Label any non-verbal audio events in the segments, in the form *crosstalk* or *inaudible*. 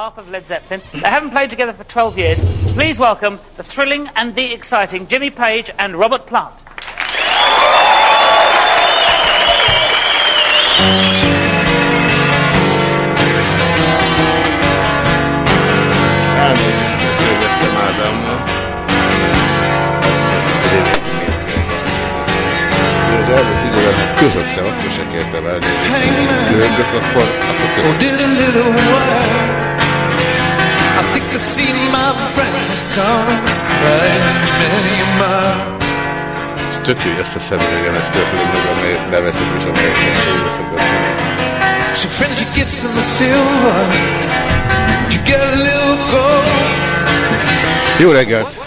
Half of Led Zeppelin. They haven't played together for 12 years. Please welcome the thrilling and the exciting Jimmy Page and Robert Plant. Elnézést, beszélgettem Ádámmal. Egyébként miért kell Én az elmúlt időben köhögtem, akkor se kértem elnézést. Köhögök, akkor, akkor köhögök. My friends come riding many a mile. Ez tök jó, azt a szemüvegemet meg, amelyet leveszek, és amelyet fölveszek, azt mondom. So friends, you get some silver, you get a little gold. Jó reggelt!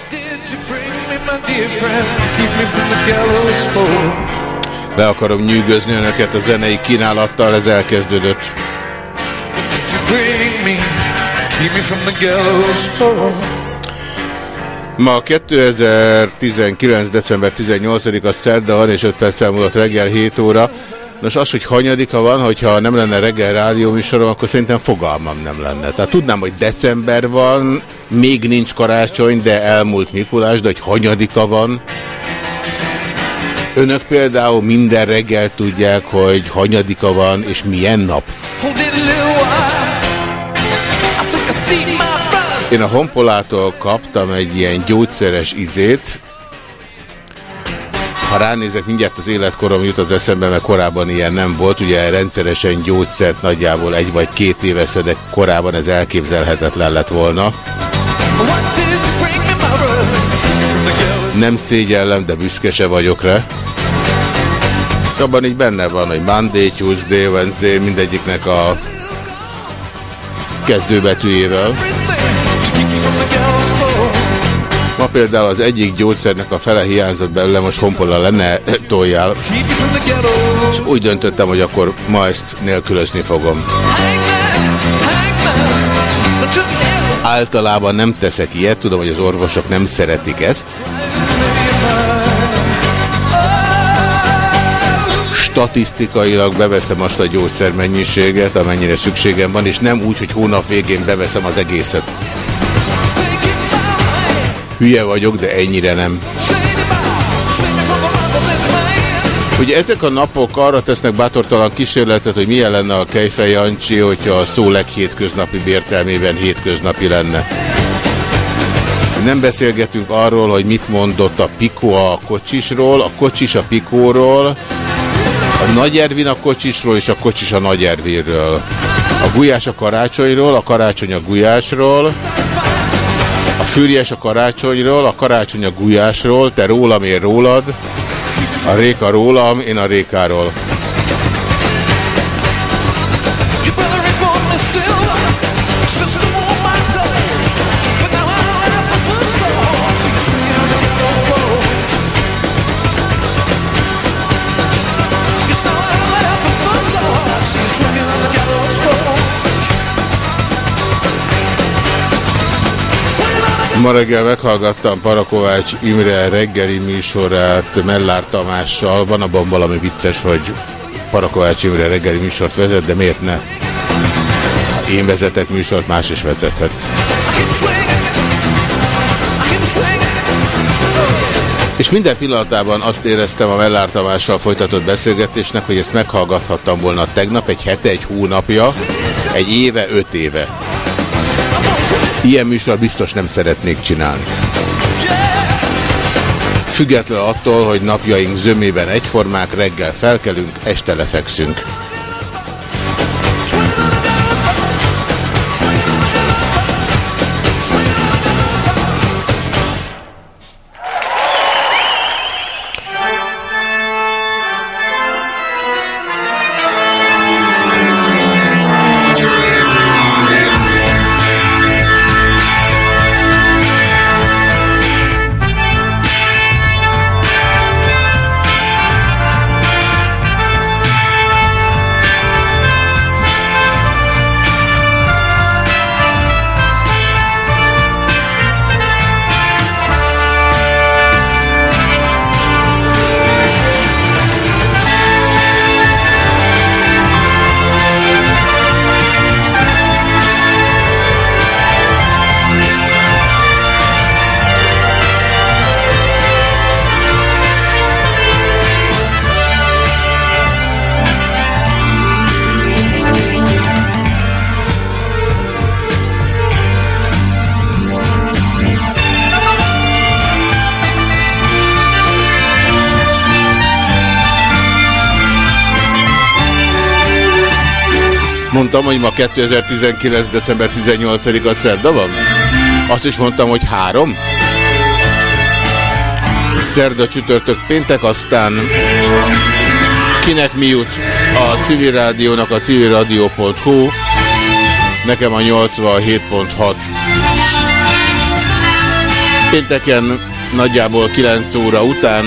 Le akarom nyűgözni önöket a zenei kínálattal, ez elkezdődött. Bring me, Ma 2019. december 18-a szerda van, és 5 perccel múlott reggel 7 óra. Nos, az, hogy hanyadika van, hogyha nem lenne reggel rádióműsorom, akkor szerintem fogalmam nem lenne. Tehát tudnám, hogy december van, még nincs karácsony, de elmúlt Mikulás, de hogy hanyadika van. Önök például minden reggel tudják, hogy hanyadika van, és milyen nap. Én a Honpolától kaptam egy ilyen gyógyszeres izét. Ha ránézek, mindjárt az életkorom jut az eszembe, mert korábban ilyen nem volt. Ugye rendszeresen gyógyszert nagyjából egy vagy két éve szedek, korábban ez elképzelhetetlen lett volna. Nem szégyellem, de büszke se vagyok rá. És abban így benne van, hogy Monday, Tuesday, Wednesday, mindegyiknek a kezdőbetűjével. Ma például az egyik gyógyszernek a fele hiányzott belőle, most honpola lenne, *clears throat* toljál. Gallows. Úgy döntöttem, hogy akkor ma ezt nélkülözni fogom. Általában nem teszek ilyet, tudom, hogy az orvosok nem szeretik ezt. Statisztikailag beveszem azt a gyógyszer mennyiséget, amennyire szükségem van, és nem úgy, hogy hónap végén beveszem az egészet. Hülye vagyok, de ennyire nem. Ugye ezek a napok arra tesznek bátortalan kísérletet, hogy milyen lenne a Kejfej Jancsi, hogyha a szó leghétköznapi értelmében hétköznapi lenne. Nem beszélgetünk arról, hogy mit mondott a Piko a kocsisról, a kocsis a Pikóról, a Nagy Ervin a kocsisról, és a kocsis a Nagy Ervinről. A gulyás a karácsonyról, a karácsony a gulyásról, a fűries a karácsonyról, a karácsony a gulyásról, te rólam, én rólad, a réka rólam, én a rékáról. Ma reggel meghallgattam Parakovács Imre reggeli műsorát Mellár Tamással. Van abban valami vicces, hogy Parakovács Imre reggeli műsort vezet, de miért ne? Ha én vezetek műsort, más is vezethet. És minden pillanatában azt éreztem a Mellár Tamással folytatott beszélgetésnek, hogy ezt meghallgathattam volna tegnap, egy hete, egy hónapja, egy éve, öt éve. Ilyen műsor biztos nem szeretnék csinálni. Független attól, hogy napjaink zömében egyformák, reggel felkelünk, este lefekszünk. Mondtam, hogy ma 2019. december 18-a szerda van? Azt is mondtam, hogy három? Szerda, csütörtök, péntek, aztán kinek mi jut? A civil rádiónak a civilradio.hu, nekem a 87.6. Pénteken nagyjából 9 óra után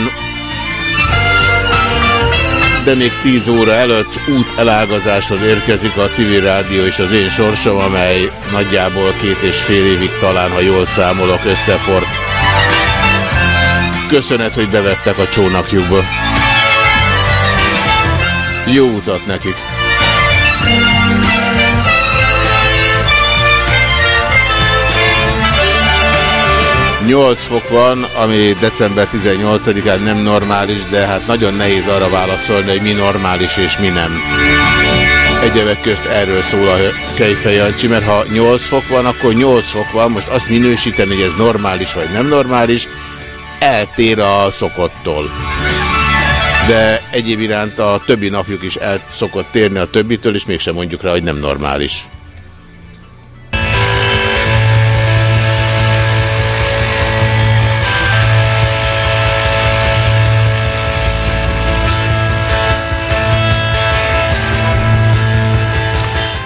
de még 10 óra előtt út elágazáshoz érkezik a civil rádió és az én sorsom, amely nagyjából két és fél évig talán, ha jól számolok, összefort. Köszönet, hogy bevettek a csónakjukba. Jó utat nekik! 8 fok van, ami december 18-án nem normális, de hát nagyon nehéz arra válaszolni, hogy mi normális és mi nem. Egyebek közt erről szól a Kejfej mert ha 8 fok van, akkor 8 fok van, most azt minősíteni, hogy ez normális vagy nem normális, eltér a szokottól. De egyéb iránt a többi napjuk is el szokott térni a többitől, és mégsem mondjuk rá, hogy nem normális.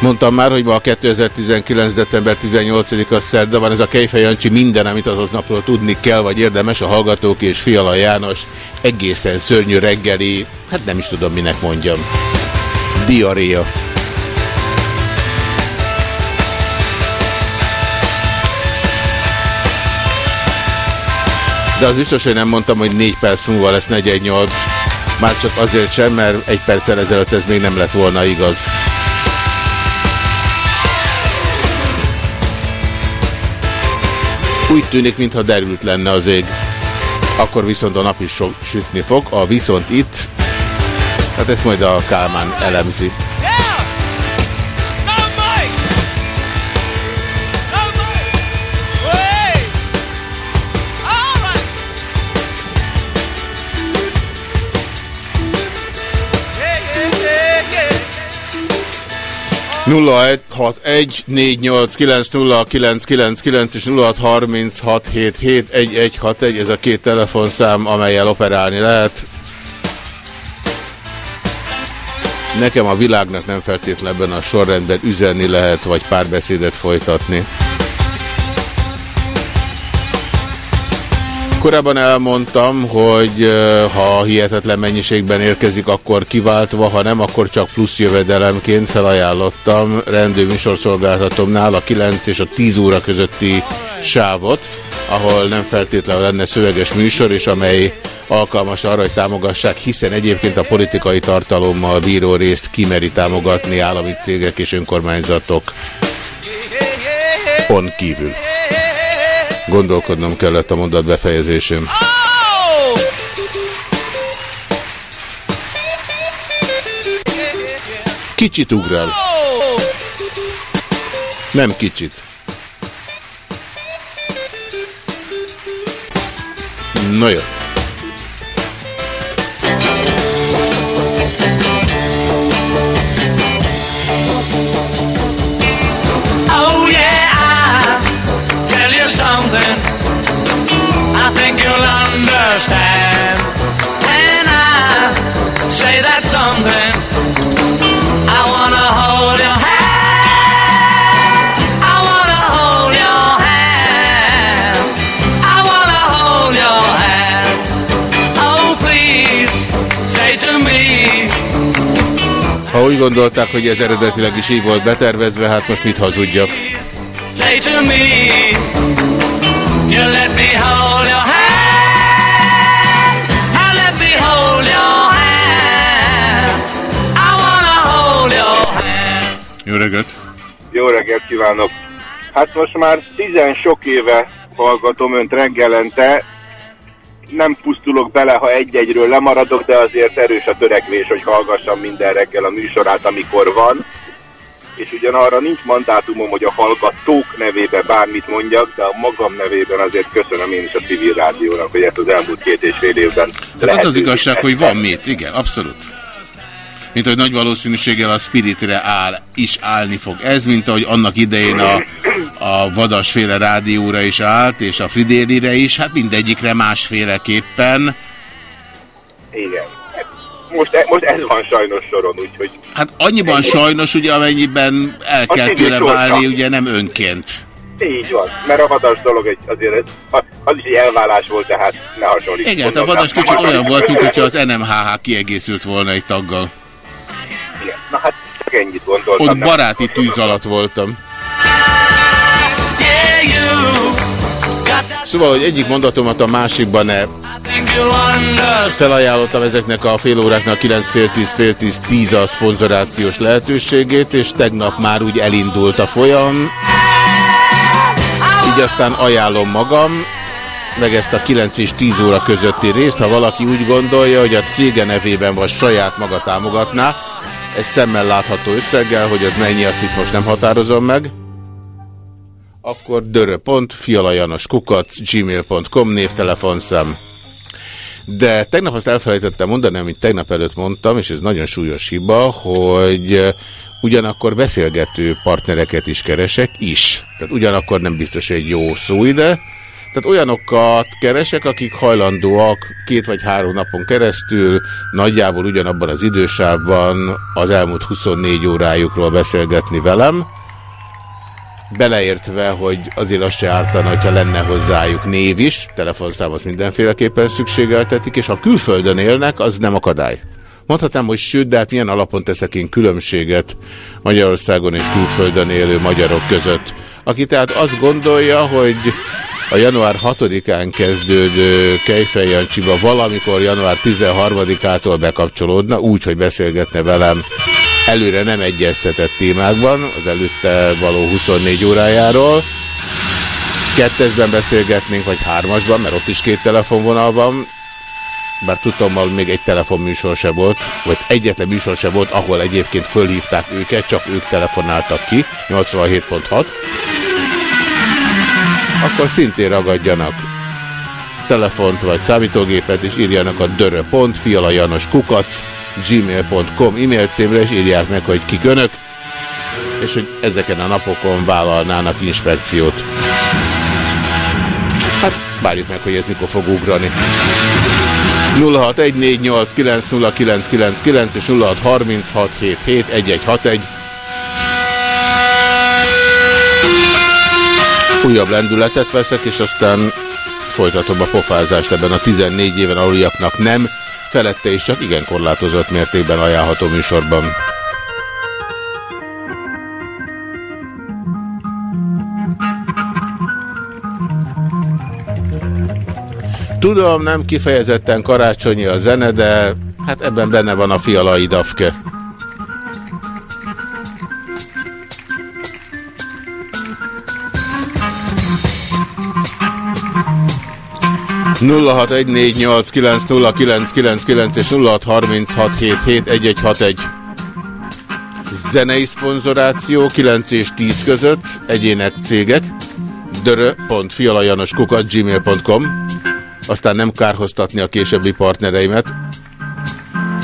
Mondtam már, hogy ma a 2019. december 18-a szerda van, ez a Kejfej Jancsi minden, amit az aznapról tudni kell, vagy érdemes, a Hallgatók és Fiala János egészen szörnyű reggeli, hát nem is tudom minek mondjam, diaréja. De az biztos, hogy nem mondtam, hogy 4 perc múlva lesz 418. Már csak azért sem, mert egy perccel ezelőtt ez még nem lett volna igaz. Úgy tűnik, mintha derült lenne az ég. Akkor viszont a nap is so sütni fog. A viszont itt, hát ezt majd a Kálmán elemzi. És 0636118999 ez a két telefonszám, amelyel operálni lehet. Nekem a világnak nem feltétlenül ebben a sorrendben üzenni lehet, vagy párbeszédet folytatni. Korábban elmondtam, hogy ha hihetetlen mennyiségben érkezik, akkor kiváltva, ha nem, akkor csak plusz jövedelemként felajánlottam rendő műsorszolgáltatomnál a 9 és a 10 óra közötti sávot, ahol nem feltétlenül lenne szöveges műsor, és amely alkalmas arra, hogy támogassák, hiszen egyébként a politikai tartalommal bíró részt kimeri támogatni állami cégek és önkormányzatok on kívül. Gondolkodnom kellett a mondat befejezésén. Kicsit ugrál. Nem kicsit. No jó. Something. I think you'll understand when I say that something. I wanna hold your hand. I wanna hold your hand. I wanna hold your hand. Oh please, say to me. Ha úgy gondolták, hogy ez eredetileg is így volt betervezve, hát most mit hazudjak? Say to me, you let me hold your hand. I let me hold your hand. I wanna hold your hand. Jó reggelt! Jó reggelt kívánok! Hát most már tizen sok éve hallgatom önt reggelente, nem pusztulok bele, ha egy-egyről lemaradok, de azért erős a törekvés, hogy hallgassam minden reggel a műsorát, amikor van. És ugyanarra nincs mandátumom, hogy a hallgatók nevébe bármit mondjak, de a magam nevében azért köszönöm én is a civil rádiónak, hogy ezt az elmúlt két és fél évben Tehát az az igazság, hogy van mit, igen, abszolút. mint hogy nagy valószínűséggel a Spiritre áll, is állni fog ez, mint ahogy annak idején a, a vadasféle rádióra is állt, és a Fridélire is, hát mindegyikre másféleképpen. Igen. Most, e- most ez van sajnos soron, úgyhogy... Hát annyiban sajnos, ugye, amennyiben el kell tőle válni, ugye nem önként. Így van, mert a vadas dolog egy, azért az is egy elválás volt, tehát ne hasonlítsuk. Igen, a vadas kicsit olyan volt, mint hogyha az NMHH kiegészült volna egy taggal. Igen. Na hát csak ennyit gondoltam. Ott baráti tűz alatt voltam. Szóval, hogy egyik mondatomat a másikban ne felajánlottam ezeknek a fél óráknak 9 fél 10 fél 10 10 a szponzorációs lehetőségét, és tegnap már úgy elindult a folyam. Így aztán ajánlom magam, meg ezt a 9 és 10 óra közötti részt, ha valaki úgy gondolja, hogy a cége nevében vagy saját maga támogatná, egy szemmel látható összeggel, hogy az mennyi, azt itt most nem határozom meg, akkor dörö.fialajanoskukac gmail.com névtelefonszám. De tegnap azt elfelejtettem mondani, amit tegnap előtt mondtam, és ez nagyon súlyos hiba, hogy ugyanakkor beszélgető partnereket is keresek, is. Tehát ugyanakkor nem biztos egy jó szó ide. Tehát olyanokat keresek, akik hajlandóak két vagy három napon keresztül nagyjából ugyanabban az idősávban az elmúlt 24 órájukról beszélgetni velem, beleértve, hogy azért azt se ártana, hogyha lenne hozzájuk név is, telefonszámot mindenféleképpen szükségeltetik, és ha külföldön élnek, az nem akadály. Mondhatnám, hogy sőt, de hát milyen alapon teszek én különbséget Magyarországon és külföldön élő magyarok között. Aki tehát azt gondolja, hogy a január 6-án kezdődő Kejfej Jancsiba valamikor január 13-ától bekapcsolódna, úgy, hogy beszélgetne velem előre nem egyeztetett témákban, az előtte való 24 órájáról. Kettesben beszélgetnénk, vagy hármasban, mert ott is két telefonvonal van, bár tudtommal még egy telefonműsor se volt, vagy egyetlen műsor se volt, ahol egyébként fölhívták őket, csak ők telefonáltak ki, 87.6. Akkor szintén ragadjanak telefont vagy számítógépet, és írjanak a dörö.fialajanoskukac gmail.com e-mail címre, és írják meg, hogy kik önök, és hogy ezeken a napokon vállalnának inspekciót. Hát várjuk meg, hogy ez mikor fog ugrani. 0614890999 és 0636771161. Újabb lendületet veszek, és aztán folytatom a pofázást ebben a 14 éven aluljaknak nem, felette is csak igen korlátozott mértékben ajánlható műsorban. Tudom, nem kifejezetten karácsonyi a zene, de hát ebben benne van a fialai dafke. 0614890999 és 0636771161. Zenei szponzoráció 9 és 10 között, egyének cégek, dörö.fialajanoskukat.gmail.com Aztán nem kárhoztatni a későbbi partnereimet,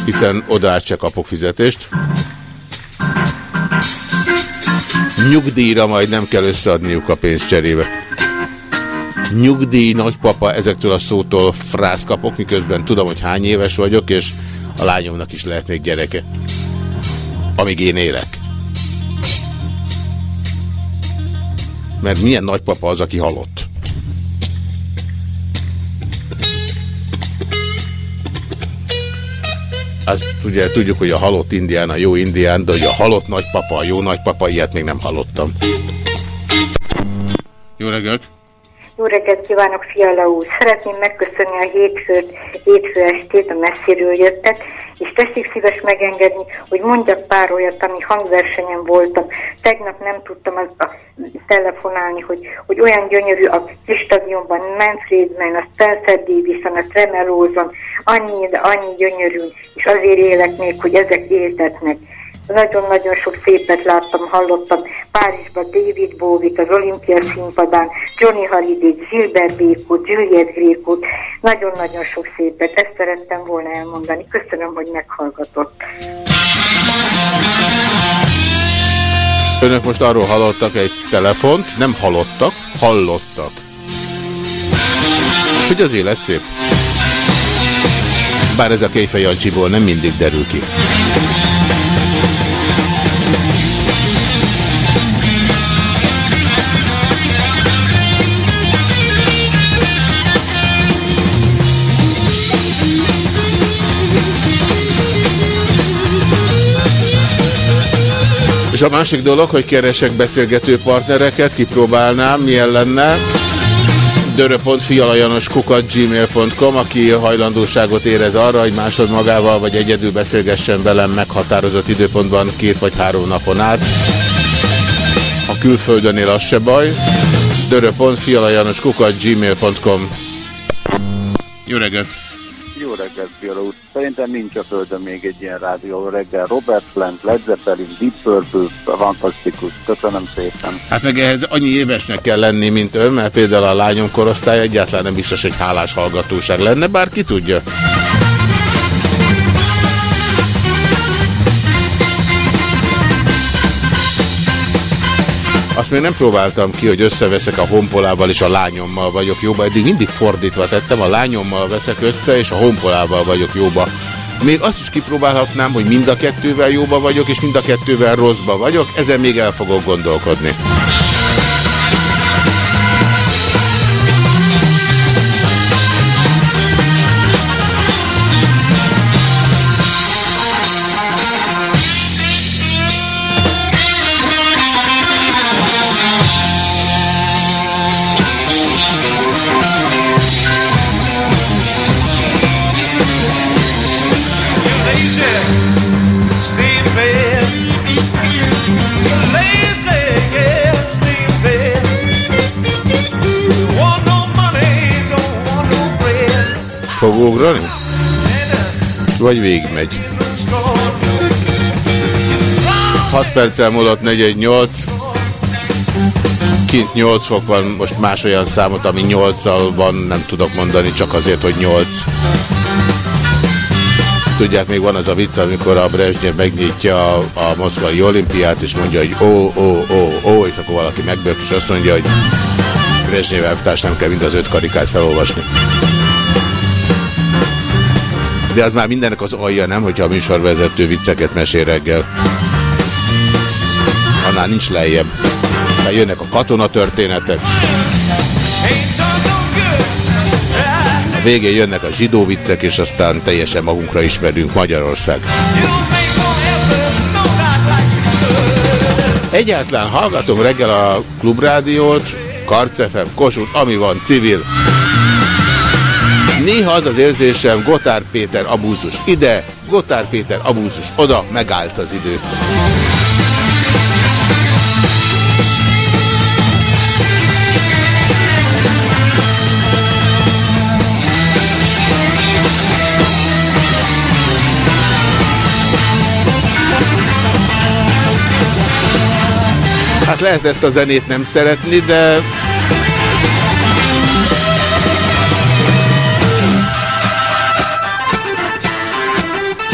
hiszen oda se kapok fizetést. Nyugdíjra majd nem kell összeadniuk a pénzt cserébe. Nyugdíj nagypapa ezektől a szótól frász kapok, miközben tudom, hogy hány éves vagyok, és a lányomnak is lehet még gyereke. Amíg én élek. Mert milyen nagypapa az, aki halott? Azt ugye tudjuk, hogy a halott indián a jó indián, de hogy a halott nagypapa a jó nagypapa, ilyet még nem hallottam. Jó reggelt! Jó reggelt kívánok, Fiala úr! Szeretném megköszönni a hétfőt, hétfő estét, a messziről jöttek, és tessék szíves megengedni, hogy mondjak pár olyat, ami hangversenyen voltam. Tegnap nem tudtam az, a, telefonálni, hogy, hogy olyan gyönyörű a kis stadionban, Manfredman, a Spencer Davison, a Tremelózon, annyi, annyi gyönyörű, és azért élek még, hogy ezek éltetnek. Nagyon-nagyon sok szépet láttam, hallottam. Párizsban David Bowie-t az olimpia színpadán, Johnny Hallyday, Gilbert Békot, Juliet Grékot. Nagyon-nagyon sok szépet. Ezt szerettem volna elmondani. Köszönöm, hogy meghallgatott. Önök most arról hallottak egy telefont, nem hallottak, hallottak. Hogy az élet szép. Bár ez a Kejfej Jancsiból nem mindig derül ki. És a másik dolog, hogy keresek beszélgető partnereket, kipróbálnám, milyen lenne. dörö.fialajanoskukat.gmail.com Aki hajlandóságot érez arra, hogy másod magával vagy egyedül beszélgessen velem meghatározott időpontban két vagy három napon át. A külföldön él, az se baj. dörö.fialajanoskukat.gmail.com Jó reggelt! Reggelt, Fiala úr. Szerintem nincs a Földön még egy ilyen rádió reggel. Robert Plant, Led Zeppelin, Deep Purple, fantasztikus. Köszönöm szépen. Hát meg ehhez annyi évesnek kell lenni, mint ön, mert például a lányom korosztály egyáltalán nem biztos, hogy hálás hallgatóság lenne, bár ki tudja. Azt még nem próbáltam ki, hogy összeveszek a honpolával és a lányommal vagyok jóba. Eddig mindig fordítva tettem, a lányommal veszek össze, és a honpolával vagyok jóba. Még azt is kipróbálhatnám, hogy mind a kettővel jóba vagyok, és mind a kettővel rosszba vagyok. Ezen még el fogok gondolkodni. Ugrani? Vagy végigmegy? 6 perccel múlott 418. Kint 8 fok van, most más olyan számot, ami 8-al van, nem tudok mondani, csak azért, hogy 8. Tudják, még van az a vicc, amikor a Brezsnyev megnyitja a, a moszkvai olimpiát, és mondja, hogy ó, ó, ó, ó, és akkor valaki megbők, és azt mondja, hogy Brezsnyev elvtárs nem kell mind az öt karikát felolvasni. De az már mindennek az alja, nem, hogyha a műsorvezető vicceket mesél reggel. Annál nincs lejjebb. Tehát jönnek a katonatörténetek. A végén jönnek a zsidó viccek, és aztán teljesen magunkra ismerünk Magyarország. Egyáltalán hallgatom reggel a klubrádiót, Karcefem, Kossuth, ami van, civil. Néha az az érzésem, Gotár Péter abúzus ide, Gotár Péter abúzus oda, megállt az idő. Hát lehet ezt a zenét nem szeretni, de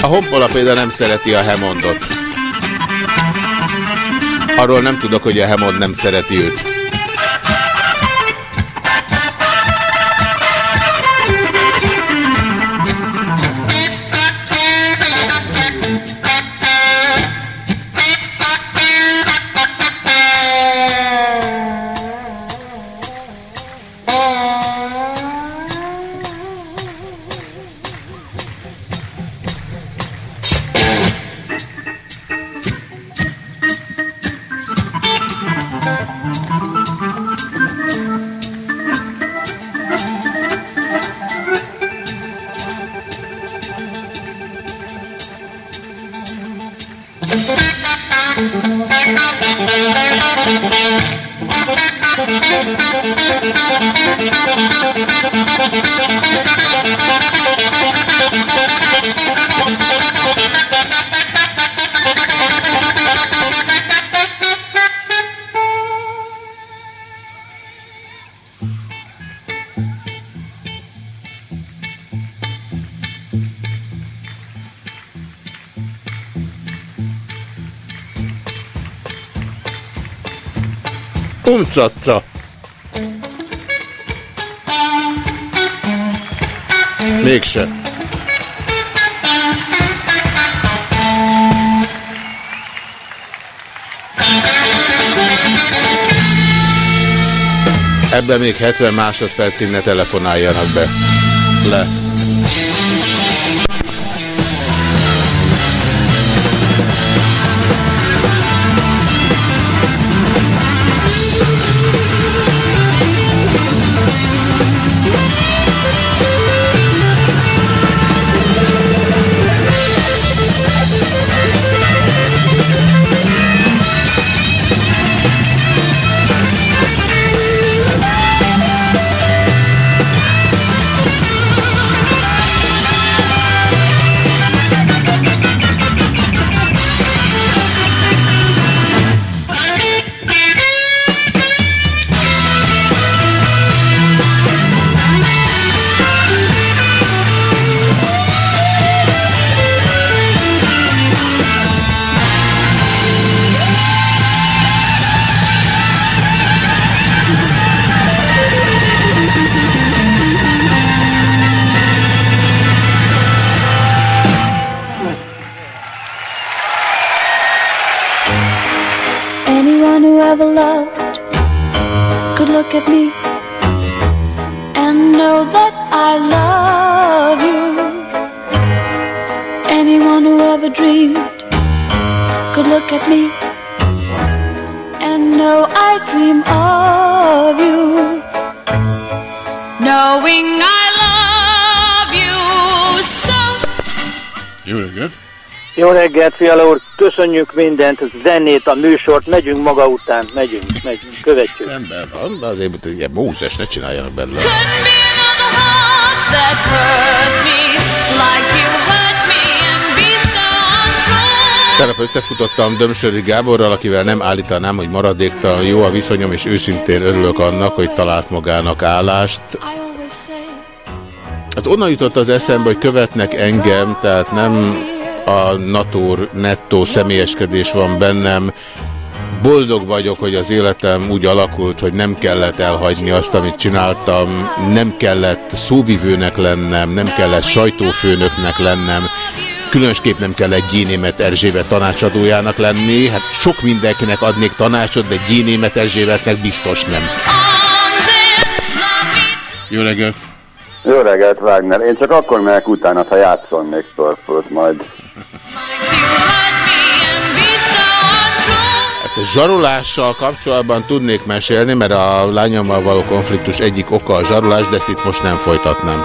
A Honpola például nem szereti a Hemondot. Arról nem tudok, hogy a Hemond nem szereti őt. Ebben még 70 másodpercig ne telefonáljanak be. Le. Me and know I dream of you. Knowing I love you so. Jó reggelt! Jó reggelt, Fiala úr! Köszönjük mindent, a zenét, a műsort, megyünk maga után, megyünk, megyünk, követjük. Rendben van, de azért ilyen Mózes ne csináljanak belőle. That hurt me like you Tegnap összefutottam Dömsödi Gáborral, akivel nem állítanám, hogy maradéktalan jó a viszonyom, és őszintén örülök annak, hogy talált magának állást. Hát onnan jutott az eszembe, hogy követnek engem, tehát nem a natúr nettó személyeskedés van bennem. Boldog vagyok, hogy az életem úgy alakult, hogy nem kellett elhagyni azt, amit csináltam, nem kellett szóvivőnek lennem, nem kellett sajtófőnöknek lennem, különösképp nem kellett Gyénémet Erzsébet tanácsadójának lenni. Hát sok mindenkinek adnék tanácsot, de Gyénémet Erzsébetnek biztos nem. Jó reggelt! Jó reggelt, Wagner. Én csak akkor megyek utána, ha játszol még Storfot majd. Hát a zsarolással kapcsolatban tudnék mesélni, mert a lányommal való konfliktus egyik oka a zsarolás, de ezt itt most nem folytatnám.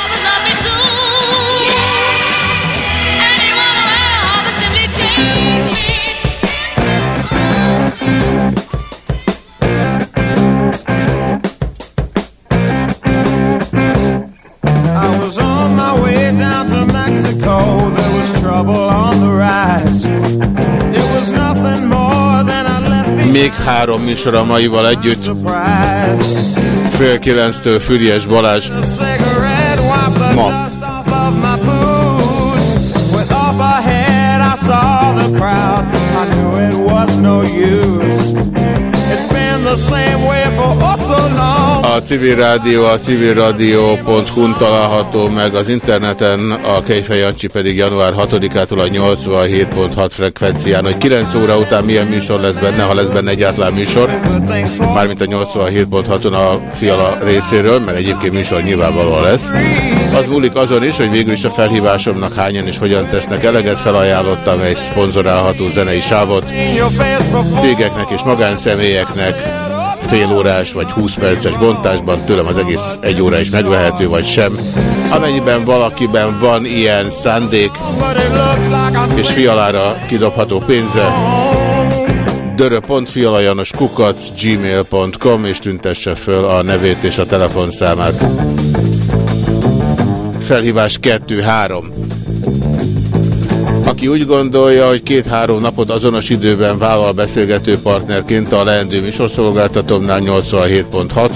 három műsor a maival együtt. Fél kilenctől Füriás Balázs. Ma. saw the crowd. I knew it was no use. It's been the same way for oh so long. A civil rádió a civilradio.hu található meg az interneten, a Kejfej Jancsi pedig január 6-ától a 87.6 frekvencián, hogy 9 óra után milyen műsor lesz benne, ha lesz benne egyáltalán műsor, mármint a 87.6-on a fiala részéről, mert egyébként műsor nyilvánvalóan lesz. Az múlik azon is, hogy végül is a felhívásomnak hányan és hogyan tesznek eleget, felajánlottam egy szponzorálható zenei sávot cégeknek és magánszemélyeknek, fél órás vagy 20 perces bontásban, tőlem az egész egy óra is megvehető, vagy sem. Amennyiben valakiben van ilyen szándék, és fialára kidobható pénze, dörö.fialajanos kukac gmail.com és tüntesse föl a nevét és a telefonszámát. Felhívás 2-3. Aki úgy gondolja, hogy két-három napot azonos időben vállal beszélgető partnerként a leendő műsorszolgáltatómnál 87.6.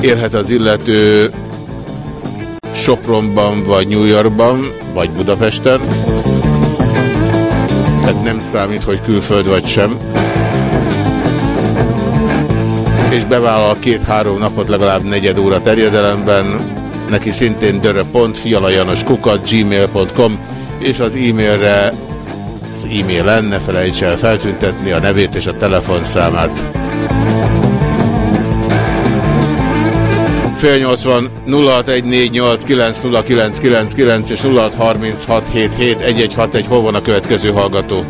Érhet az illető Sopronban, vagy New Yorkban, vagy Budapesten. Tehát nem számít, hogy külföld vagy sem. És bevállal két-három napot legalább negyed óra terjedelemben, neki szintén dörö.fialajanoskukat gmail.com és az e-mailre az e-mail lenne, felejts el feltüntetni a nevét és a telefonszámát. Fél 80 0614890999 és 0636771161, hol van a következő hallgató?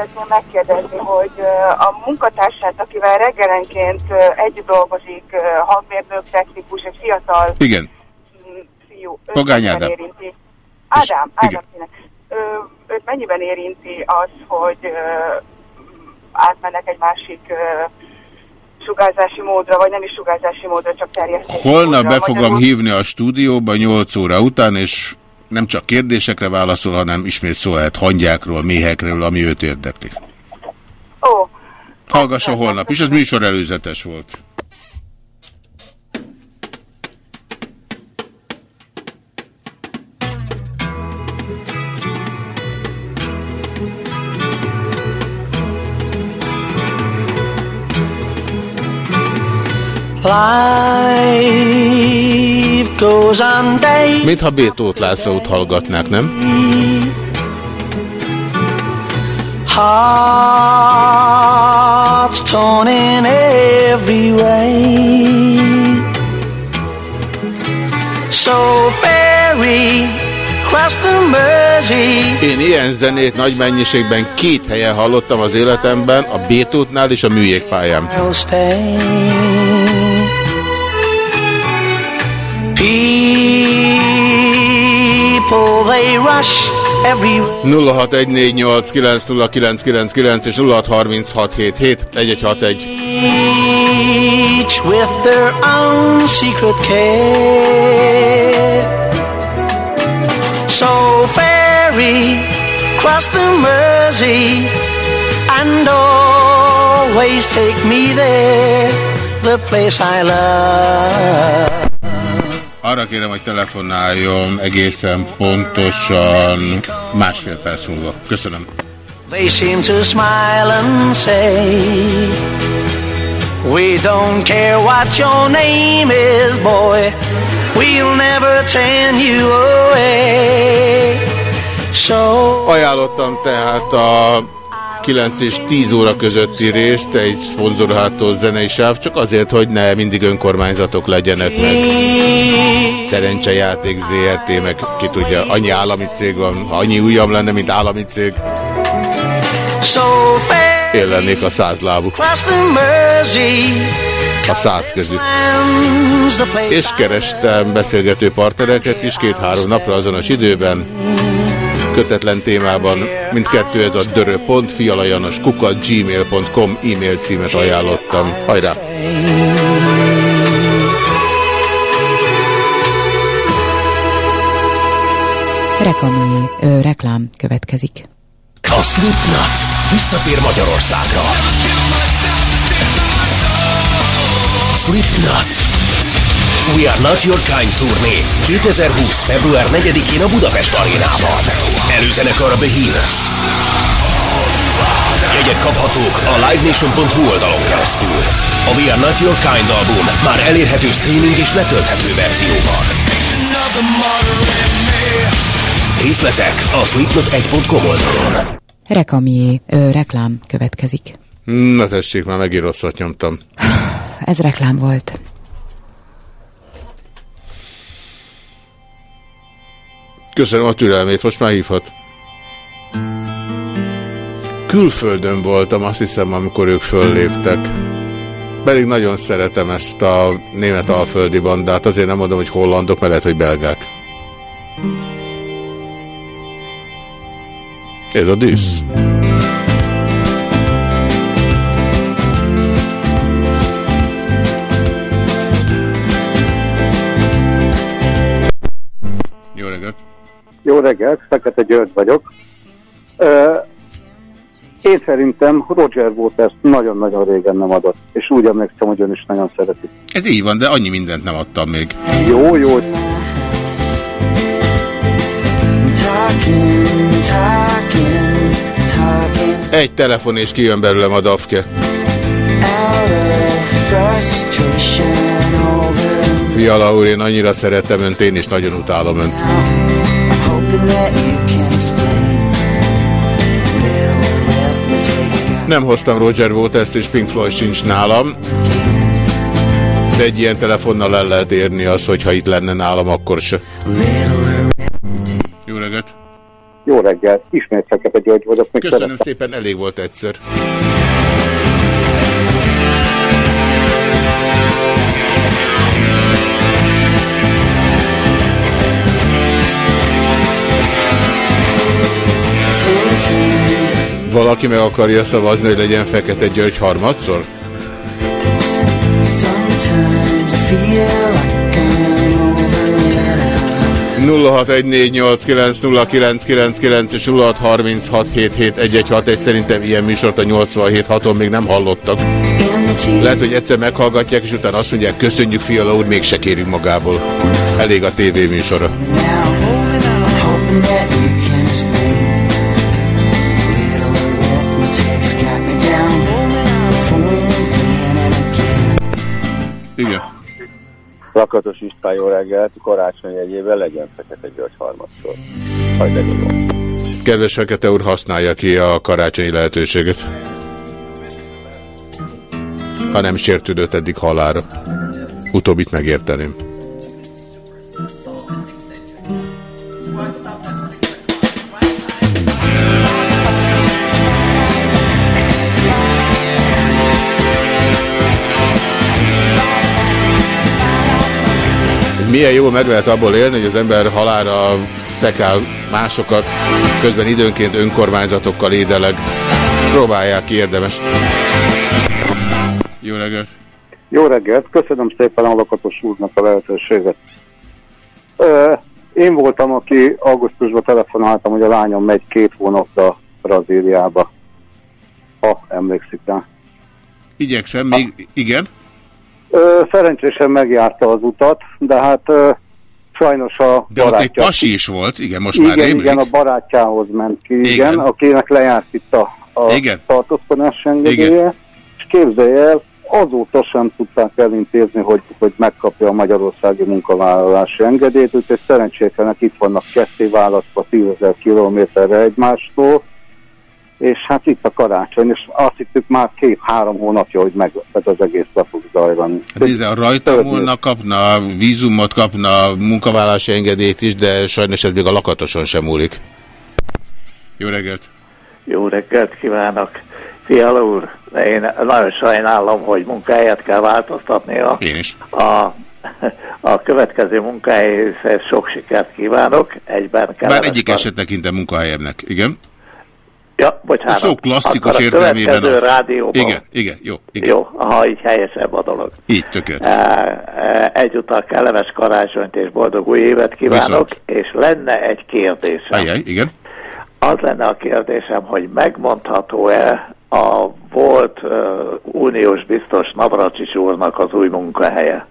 Szeretném megkérdezni, hogy a munkatársát, akivel reggelenként együtt dolgozik, hangmérnök, technikus, egy fiatal Igen. fiú, Pogány Ádám. érinti? Ádám, Ádám. Ö, Őt mennyiben érinti az, hogy ö, átmennek egy másik ö, sugárzási módra, vagy nem is sugárzási módra, csak terjesztési Holnap módra. be fogom Magyarul- hívni a stúdióba 8 óra után, és nem csak kérdésekre válaszol, hanem ismét szó lehet hangyákról, méhekről, ami őt érdekli. Ó, Hallgassa holnap is, ez műsor előzetes volt. Life goes on day. Mintha Bétót Lászlót hallgatnák, nem? Hearts torn in every way. So ferry cross the Mersey. Én ilyen zenét nagy mennyiségben két helyen hallottam az életemben, a Bétótnál és a műjégpályán. I'll stay. People they rush everywhere. 0614890999 és 0636771161. each with their own secret care. So ferry cross the Mersey and always take me there, the place I love. Arra kérem, hogy telefonáljon egészen pontosan másfél perc múlva. Köszönöm. They seem to smile and say, We don't care what your name is, boy. We'll never turn you away. So Ajánlottam tehát a 9 és 10 óra közötti részt egy szponzorhátó zenei sáv, csak azért, hogy ne mindig önkormányzatok legyenek meg. Szerencsejáték ZRT, meg ki tudja, annyi állami cég van, annyi ujjam lenne, mint állami cég, én lennék a lábuk, a száz közül. És kerestem beszélgető partnereket is két-három napra azonos időben, kötetlen témában, mindkettő ez a dörö.fialajanos kukat gmail.com e-mail címet ajánlottam. Hajrá! Rekami ö, reklám következik. A Slipknot visszatér Magyarországra. Slipknot. We Are Not Your Kind turné 2020. február 4-én a Budapest arénában. Előzenekar a Behemoth. Jegyek kaphatók a livenation.hu oldalon keresztül. A We Are Not Your Kind album már elérhető streaming és letölthető verzióban. Részletek a slipknot1.com oldalon. Rekami ö, reklám következik. Na tessék, már megint rosszat nyomtam. Ez reklám volt. Köszönöm a türelmét, most már hívhat. Külföldön voltam, azt hiszem, amikor ők fölléptek. Pedig nagyon szeretem ezt a német alföldi bandát, azért nem mondom, hogy hollandok, mert lehet, hogy belgák. Ez a düsz. Jó reggelt, Fekete György vagyok. Én szerintem Roger Waters nagyon-nagyon régen nem adott, és úgy emlékszem, hogy ön is nagyon szereti. Ez így van, de annyi mindent nem adtam még. Jó, jó. Egy telefon és kijön belőlem a dafke. Fiala úr, én annyira szeretem önt, én is nagyon utálom önt. Nem hoztam Roger Waters és Pink Floyd sincs nálam. De egy ilyen telefonnal el lehet érni az, hogyha itt lenne nálam, akkor se. Jó reggelt! Jó reggelt, ismét Fekete György vagyok. Köszönöm szeretem. szépen, elég volt egyszer. Valaki meg akarja szavazni, hogy legyen Fekete György harmadszor? Sometimes I feel like I'm over and out. 0614890999 és 0636771161 szerintem ilyen műsort a 87.6-on még nem hallottak. Lehet, hogy egyszer meghallgatják, és utána azt mondják, köszönjük Fiala úr, mégse kérünk magából. Elég a tévéműsora. Hoping Igen. Lakatos István, jó reggelt, karácsony jegyében legyen Fekete György harmadszor. Hagy legyen jó. Kedves Fekete úr, használja ki a karácsonyi lehetőséget. Ha nem sértődött eddig halára. Utóbbit megérteném. Milyen jól meg lehet abból élni, hogy az ember halára szekál másokat, közben időnként önkormányzatokkal édeleg. Próbálják ki, érdemes. Jó reggelt! Jó reggelt, köszönöm szépen a Lakatos úrnak a lehetőséget. Én voltam, aki augusztusban telefonáltam, hogy a lányom megy két hónapra Brazíliába. Ha emlékszik rá. Igyekszem, még igen. Ö, szerencsésen megjárta az utat, de hát ö, sajnos a De ott egy barátja... pasi is volt, igen, most igen, már rémlik. igen, a barátjához ment ki, igen, Igen. akinek lejárt itt a, a Igen. tartózkodás engedélye, Igen. és képzelje el, azóta sem tudták elintézni, hogy, hogy megkapja a magyarországi munkavállalási engedélyt, úgyhogy szerencsétlenek itt vannak ketté választva 10 ezer kilométerre egymástól, és hát itt a karácsony, és azt hittük már két-három hónapja, hogy meg ez az egész le fog zajlani. Hát nézze, a rajta volna kapna, vízumot kapna, munkavállalási engedélyt is, de sajnos ez még a lakatoson sem múlik. Jó reggelt! Jó reggelt kívánok! Fiala úr, én nagyon sajnálom, hogy munkahelyet kell változtatnia. Én is. A, a következő munkahelyhez sok sikert kívánok, egyben kell. Bár egyik eset tekintem munkahelyemnek, igen? Ja, bocsánat. A szó klasszikus Akkor a értelmében az. rádióban. Igen, igen, jó. Igen. Jó, ha így helyesebb a dolog. Így tökéletes. E, e, Egyúttal kellemes karácsonyt és boldog új évet kívánok, és lenne egy kérdésem. Ajaj, igen. Az lenne a kérdésem, hogy megmondható-e a volt uh, uniós biztos Navracsics úrnak az új munkahelye?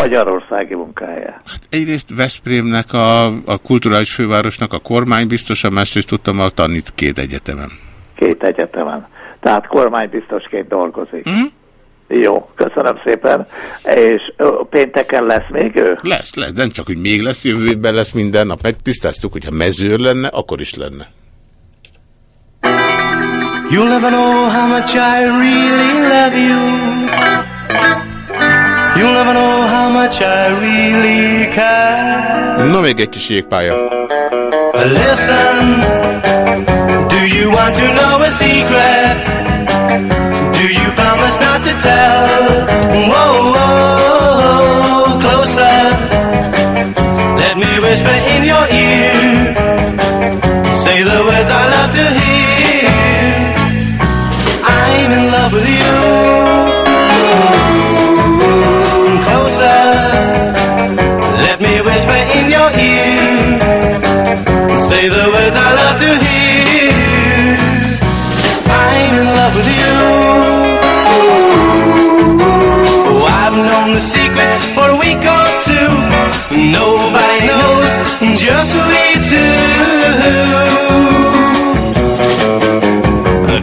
Magyarországi munkahelye. Egyrészt Veszprémnek, a, a kulturális fővárosnak a kormány biztosan, másrészt tudtam a tanít két egyetemen. Két egyetemen. Tehát kormánybiztosként dolgozik. Mm? Jó, köszönöm szépen. És pénteken lesz még ő? Lesz, lesz, de nem csak, hogy még lesz, jövő évben lesz minden nap. Megtisztáztuk, hogyha mezőr lenne, akkor is lenne. You'll never know how much I really love you. You'll never know how much I really care. Na, még egy kis jégpálya. Listen, do you want to know a secret? Do you promise not to tell? Whoa, whoa, closer. Let me whisper in your ear. Say the words I love to hear. Nobody knows, just we two.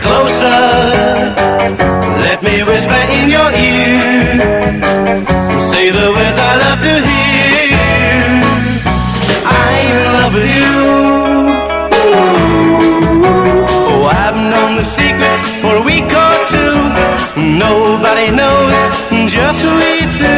Closer, let me whisper in your ear. Say the words I love to hear. I'm in love with you. Oh, I've known the secret for a week or two. Nobody knows, just we two.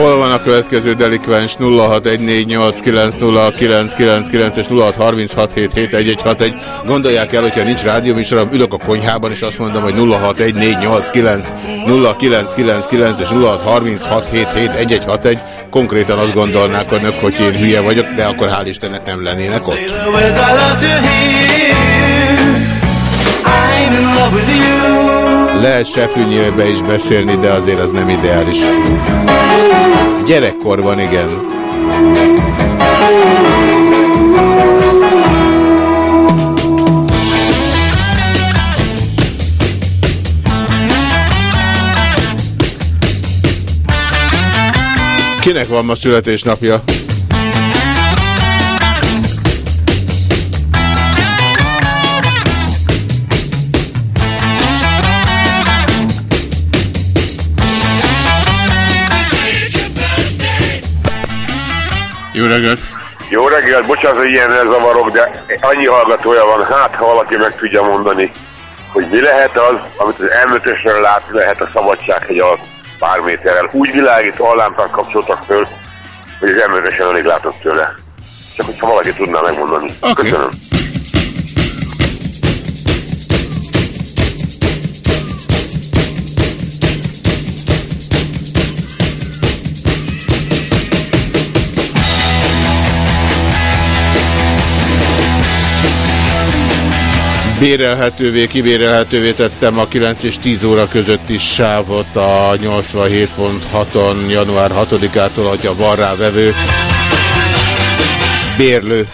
Hol van a következő delikvens 0614890999 és 0636771161. Gondolják el, hogyha nincs rádióműsorom, ülök a konyhában, és azt mondom, hogy 0614890999 és 0636771161. Konkrétan azt gondolnák önök, hogy én hülye vagyok, de akkor hál' Istennek nem lennének ott. I'm in love with you. Lehet seprűnyélbe is beszélni, de azért az nem ideális. Gyerekkorban igen. Kinek van ma születésnapja? Jó reggelt! Jó reggelt, bocsánat, hogy ilyen zavarok, de annyi hallgatója van, hát ha valaki meg tudja mondani, hogy mi lehet az, amit az M5-ösről látni lehet a szabadsághegy alatt pár méterrel. Úgy világító allámpát kapcsoltak föl, hogy az M5-ösen alig látott tőle. Csak hogyha valaki tudná megmondani. Okay. Köszönöm. Bérelhetővé, kibérelhetővé tettem a 9 és 10 óra közötti sávot a 87.6-on január 6-ától, hogyha van rá vevő. Bérlő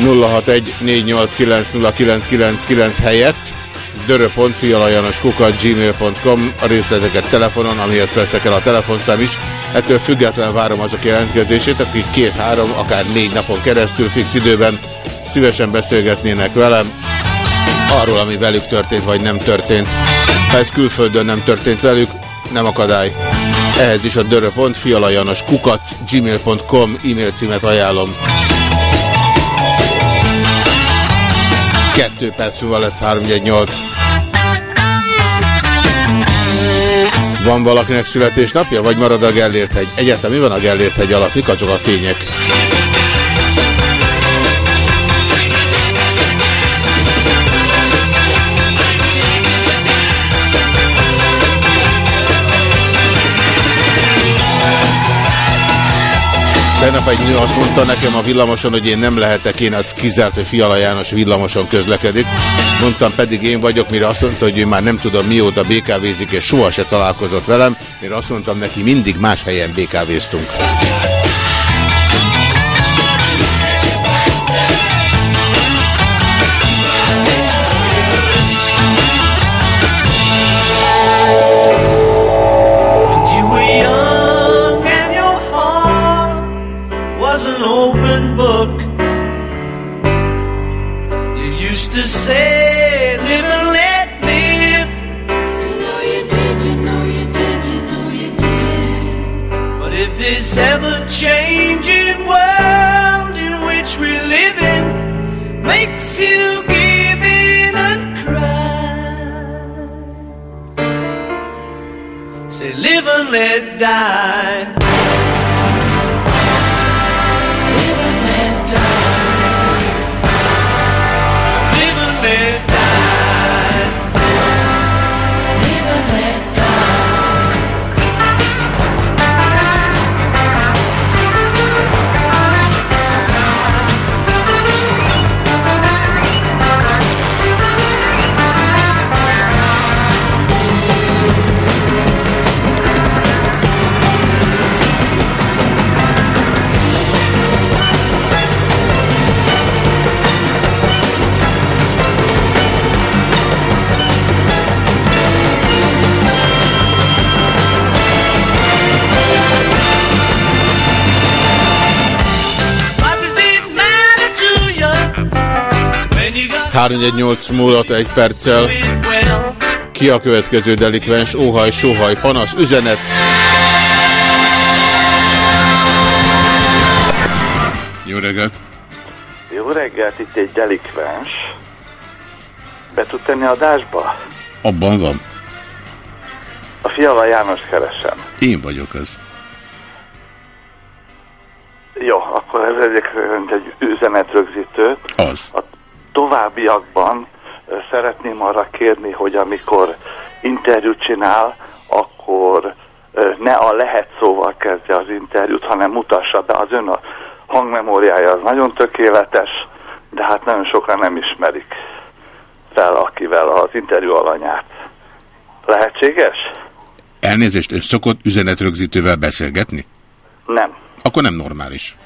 061-489-0999 helyett gmail.com a részleteket telefonon, amihez persze kell a telefonszám is. Ettől független várom azok jelentkezését, akik két-három, akár négy napon keresztül fix időben szívesen beszélgetnének velem arról, ami velük történt, vagy nem történt. Ha ez külföldön nem történt velük, nem akadály. Ehhez is a dörö.fialajanos kukac gmail.com e-mail címet ajánlom. Kettő perc múlva lesz 318. Van valakinek születésnapja, vagy marad a Gellért hegy? Egyáltalán mi van a Gellért hegy alatt? Mik azok a fények? Tegnap egy nő azt mondta nekem a villamoson, hogy én nem lehetek, én az kizárt, hogy Fiala János villamoson közlekedik. Mondtam pedig én vagyok, mire azt mondta, hogy ő már nem tudom mióta BKV-zik, és soha se találkozott velem. Mire azt mondtam neki, mindig más helyen BKV-ztunk. Live and 318 múlott egy perccel. Ki a következő delikvens? Óhaj, sóhaj, panasz, üzenet. Jó reggelt! Jó reggelt, itt egy delikvens. Be tud tenni adásba? Abban van. A Fiala János keresem. Én vagyok az. Jó, akkor ez egyébként egy üzenetrögzítő. Az. A továbbiakban szeretném arra kérni, hogy amikor interjút csinál, akkor ne a lehet szóval kezdje az interjút, hanem mutassa be. Az ön a hangmemóriája az nagyon tökéletes, de hát nagyon sokan nem ismerik fel, akivel az interjú alanyát. Lehetséges? Elnézést, ön szokott üzenetrögzítővel beszélgetni? Nem. Akkor nem normális.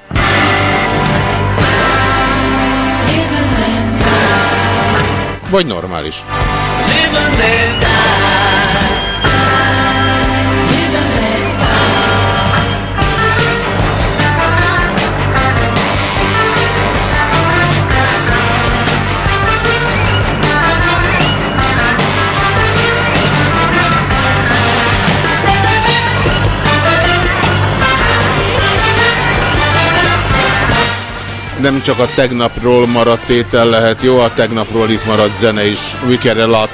Vagy normális. Live Nem csak a tegnapról maradt tétel lehet jó, a tegnapról itt maradt zene is. Wicked a lot.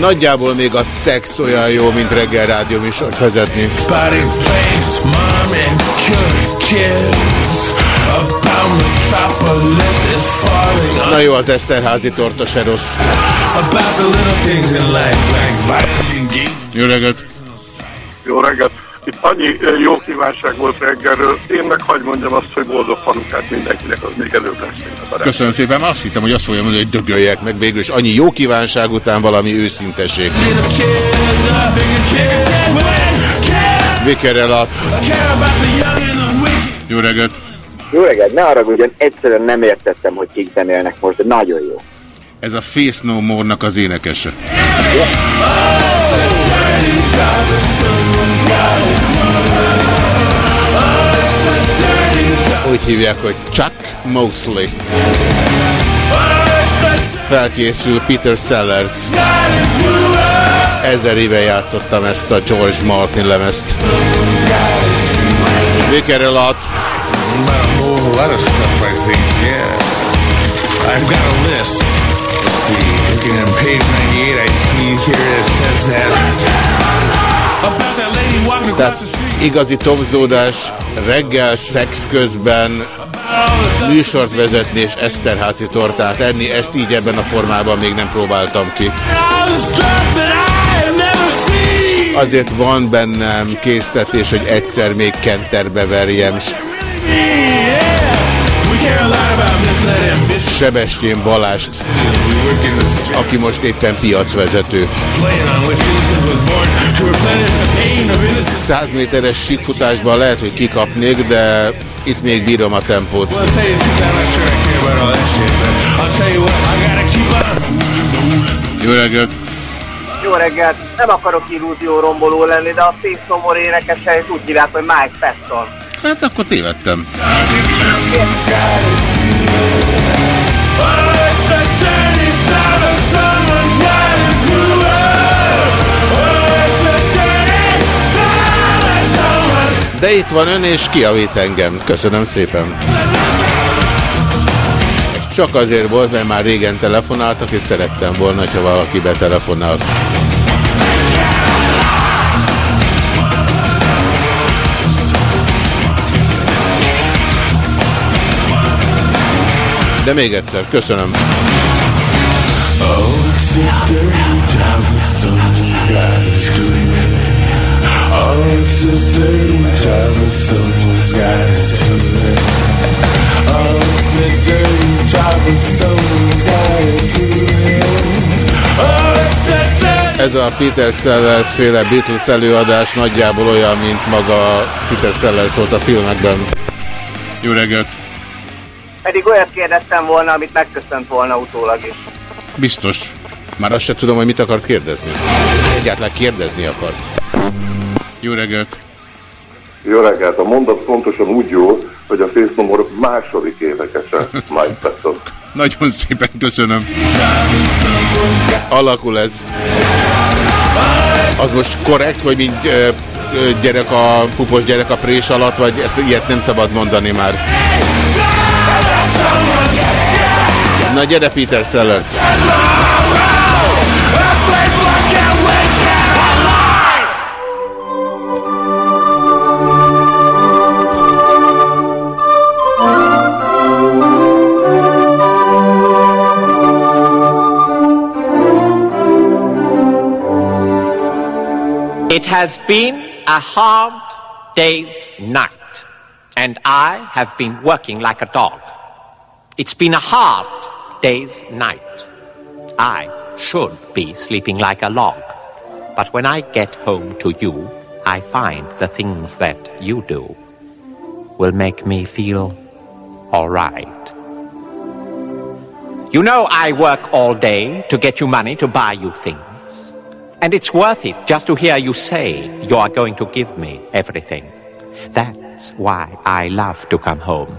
Nagyjából még a szex olyan jó, mint reggel rádió műsort vezetni. Is falling Na jó, az Eszterházi torta se rossz. about the little things in life like vitamin D. Jó reggelt! Jó reggelt! Itt annyi jó kívánság volt reggelről, én meg hagyd mondjam azt, hogy boldog hanukát mindenkinek, az még előbb lesz. Köszönöm szépen, azt hittem, hogy azt fogja mondani, hogy dögöljek meg végül, és annyi jó kívánság után valami őszinteség. Wicked a. Jó reggelt! Jó reggelt, ne arra ugyan egyszerűen nem értettem, hogy kik zenélnek most, de nagyon jó. Ez a Face No More-nak az énekese. Úgy hívják, hogy Chuck Mosley. Felkészül Peter Sellers. Ezer éve játszottam ezt a George Martin lemezt. We care a lot. A whole lot of stuff, I think, yeah. I've got a list. Let's see, looking on page 98, I see here it says that. About that lady walking across Tehát igazi topzódás reggel szex közben műsort vezetni és Eszterházi tortát enni, ezt így ebben a formában még nem próbáltam ki. Azért van bennem késztetés, hogy egyszer még kenterbe verjem Sebestyén Balást, aki most éppen piacvezető. 100 méteres síkfutásban lehet, hogy kikapnék, de itt még bírom a tempót. Jó reggelt! Jó reggelt! Nem akarok illúzió romboló lenni, de a Székszomor énekeseit úgy hívják, hogy Mike Patton. Hát akkor tévedtem. De itt van ön, és kiavít engem. Köszönöm szépen. Csak azért volt, mert már régen telefonáltak, és szerettem volna, hogyha valaki betelefonál. De még egyszer, köszönöm. Ez a Peter Sellers féle Beatles előadás nagyjából olyan, mint maga Peter Sellers volt a filmekben. Jó reggelt! Pedig olyat kérdeztem volna, amit megköszönt volna utólag is. Biztos. Már azt sem tudom, hogy mit akart kérdezni. Egyáltalán kérdezni akart. Jó reggelt! Jó reggelt! A mondat pontosan úgy jó, hogy a félszomor második énekese *laughs* Mike Patton. Nagyon szépen köszönöm. Alakul ez. Az most korrekt, hogy mint gyerek a pupos gyerek a prés alatt, vagy ezt ilyet nem szabad mondani már. Na gyere Peter Sellers! Has been a hard day's night, and I have been working like a dog. It's been a hard day's night. I should be sleeping like a log. But when I get home to you, I find the things that you do will make me feel alright. You know I work all day to get you money to buy you things. And it's worth it just to hear you say you are going to give me everything. That's why I love to come home.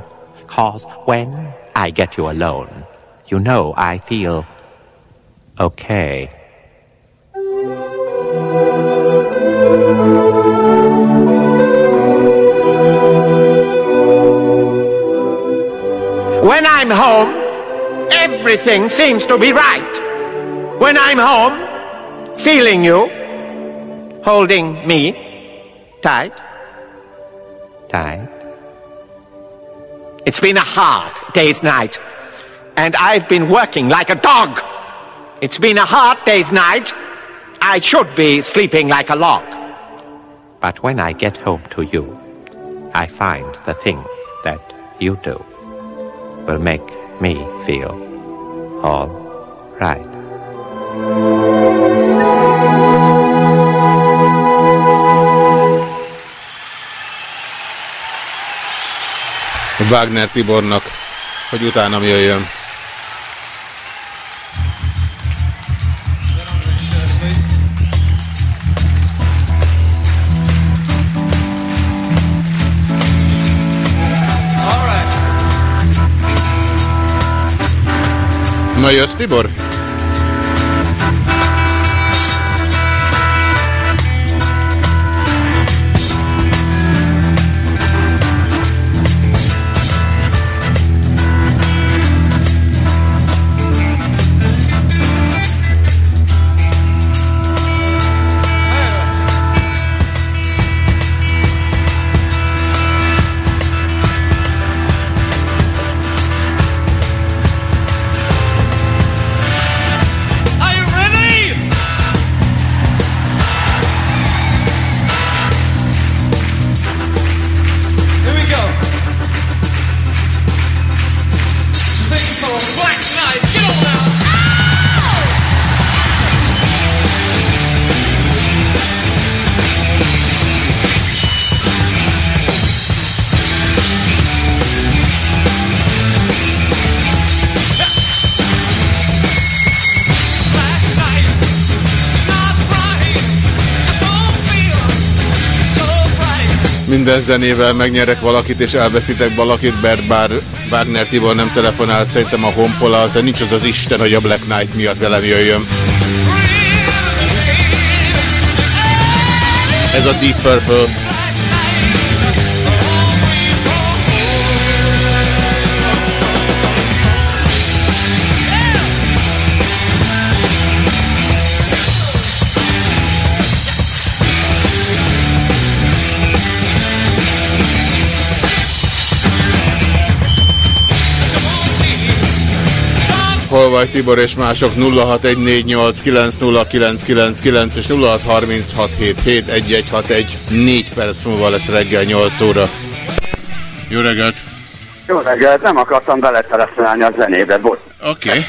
Cause when I get you alone, you know I feel okay. When I'm home, everything seems to be right. When I'm home, feeling you, holding me tight, tight. It's been a hard day's night, and I've been working like a dog. It's been a hard day's night. I should be sleeping like a log. But when I get home to you, I find the things that you do will make me feel all right. Wagner Tibornak, hogy utánam jöjjön. Na jössz, Tibor? Minden zenével megnyerek valakit, és elveszítek valakit, mert bár Wagner Tibor nem telefonált, szerintem a honpola, de nincs az az Isten, hogy a Black Knight miatt velem jöjjön. Ez a Deep Purple. Hol vagy Tibor és mások 0614890999 és 0636771161 4 perc múlva lesz reggel 8 óra. Jó reggelt! Jó reggelt, nem akartam beletelefonálni a zenébe, bocs. Oké. Okay.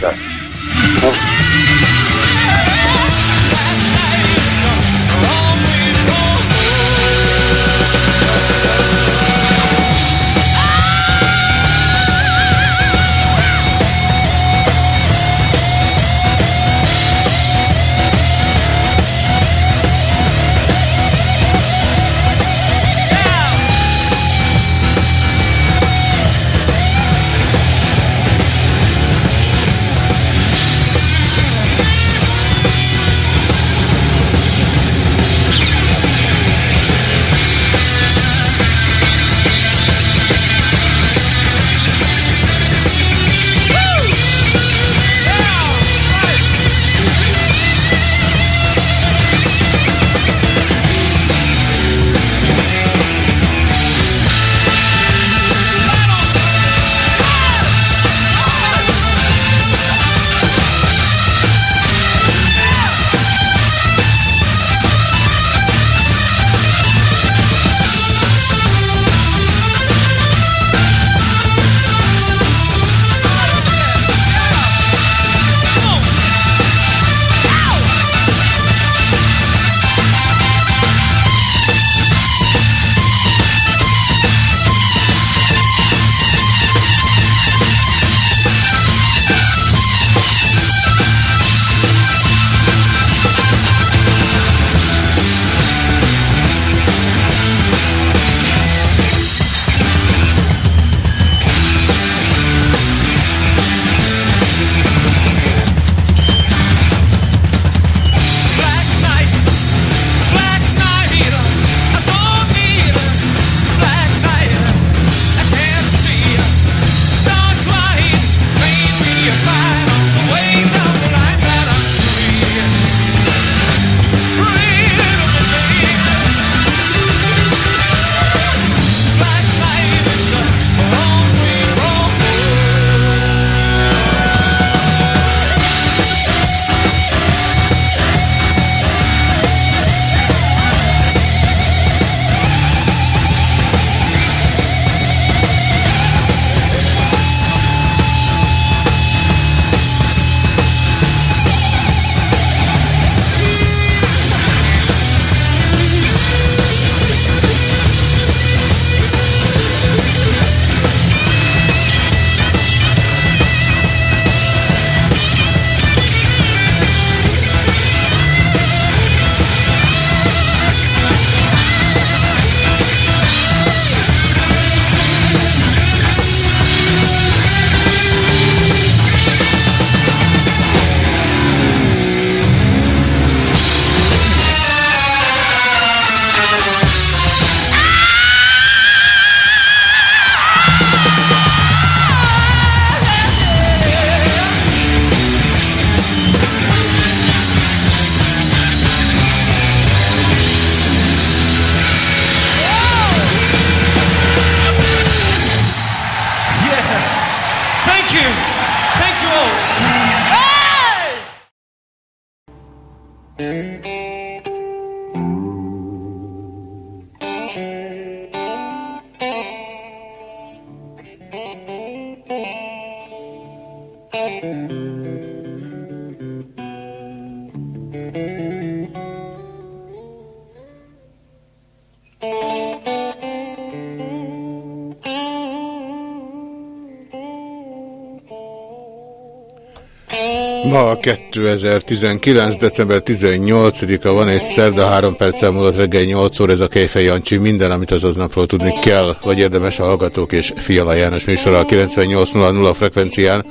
Ma 2019. december 18-a van, és szerda 3 perccel múlott reggel 8 óra ez a Kejfej Jancsi. Minden, amit az aznapról tudni kell, vagy érdemes a Hallgatók és Fiala János műsora a 98.00 frekvencián.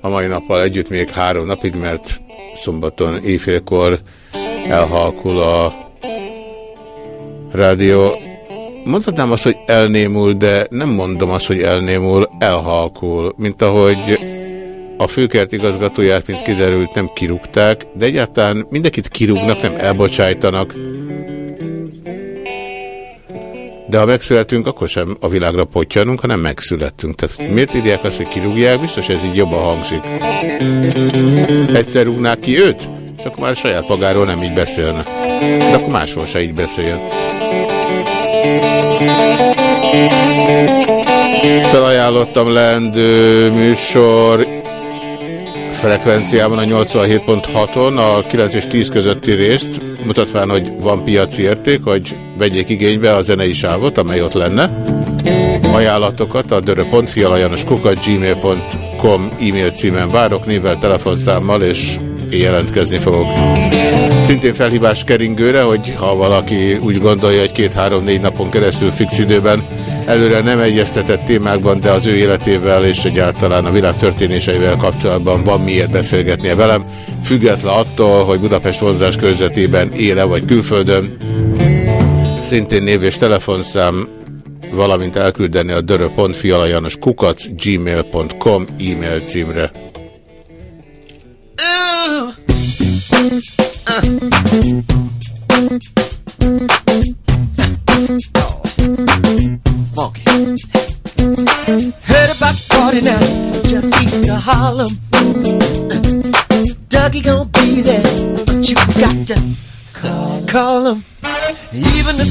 A mai nappal együtt még három napig, mert szombaton éjfélkor elhalkul a rádió. Mondhatnám azt, hogy elnémul, de nem mondom azt, hogy elnémul, elhalkul. Mint ahogy a főkert igazgatóját, mint kiderült, nem kirúgták, de egyáltalán mindenkit kirúgnak, nem elbocsájtanak. De ha megszületünk, akkor sem a világra potyanunk, hanem megszülettünk. Tehát miért írják azt, hogy kirúgják? Biztos ez így jobban hangzik. Egyszer rúgnák ki őt, és akkor már saját magáról nem így beszélne. De akkor máshol se így beszéljen. Felajánlottam leendő műsor frekvenciában a 87.6-on a 9 és 10 közötti részt, mutatván, hogy van piaci érték, hogy vegyék igénybe a zenei sávot, amely ott lenne. Ajánlatokat a dörö.fialajanoskukat gmail.com e-mail címen várok, névvel, telefonszámmal, és én jelentkezni fogok. Szintén felhívás keringőre, hogy ha valaki úgy gondolja, hogy két-három-négy napon keresztül fix időben előre nem egyeztetett témákban, de az ő életével és egyáltalán a világ történéseivel kapcsolatban van miért beszélgetnie velem, független attól, hogy Budapest vonzás körzetében éle vagy külföldön. Szintén név és telefonszám, valamint elküldeni a dörö.fialajanos kukac gmail.com e-mail címre. funky.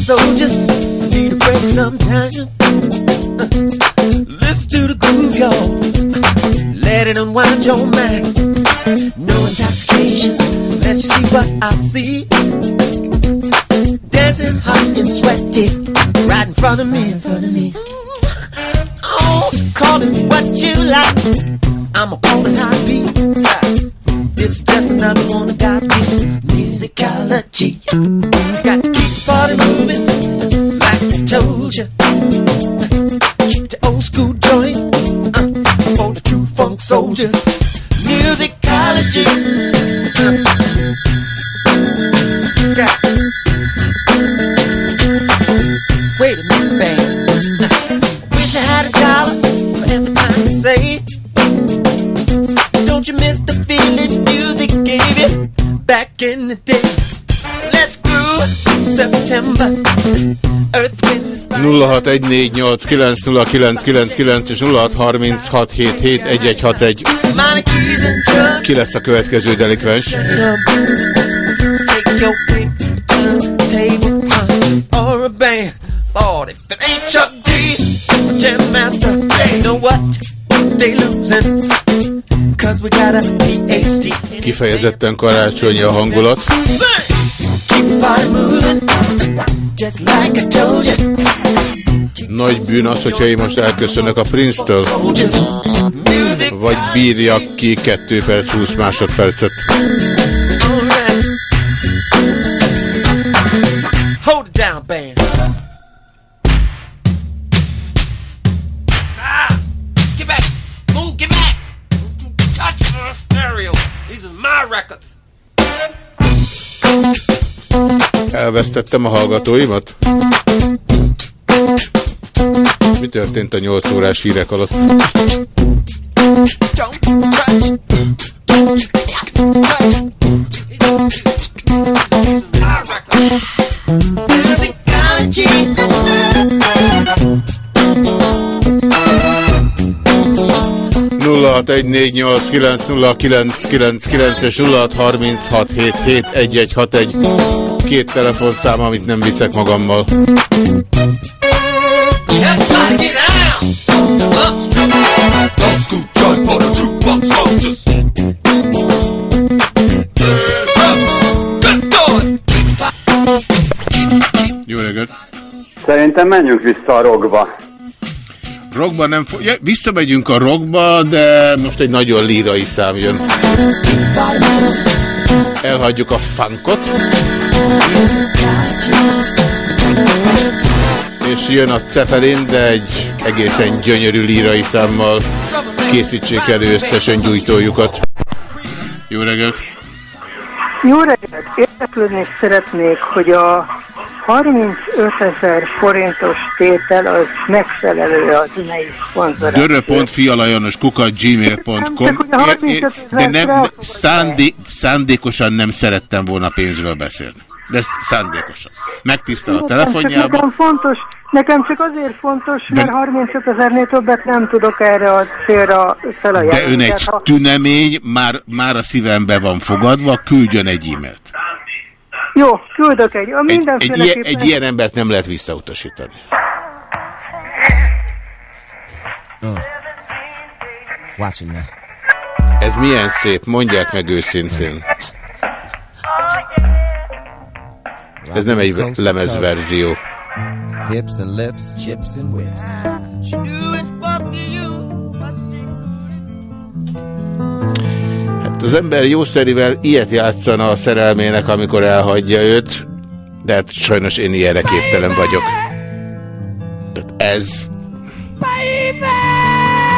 The soldiers need a break sometime. Listen to the groove, y'all. Let it unwind your mind. No intoxication, let's see what I see. Dancing hot and sweaty, right in front of me, in front of me. 0614890999 és 0636771161. minor keys and drugs. Ki lesz a következő delikvens? Lord. Kifejezetten karácsonyi a hangulat. Keep party moving, just like I told you. Nagy bűn az, hogyha én most elköszönök a Prince-től. Vagy bírjak ki 2 perc 20 másodpercet. alright. Hold it Mi történt a 8 órás hírek alatt? Don't touch. Don't you touch. These are, these are, these are my records. Musicology. 0614890999 és 0636771161. Két telefonszám, amit nem viszek magammal gotta Szerintem menjünk vissza a rockba. Rockba nem fog... Ja, visszamegyünk a rockba, de most egy nagyon lírai szám jön. Elhagyjuk a funkot. És jön a Zeppelin, de egy egészen gyönyörű lírai számmal készítsék elő összesen gyújtójukat. Jó reggelt! Jó reggelt! Érdeklődni szeretnék, hogy a 35 ezer forintos tétel az megfelelő a zenei szponzorát. Dörö.fialajanos kukat gmail.com De nem, szándé, szándékosan nem szerettem volna pénzről beszélni. De ezt szándékosan. Megtisztel a telefonjába. Nekem fontos, nekem csak azért fontos, mert 35 ezernél többet nem tudok erre a célra felajánlani. De ön egy ha- tünemény, már, már a szívembe van fogadva, küldjön egy e-mailt. Jó, küldök egy. A Egy, egy, ilyen, egy ilyen embert nem lehet visszautasítani. Watching now. Ez milyen szép, mondják meg őszintén. Ez nem egy lemezverzió. Hips and lips, chips and whips. She do it for you. Hát az ember jószerivel ilyet játszana a szerelmének, amikor elhagyja őt, de hát sajnos én ilyenre képtelen vagyok. Tehát ez...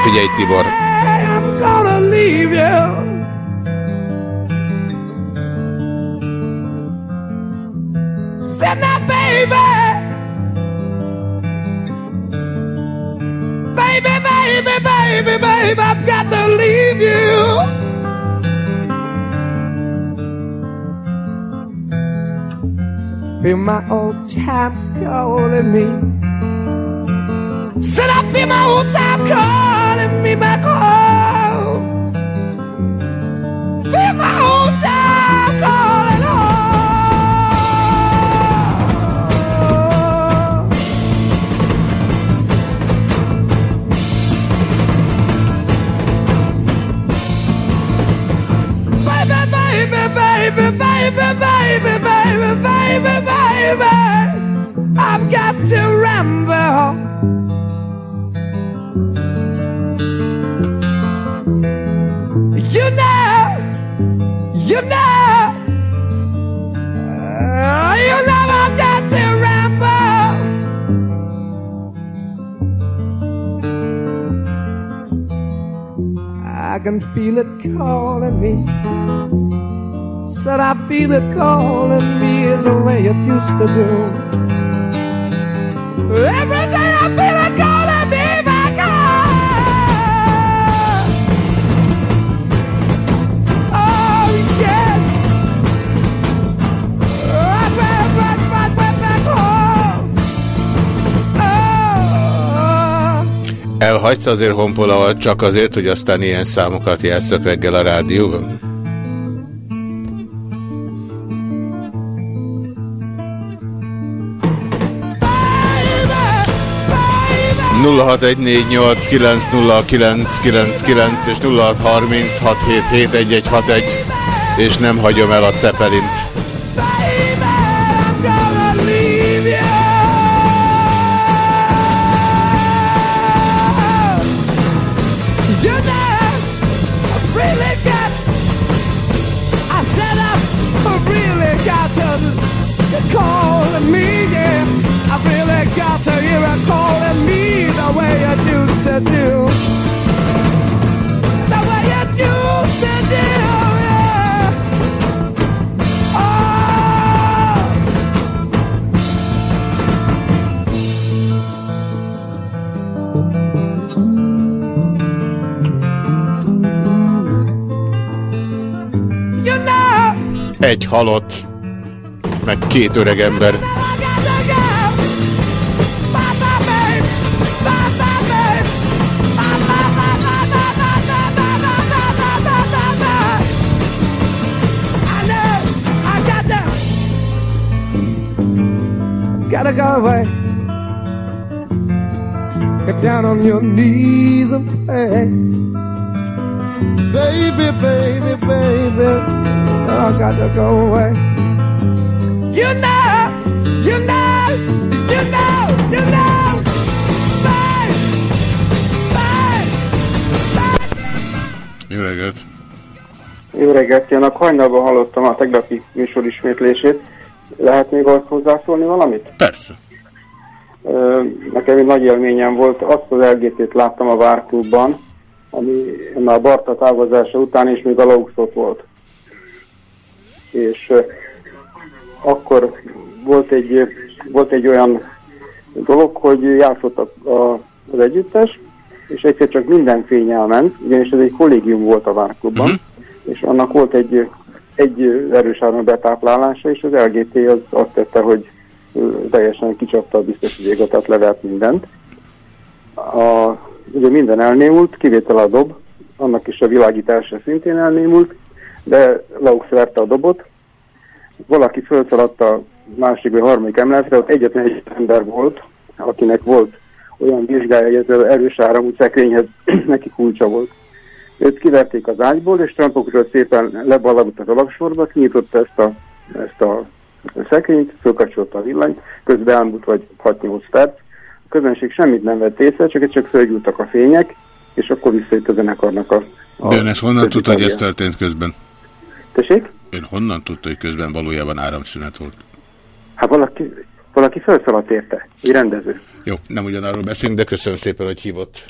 Figyelj, Tibor! I'm gonna leave you. Said now, baby. Baby, baby, baby, I've got to leave you. Feel my old time calling me. Said I feel my old time calling me back home. Feel my old baby, baby, baby, baby, baby, baby. I've got to ramble. You know, you know, uh, you know I've got to ramble. I can feel it calling me. Said I feel it calling me the way it used to do. Every day I feel it calling me back home. Oh, yes. Right, right, right, right back home. Oh. Elhagysz azért honpolával csak azért, hogy aztán ilyen számokat játszok reggel a rádióban? 0614890999 és 0636771161, és nem hagyom el a cepelint. Halott, meg két öreg ember. Gotta go away. Get down on your knees and pray. Baby, baby, I got to go away. You know, you know, you know, you know. Jó reggelt! Jó reggelt kívánok! Hajnalban hallottam a tegnapi műsor ismétlését. Lehet még ott hozzászólni valamit? Persze. Nekem egy nagy élményem volt, azt az LGT-t láttam a Várklubban, ami a Barta távozása után is még a Lauxot volt. És akkor volt egy, volt egy olyan dolog, hogy játszott a, a, az együttes, és egyszer csak minden fény elment, ugyanis ez egy kollégium volt a Várklubban, Mhm. és annak volt egy, egy erős áram betáplálása, és az LGT az azt tette, hogy teljesen kicsapta a biztosítékot, tehát levert mindent. A, ugye minden elnémult, kivétel a dob, annak is a világítása szintén elnémult, de Laux verte a dobot, valaki felszaladt a másik vagy harmadik emeletre, ott egyetlen egy ember volt, akinek volt olyan vizsgája, hogy ez erős áramú szekrényhez *clears throat* neki kulcsa volt. Őt kiverték az ágyból, és trampokról szépen lebalagudt az alapsorba, kinyitotta ezt a, ezt a szekrényt, fölkapcsolta a villanyt, közben elmúlt vagy 6-8 perc. A közönség semmit nem vett észre, csak csak fölgyúltak a fények, és akkor visszajött a zenekarnak a... a De ön ezt honnan tudta, hogy ez történt közben? Tessék? Ön honnan tudta, hogy közben valójában áramszünet volt? Hát valaki, valaki felszaladt érte, egy rendező. Jó, nem ugyanarról beszélünk, de köszönöm szépen, hogy hívott.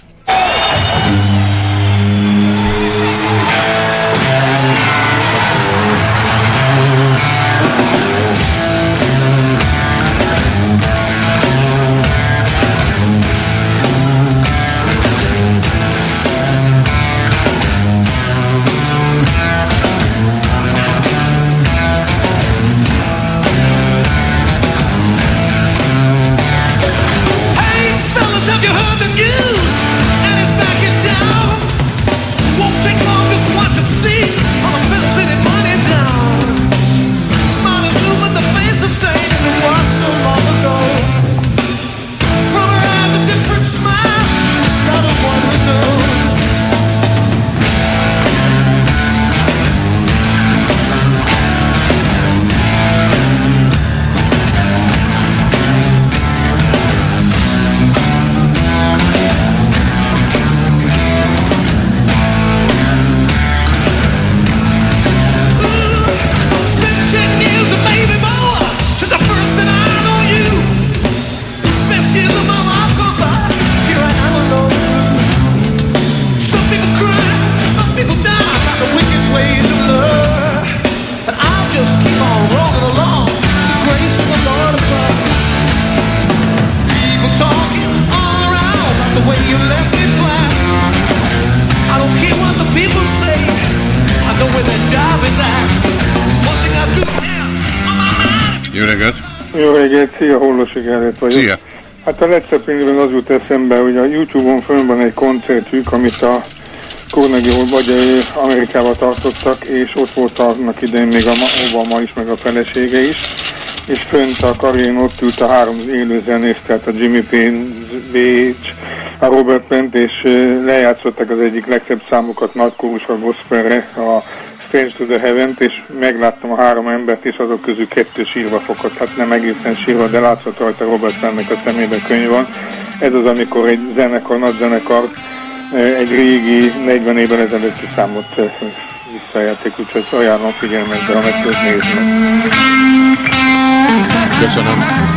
Gerrit vagyok. Szia! Hát a Led Zeppelinről az jut eszembe, hogy a Youtube-on fönn van egy koncertjük, amit a Hall vagy Amerikába tartottak, és ott volt annak idején még a Ma- Obama is, meg a felesége is, és fönt a karjén ott ült a három élő zenész, tehát a Jimmy Page, Page a Robert Plant, és lejátszották az egyik legszebb számukat nagykórus a gospelre, a Strange to the heaven és megláttam a három embert, és azok közül kettő sírva fogott, hát nem egészen sírva, de látszott rajta Robert Plantnek a szemében könyv van. Ez az, amikor egy zenekar, nagy zenekar eh, egy régi, 40 évvel ezelőtti számot eh, visszajáték, úgyhogy ajánlom figyelmetbe, ha meg tudod nézni. Köszönöm.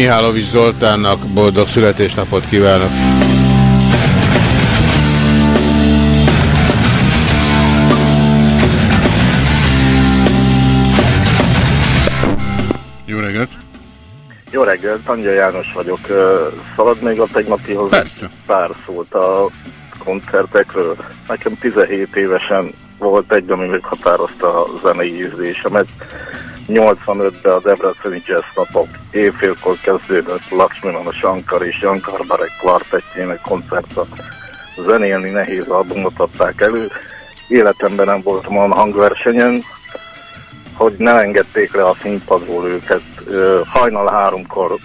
Mihálovics Zoltánnak boldog születésnapot kívánok. Jó reggelt! Jó reggelt, Tanja János vagyok. Szalad még a tegnapihoz Persze. pár szót a koncertekről. Nekem 17 évesen volt egy, ami meghatározta a zenei ízlésemet. 85-ben a Debreceni Jazz napok évfélkor kezdődött Lakshminan a Shankar és Jankar Barek kvartettjének koncertbe. Zenélni nehéz albumot adták elő. Életemben nem voltam olyan hangversenyen, hogy ne engedték le a színpadról őket. Hajnal háromkor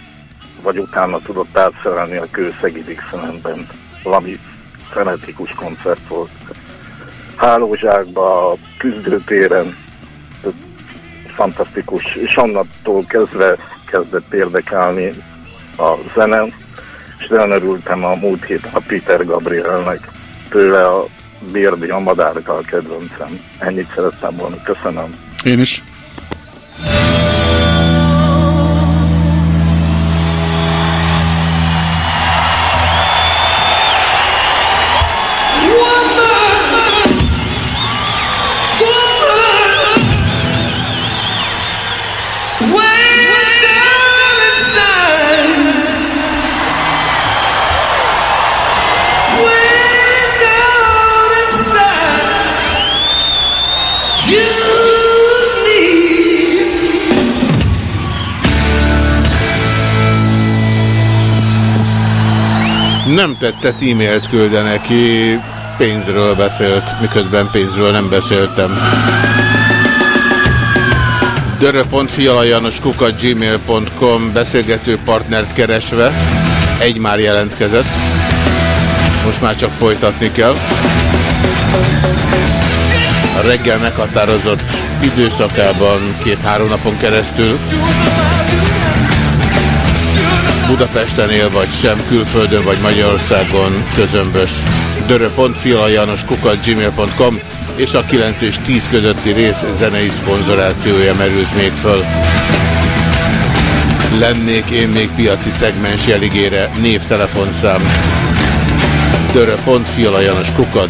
vagy utána tudott átszerelni a kőszegi Dixielandben. Valami frenetikus koncert volt. Hálózsákba, küzdőtéren, fantasztikus, és onnantól kezdve kezdett érdekelni a zene, és nagyon örültem a múlt héten a Peter Gabrielnek, tőle a Bérdi, a madárkal kedvencem. Ennyit szerettem volna, köszönöm. Én is. Nem tetszett e-mailt küldeni neki, pénzről beszélt, miközben pénzről nem beszéltem. dörö.fialajanoskukat gmail.com beszélgető partnert keresve egy már jelentkezett. Most már csak folytatni kell. A reggel meghatározott időszakában két-három napon keresztül Budapesten él vagy sem, külföldön vagy Magyarországon közömbös. dörö.fialajanoskukat gmail.com és a 9 és 10 közötti rész zenei szponzorációja merült még föl. Lennék én még piaci szegmens jeligére névtelefonszám dörö.fialajanoskukat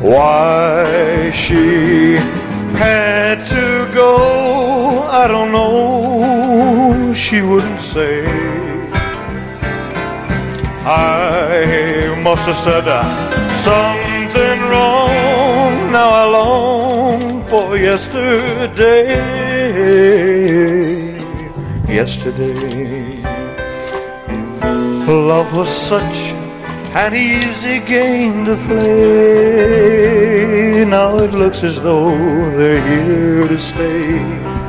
Why she had to go, I don't know. She wouldn't say. I must have said uh, something wrong. Now I long for yesterday. Yesterday. Love was such an easy game to play. Now it looks as though they're here to stay.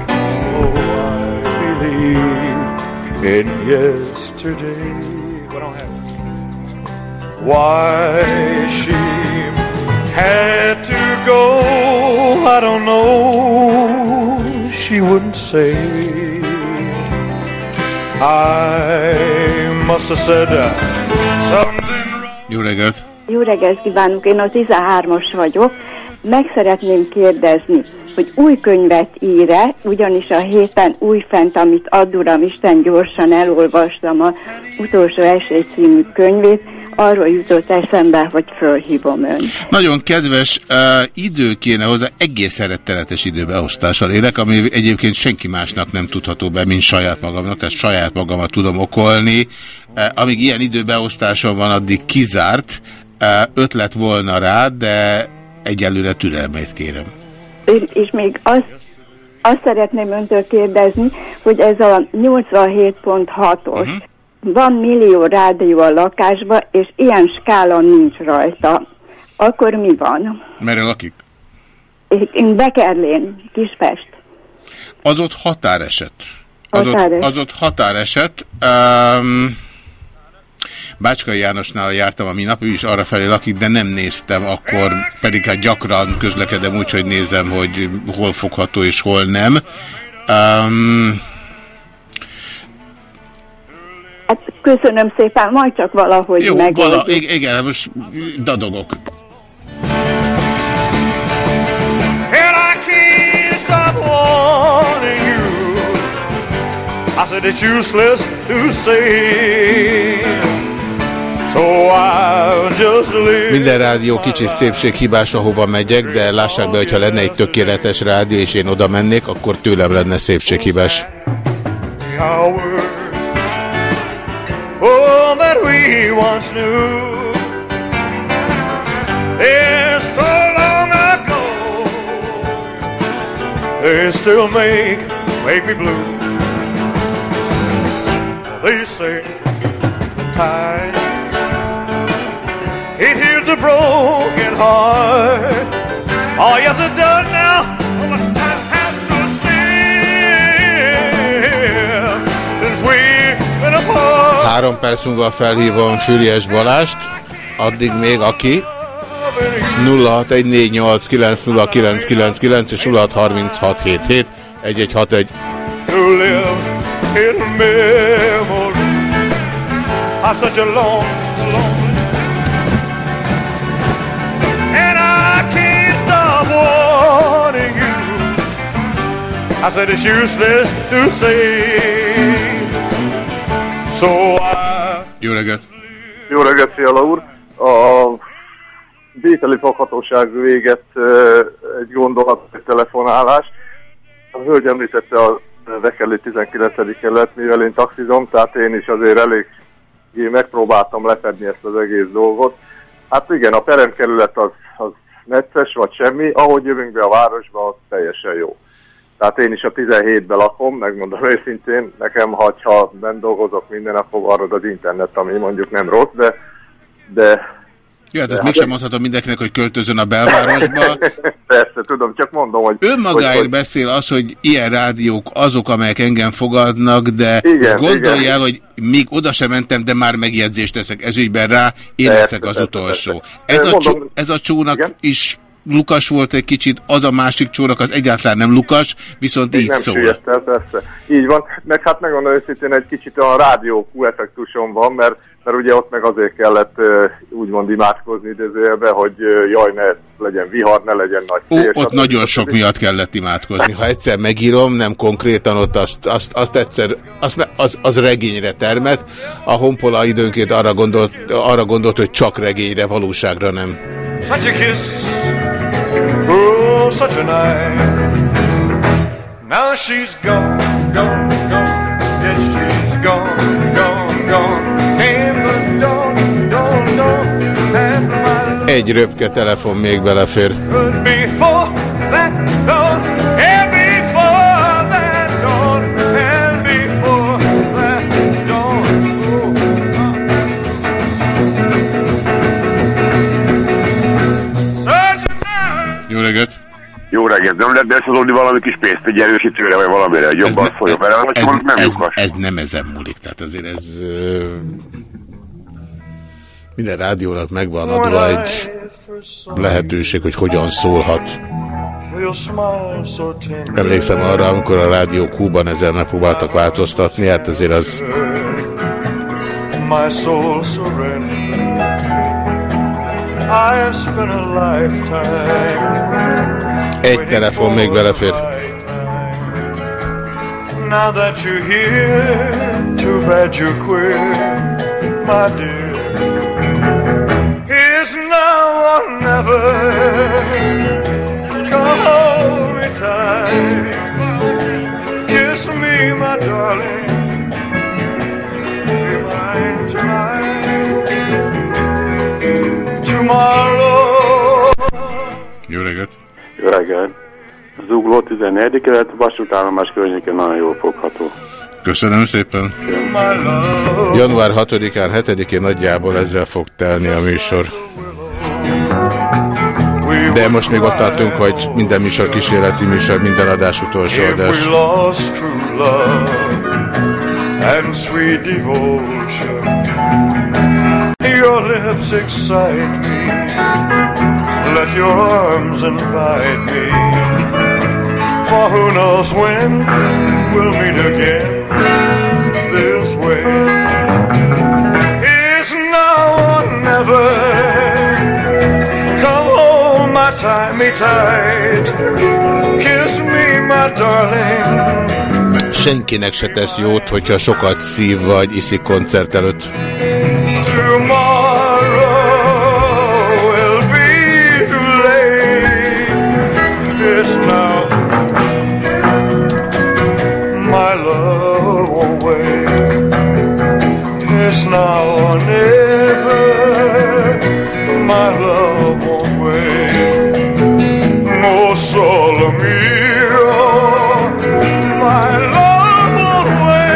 Oh, I believe in yesterday. Why she had to go, I don't know. She wouldn't say. I must have said uh, something. Jó reggelt! Jó reggelt kívánok, én a 13-as vagyok. Meg szeretném kérdezni, hogy új könyvet ír-e, ugyanis a héten újfent, amit add Uram Isten gyorsan elolvastam a utolsó esély című könyvét, arról jutott eszembe, hogy fölhívom ön. Nagyon kedves uh, idő kéne hozzá, egész rettenetes időbeosztással élek, ami egyébként senki másnak nem tudható be, mint saját magamnak, tehát saját magamat tudom okolni. Uh, amíg ilyen időbeosztáson van, addig kizárt, uh, ötlet volna rá, de egyelőre türelmét kérem. És, és még azt, azt szeretném öntől kérdezni, hogy ez a 87.6-os, uh-huh. Van millió rádió a lakásba, és ilyen skála nincs rajta. Akkor mi van? Merre lakik? Én Bekerlén, Kispest. Az ott határeset. Az ott, Határeset. az ott határeset. Um, Bácskai Jánosnál jártam a minap, ő is arra felé lakik, de nem néztem akkor, pedig hát gyakran közlekedem úgy, hogy nézem, hogy hol fogható és hol nem. Um, Hát köszönöm szépen, majd csak valahogy jó, megoldjuk. vala, ig- igen, most dadogok. I said it's useless to say. So I'll just live. Minden rádió kicsi szépséghibás, ahova megyek, de lássák be, hogyha lenne egy tökéletes rádió, és én oda mennék, akkor tőlem lenne szépséghibás. Oh, that we once knew. It's so long ago. They still make make me blue. They say time it heals a broken heart. Oh yes, it does now. Három perc múlva felhívom Füriás Balást, addig még aki 0614890999 és 0636771161. to live in memory of such a long, long. I said it's useless to say. So I Jó reggelt! Jó reggelt, Fiala úr! A vételi foghatóság végett ö, egy gondolat, egy telefonálás. A hölgy említette a Vekelő 19. kerület, mivel én taxizom, tehát én is azért elég megpróbáltam lefedni ezt az egész dolgot. Hát igen, a peremkerület az, az necces, vagy semmi, ahogy jövünk be a városba, az teljesen jó. Tehát én is a 17-ben lakom, megmondom őszintén, nekem, ha, ha nem dolgozok minden nap, arra az internet, ami mondjuk nem rossz, de, de Jó, hát ezt De mégsem hát- mondhatom mindenkinek, hogy költözön a belvárosba. *laughs* Persze, tudom, csak mondom, hogy... Önmagáért hogy, beszél az, hogy ilyen rádiók azok, amelyek engem fogadnak, de Igen, gondolj igen. el, hogy még oda sem mentem, de már megjegyzést teszek ezügyben rá, én Persze, leszek az persze, utolsó. persze. Ez a, Mondom- ez a csónak is Lukas volt egy kicsit, az a másik csónak az egyáltalán nem Lukas, viszont Még így nem szól. süllyedt el, persze. Így van. Meg hát megmondom őszintén, egy kicsit a rádió Q effektuson van, mert, mert ugye ott meg azért kellett úgymond imádkozni idézőjelbe, hogy jaj, ne legyen vihar, ne legyen nagy Ó, ott nagyon sok miatt kellett imádkozni. Ha egyszer megírom, nem konkrétan, ott azt, azt, azt egyszer, az, az, az regényre termet. A honpola időnként arra gondolt, arra gondolt, hogy csak regényre, valóságra nem. such a kiss, such a night. Now she's gone, gone, gone. Yes, she's gone, gone, gone. Came the dawn, dawn, dawn. And my Egy röpke telefon még belefér. Before that dawn, and before that dawn, and before that dawn, oh, such a Jó reggelt! Jó reggelt, nem lehet beszólni valami kis pénzt egy erősítőre, vagy valamire, hogy jobban folyjon vele, vagy Ez, nem ez, lyukas. ez nem ezen múlik, tehát azért ez... ö, Minden rádiónak megvan adva egy lehetőség, hogy hogyan szólhat. Emlékszem arra, amikor a Rádió Kúban ezen megpróbáltak változtatni, hát azért az My soul surrender. I have spent a lifetime egy telefon még belefér. Now that you're here, too bad you're queer, my dear. Here's now or never. Come hold me tight. Kiss me, my darling. Be mine tonight. Tomorrow. Jó reggelt! Zugló 14 kelet vasútállomás környékén nagyon jól fogható. Köszönöm szépen! Január 6-án, 7-én nagyjából ezzel fog telni a műsor. De most még ott tartunk, hogy minden műsor kísérleti műsor, minden adás utolsó adás. and sweet devotion, your lips excite me. Let your arms invite me. For who knows when we'll meet again this way. It's now or never. Come home, my tie me tight. Kiss me, my darling. Senkinek se tesz jót, hogyha sokat szív vagy iszik koncert előtt. Tomorrow now or never. My love won't wait. No solo mio. My love won't wait.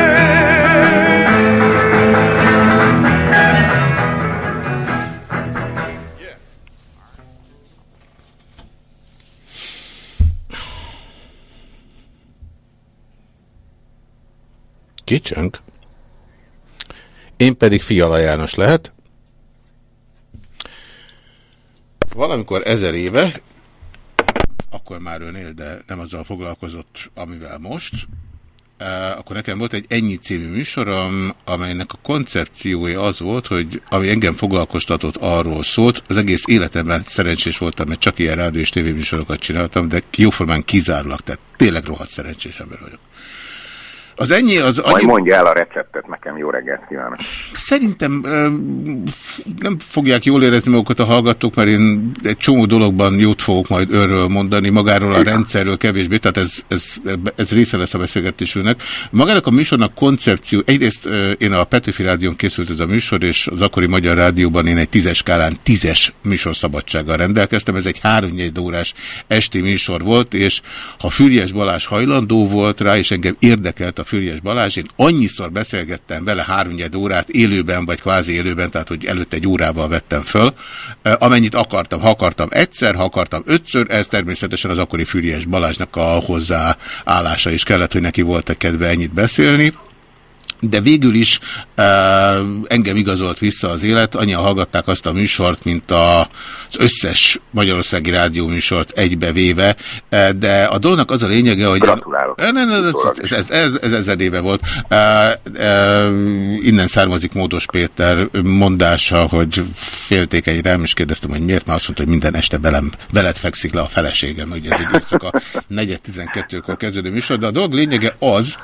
Kicsönk. Én pedig Fiala János lehet. Valamikor ezer éve, akkor már ön de nem azzal foglalkozott, amivel most, eh, akkor nekem volt egy ennyi című műsorom, amelynek a koncepciója az volt, hogy ami engem foglalkoztatott, arról szólt. Az egész életemben szerencsés voltam, mert csak ilyen rádió és tévéműsorokat csináltam, de jóformán kizárólag, tehát tényleg rohadt szerencsés ember vagyok. Az ennyi az... Majd annyi- mondja el a receptet nekem, jó reggelt kívánok. Szerintem nem fogják jól érezni magukat a hallgatók, mert én egy csomó dologban jót fogok majd önről mondani, magáról a rendszerről kevésbé, tehát ez, ez, ez része lesz a beszélgetésünknek. Magának a műsornak koncepció, egyrészt én a Petőfi Rádión készült ez a műsor, és az akkori Magyar Rádióban én egy tízes skálán tízes műsorszabadsággal rendelkeztem, ez egy három órás esti műsor volt, és ha Füriyes Balázs hajlandó volt rá, és engem érdekelt a Füriyes Balázs, én annyiszor beszélgettem vele három órát élőben, vagy kvázi élőben, tehát hogy előtte egy órával vettem föl, amennyit akartam. Ha akartam egyszer, ha akartam ötször, ez természetesen az akkori Füriyes Balázsnak a hozzáállása is kellett, hogy neki volt a kedve ennyit beszélni de végül is engem igazolt vissza az élet, annyian hallgatták azt a műsort, mint a, az összes magyarországi rádióműsort egybevéve, de a dolognak az a lényege, hogy... Gratulálok. Ez, ez, ez, ez ezer éve volt. Innen származik Módos Péter mondása, hogy féltékeny rám, és kérdeztem, hogy miért, mert azt mondta, hogy minden este velem, veled fekszik le a feleségem, ugye ez egy éjszaka *laughs* 4.12-kor kezdődő műsor, de a dolog lényege az,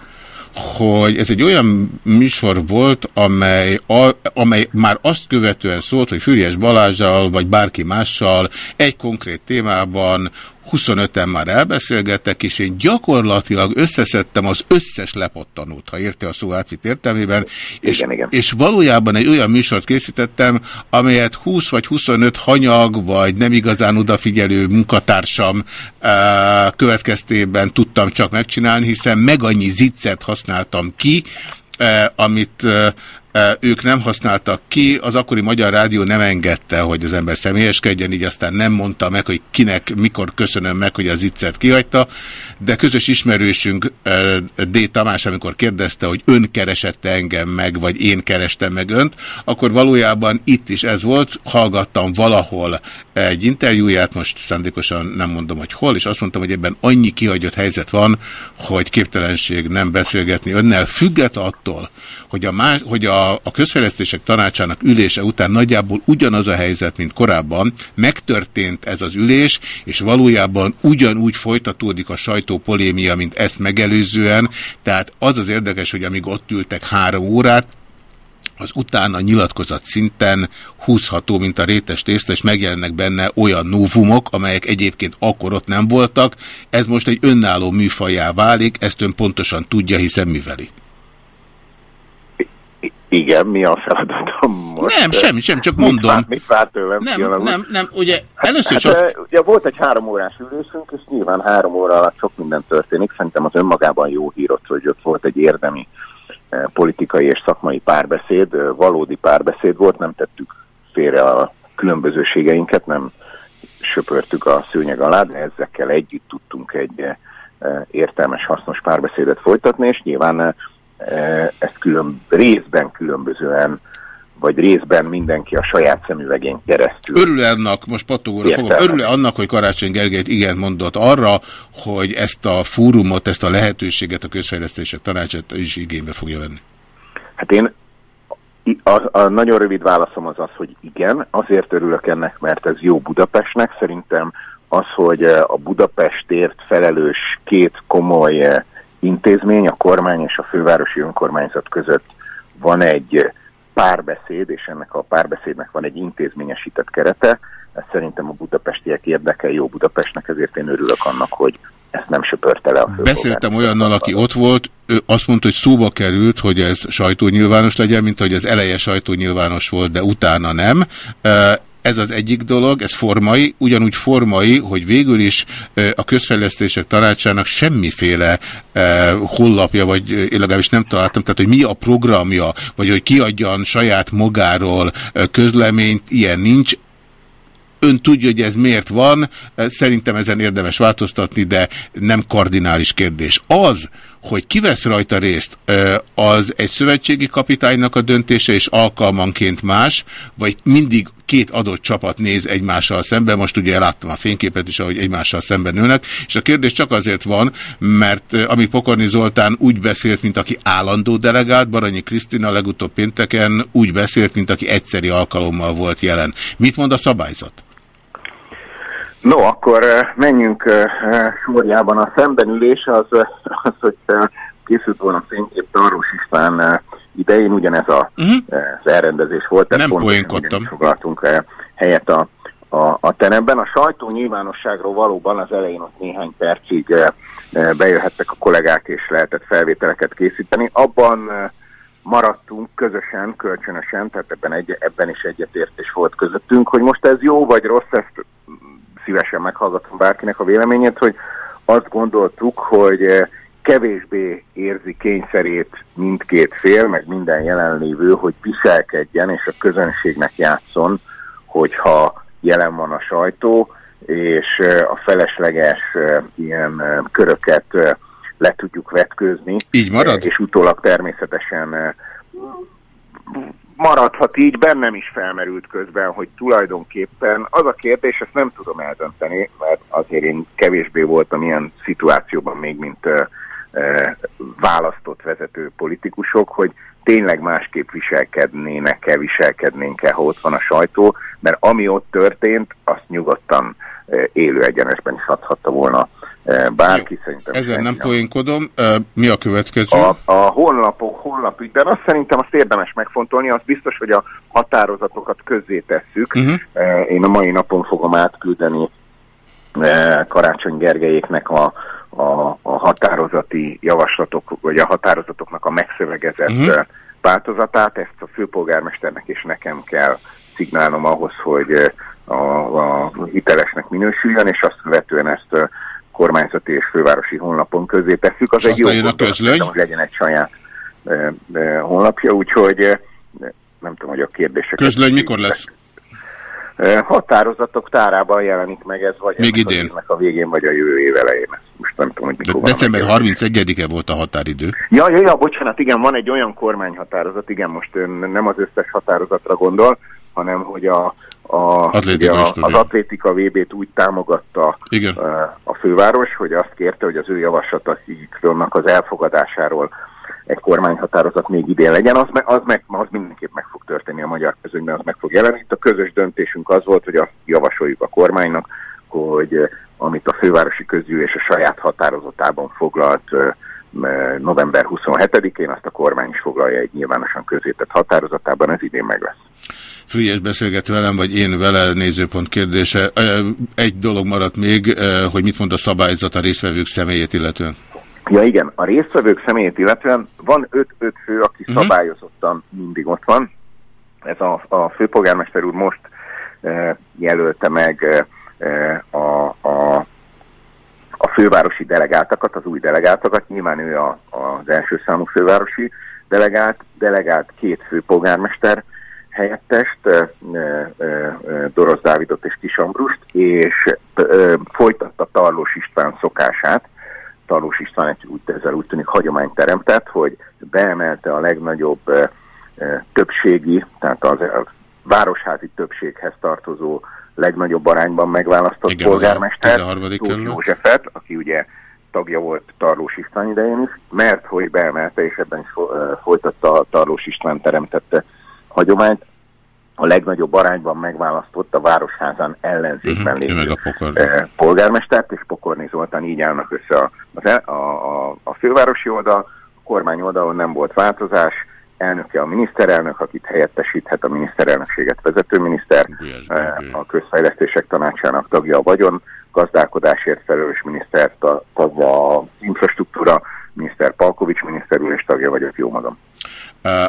hogy ez egy olyan műsor volt, amely, a, amely már azt követően szólt, hogy Füriyes Balázsjal, vagy bárki mással egy konkrét témában 25-en már elbeszélgettek, és én gyakorlatilag összeszedtem az összes lepottanót, ha érti a szó átvitt értelmében, és, Igen, igen. és valójában egy olyan műsort készítettem, amelyet 20 vagy 25 hanyag, vagy nem igazán odafigyelő munkatársam eh, következtében tudtam csak megcsinálni, hiszen meg annyi zicsert használtam ki, eh, amit, eh, Ők nem használtak ki, az akkori Magyar Rádió nem engedte, hogy az ember személyeskedjen, így aztán nem mondta meg, hogy kinek, mikor köszönöm meg, hogy az iccet kihagyta, de közös ismerősünk D. Tamás, amikor kérdezte, hogy ön keresette engem meg, vagy én kerestem meg önt, akkor valójában itt is ez volt, hallgattam valahol egy interjúját, most szándékosan nem mondom, hogy hol, és azt mondtam, hogy ebben annyi kihagyott helyzet van, hogy képtelenség nem beszélgetni önnel, függet attól, hogy a, más, hogy a, a közfejlesztések tanácsának ülése után nagyjából ugyanaz a helyzet, mint korábban, megtörtént ez az ülés, és valójában ugyanúgy folytatódik a sajtópolémia, mint ezt megelőzően, tehát az az érdekes, hogy amíg ott ültek három órát, az utána nyilatkozat szinten húzható, mint a rétes tészta, és megjelennek benne olyan novumok, amelyek egyébként akkor ott nem voltak. Ez most egy önálló műfajá válik, ezt ön pontosan tudja, hiszen műveli. Igen, mi a feladatom most? Nem, semmi, semmi, csak Mit mondom. vár, mit vár tőlem? Nem, Fiala úr? nem, nem, ugye először is Hát, azt... ugye volt egy három órás ülésünk, és nyilván három óra alatt sok minden történik. Szerintem az önmagában jó hír ott, hogy ott volt egy érdemi eh, politikai és szakmai párbeszéd, eh, valódi párbeszéd volt, nem tettük félre a különbözőségeinket, nem söpörtük a szőnyeg alá, de ezekkel együtt tudtunk egy eh, értelmes, hasznos párbeszédet folytatni, és nyilván ezt külön, részben különbözően, vagy részben mindenki a saját szemüvegén keresztül. Örül-e annak, most patogóra fogom, Értelmes. örül-e annak, hogy Karácsony Gergelyt igen mondott arra, hogy ezt a fórumot, ezt a lehetőséget a közfejlesztések tanácsát is igénybe fogja venni? Hát én a, a nagyon rövid válaszom az az, hogy igen, azért örülök ennek, mert ez jó Budapestnek. Szerintem az, hogy a Budapestért felelős két komoly intézmény, a kormány és a fővárosi önkormányzat között van egy párbeszéd, és ennek a párbeszédnek van egy intézményesített kerete. Ez szerintem a budapestiek érdeke, jó Budapestnek, ezért én örülök annak, hogy ezt nem söpörte le a. Beszéltem olyannal, aki ott volt, ő azt mondta, hogy szóba került, hogy ez sajtónyilvános legyen, mint hogy az eleje sajtónyilvános volt, de utána nem. Ez az egyik dolog, ez formai, ugyanúgy formai, hogy végül is a közfejlesztések tanácsának semmiféle hollapja, vagy én legalábbis nem találtam, tehát hogy mi a programja, vagy hogy kiadjan saját magáról közleményt, ilyen nincs. Ön tudja, hogy ez miért van, szerintem ezen érdemes változtatni, de nem kardinális kérdés. Az, hogy ki vesz rajta részt, az egy szövetségi kapitánynak a döntése, és alkalmanként más, vagy mindig két adott csapat néz egymással szemben, most ugye láttam a fényképet is, ahogy egymással szemben ülnek, és a kérdés csak azért van, mert ami Pokorni Zoltán úgy beszélt, mint aki állandó delegált, Baranyi Krisztina legutóbb pénteken úgy beszélt, mint aki egyszeri alkalommal volt jelen. Mit mond a szabályzat? No, akkor eh, menjünk eh, eh, sorjában. A szembenülés az, az hogy készült volna fénykép Tarós István idején, ugyanez a, uh-huh. az elrendezés volt. tehát Nem poénkodtam. Foglaltunk helyet a, a, a teremben. A sajtó nyilvánosságról valóban az elején ott néhány percig bejöhettek a kollégák, és lehetett felvételeket készíteni. Abban maradtunk közösen, kölcsönösen, tehát ebben, egy, ebben is egyetértés volt közöttünk, hogy most ez jó vagy rossz, ezt szívesen meghallgatom bárkinek a véleményét, hogy azt gondoltuk, hogy eh, kevésbé érzi kényszerét mindkét fél, meg minden jelenlévő, hogy viselkedjen és a közönségnek játszon, hogyha jelen van a sajtó, és eh, a felesleges eh, ilyen köröket le tudjuk vetkőzni. Így marad? És utólag természetesen maradhat így, bennem is felmerült közben, hogy tulajdonképpen az a kérdés, ezt nem tudom eldönteni, mert azért én kevésbé voltam ilyen szituációban még, mint uh, uh, választott vezető politikusok, hogy tényleg másképp viselkednének-e, viselkednénk-e, ha ott van a sajtó, mert ami ott történt, azt nyugodtan élő egyenesben is adhatta volna uh, bárki. Szerintem Ezen nem poénkodom. Ö, Mi a következő? a, a honlapok, honlapügyben azt szerintem azt érdemes megfontolni, az biztos, hogy a határozatokat közzé tesszük. Uh-huh. Eh, Én a mai napon fogom átküldeni Karácsony Gergelyéknek a, a, a határozati javaslatok, vagy a határozatoknak a megszövegezett Mhm. uh-huh. változatát. Ezt a főpolgármesternek és nekem kell szignálnom ahhoz, hogy a, a hitelesnek minősüljön, és azt követően ezt kormányzati és fővárosi honlapon közé tesszük. Az És egy jó jön a közlöny? hogy legyen egy saját e, e, honlapja, úgyhogy e, nem tudom, hogy a kérdések. Közlöny mikor lesz? Határozatok tárában jelenik meg ez, vagy Még idén? a végén, vagy a jövő év elején. Most nem tudom, hogy mikor a December megjelenés. 31-e volt a határidő. Ja, ja, ja, bocsánat, igen, van egy olyan kormányhatározat, igen, most ön nem az összes határozatra gondol, hanem hogy a, a, Atlétika a, az atlétika VB-t úgy támogatta Igen. a főváros, hogy azt kérte, hogy az ő javaslataiknak az elfogadásáról egy kormányhatározat még idén legyen, az, az, meg, az mindenképp meg fog történni a magyar közönyben, az meg fog jelenni. Itt a közös döntésünk az volt, hogy azt javasoljuk a kormánynak, hogy amit a fővárosi közgyűlés a saját határozatában foglalt november 27-én, azt a kormány is foglalja egy nyilvánosan közétett határozatában, ez idén meg lesz. Fülyes beszélget velem, vagy én vele nézőpont kérdése. Egy dolog maradt még, hogy mit mond a szabályzat a részvevők személyét illetően. Ja igen, a résztvevők személyét illetően van 5-5 fő, aki Mhm. szabályozottan mindig ott van. Ez a, a főpolgármester úr most e, jelölte meg e, a, a, a fővárosi delegáltakat, az új delegáltakat. Nyilván ő a, az első számú fővárosi delegált, delegált két főpolgármester helyettest, e, e, e, Dorosz Dávidot és Kis Ambrust, és folytatta Tarlós István szokását, Tarlós István egy úgy, ezzel úgy tűnik hagyományt teremtett, hogy beemelte a legnagyobb eh, eh, többségi, tehát az eh, városházi többséghez tartozó legnagyobb arányban megválasztott Igen, polgármester, 13. Tóth. Józsefet, aki ugye tagja volt Tarlós István idején is, mert hogy beemelte, és ebben is fo- eh, folytatta a Tarlós István teremtette hagyományt, a legnagyobb arányban megválasztott a Városházán ellenzékben Mhm, ő lévő eh, polgármestert, és Pokorni Zoltán így állnak össze a, a, a, a fővárosi oldal, a kormány oldalon nem volt változás, elnöke a miniszterelnök, akit helyettesíthet a miniszterelnökséget vezető miniszter, eh, a közfejlesztések tanácsának tagja a vagyon, gazdálkodásért felelős miniszter, ta- tagja a infrastruktúra, miniszter Palkovics miniszter úr, és tagja vagyok jó magam.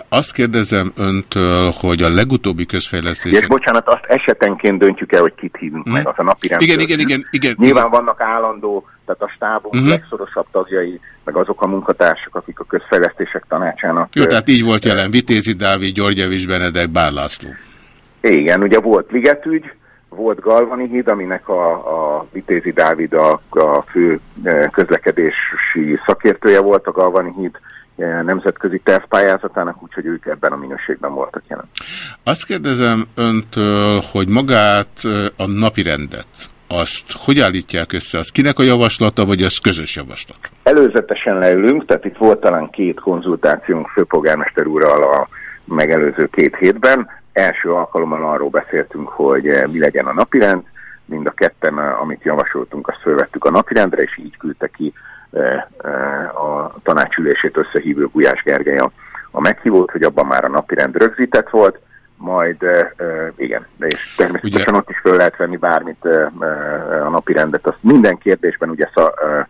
Azt kérdezem öntől, hogy a legutóbbi És közfejlesztések... bocsánat, azt esetenként döntjük el, hogy kit hívunk meg, az a napi Mhm. Igen, igen, igen, igen. Nyilván vannak állandó, tehát a stábunk Mhm. legszorosabb tagjai, meg azok a munkatársak, akik a közfejlesztések tanácsának. Jó, tehát így volt jelen Vitézi Dávid, Györgyevics Benedek, Bár László. Igen, ugye volt Ligetügy, volt Galvani híd, aminek a, a Vitézi Dávid a, a fő közlekedési szakértője volt, a Galvani híd nemzetközi tervpályázatának, úgyhogy ők ebben a minőségben voltak jelen. Azt kérdezem öntől, hogy magát ö, a napirendet, azt hogy állítják össze? Az kinek a javaslata, vagy az közös javaslat? Előzetesen leülünk, tehát itt volt talán két konzultációnk főpolgármester úrral a megelőző két hétben. Első alkalommal arról beszéltünk, hogy eh, mi legyen a napirend. Mind a ketten, amit javasoltunk, azt fölvettük a napirendre, és így küldte ki a tanácsülését összehívő Gulyás Gergely a, a meghívót, hogy abban már a napirend rögzített volt, majd igen, és természetesen ott is föl lehet venni bármit a napirendet. Azt minden kérdésben ugye eh,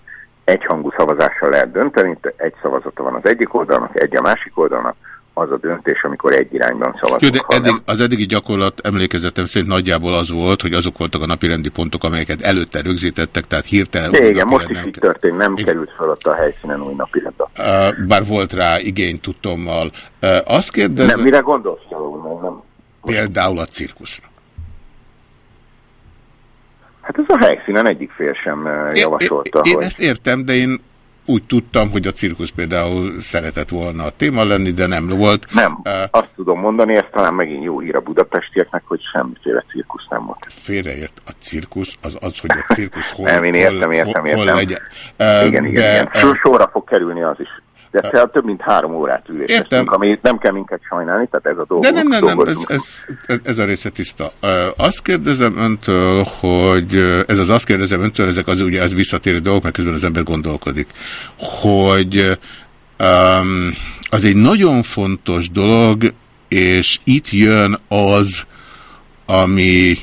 egyhangú szavazással lehet dönteni, te- egy szavazata van az egyik oldalnak, egy a másik oldalnak, az a döntés, amikor egy irányban Jó, szavazunk. de ha eddig, nem. az eddigi gyakorlat emlékezetem szerint nagyjából az volt, hogy azok voltak a napirendi pontok, amelyeket előtte rögzítettek, tehát hirtelen... De igen, most is nem így történt, nem került fel ott a helyszínen új napirendbe. Uh, bár volt rá igény tudtommal. Uh, azt kérdezem... Nem, mire gondolsz, mert nem. Például a cirkuszra. Hát ez a helyszínen egyik fél sem eh, javasolta, Én hogy... ezt értem, de én úgy tudtam, hogy a cirkusz például szeretett volna a téma lenni, de nem volt. Nem, azt tudom mondani, ez talán megint jó hír a budapestieknek, hogy semmiféle cirkusz nem volt. Félreért a cirkusz, az az, hogy a cirkusz *laughs* hol, nem, én értem, hol, értem, hol, értem. hol legyen. igen, Uh, igen, de, igen. Sor, sorra fog kerülni az is. De uh, több mint három órát üléseztünk, ami nem kell minket sajnálni, tehát ez a dolgunk. De nem, nem, nem, ez, dolgozunk. ez, ez, ez a része tiszta. Azt kérdezem öntől, hogy ez az azt kérdezem öntől, ezek az ugye az visszatérő dolgok, mert közben az ember gondolkodik, hogy um, az egy nagyon fontos dolog, és itt jön az, ami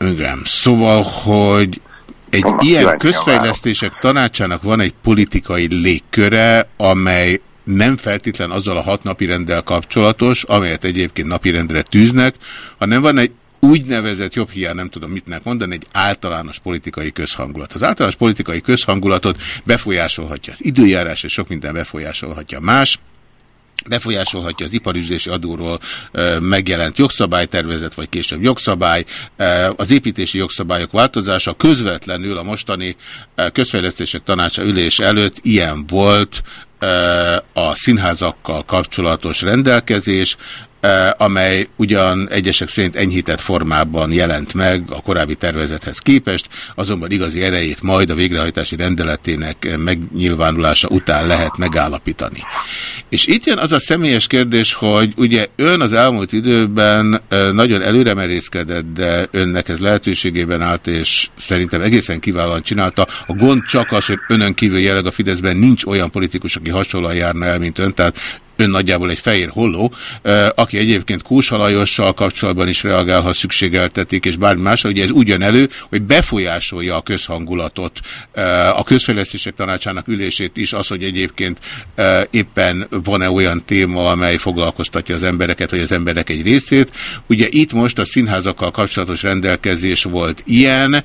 igen, szóval, hogy egy Vannak ilyen közfejlesztések tanácsának van egy politikai légköre, amely nem feltétlen azzal a hat napi renddel kapcsolatos, amelyet egyébként napirendre tűznek, hanem van egy úgynevezett, jobb hiány nem tudom mitnek mondani, egy általános politikai közhangulat. Az általános politikai közhangulatot befolyásolhatja az időjárás, és sok minden befolyásolhatja más. Befolyásolhatja az iparüzési adóról megjelent jogszabálytervezet, vagy később jogszabály, az építési jogszabályok változása közvetlenül a mostani közfejlesztések tanácsa ülés előtt ilyen volt a színházakkal kapcsolatos rendelkezés, amely ugyan egyesek szerint enyhített formában jelent meg a korábbi tervezethez képest, azonban igazi erejét majd a végrehajtási rendeletének megnyilvánulása után lehet megállapítani. És itt jön az a személyes kérdés, hogy ugye ön az elmúlt időben eh, nagyon előremerészkedett, de önnek ez lehetőségében állt, és szerintem egészen kiválóan csinálta. A gond csak az, hogy önön kívül jelenleg a Fideszben nincs olyan politikus, aki hasonlóan járna el, mint ön, tehát ön nagyjából egy fehér holló, aki egyébként Kúshalajossal kapcsolatban is reagál, ha szükségeltetik, és bármi másra, ugye ez úgy elő, hogy befolyásolja a közhangulatot, a közfejlesztések tanácsának ülését is, az, hogy egyébként éppen van-e olyan téma, amely foglalkoztatja az embereket, vagy az emberek egy részét. Ugye itt most a színházakkal kapcsolatos rendelkezés volt ilyen,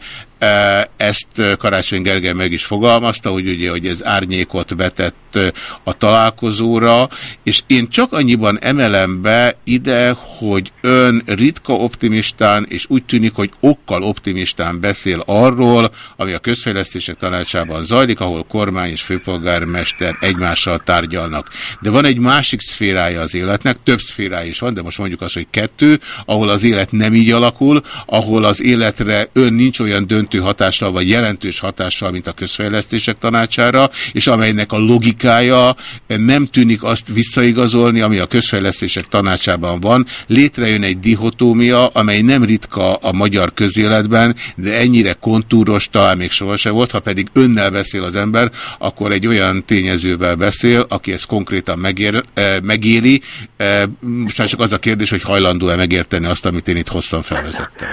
Ezt Karácsony Gergely meg is fogalmazta, hogy ugye, hogy ez árnyékot vetett a találkozóra, és én csak annyiban emelem be ide, hogy ön ritka optimistán, és úgy tűnik, hogy okkal optimistán beszél arról, ami a közfejlesztések tanácsában zajlik, ahol kormány és főpolgármester egymással tárgyalnak. De van egy másik szférája az életnek, több szférája is van, de most mondjuk azt, hogy kettő, ahol az élet nem így alakul, ahol az életre ön nincs olyan döntő hatással, vagy jelentős hatással, mint a közfejlesztések tanácsára, és amelynek a logikája nem tűnik azt visszaigazolni, ami a közfejlesztések tanácsában van. Létrejön egy dihotómia, amely nem ritka a magyar közéletben, de ennyire kontúros talán még sohasem volt, ha pedig önnel beszél az ember, akkor egy olyan tényezővel beszél, aki ezt konkrétan megér, eh, megéri. Eh, most már csak az a kérdés, hogy hajlandó-e megérteni azt, amit én itt hosszan felvezettem.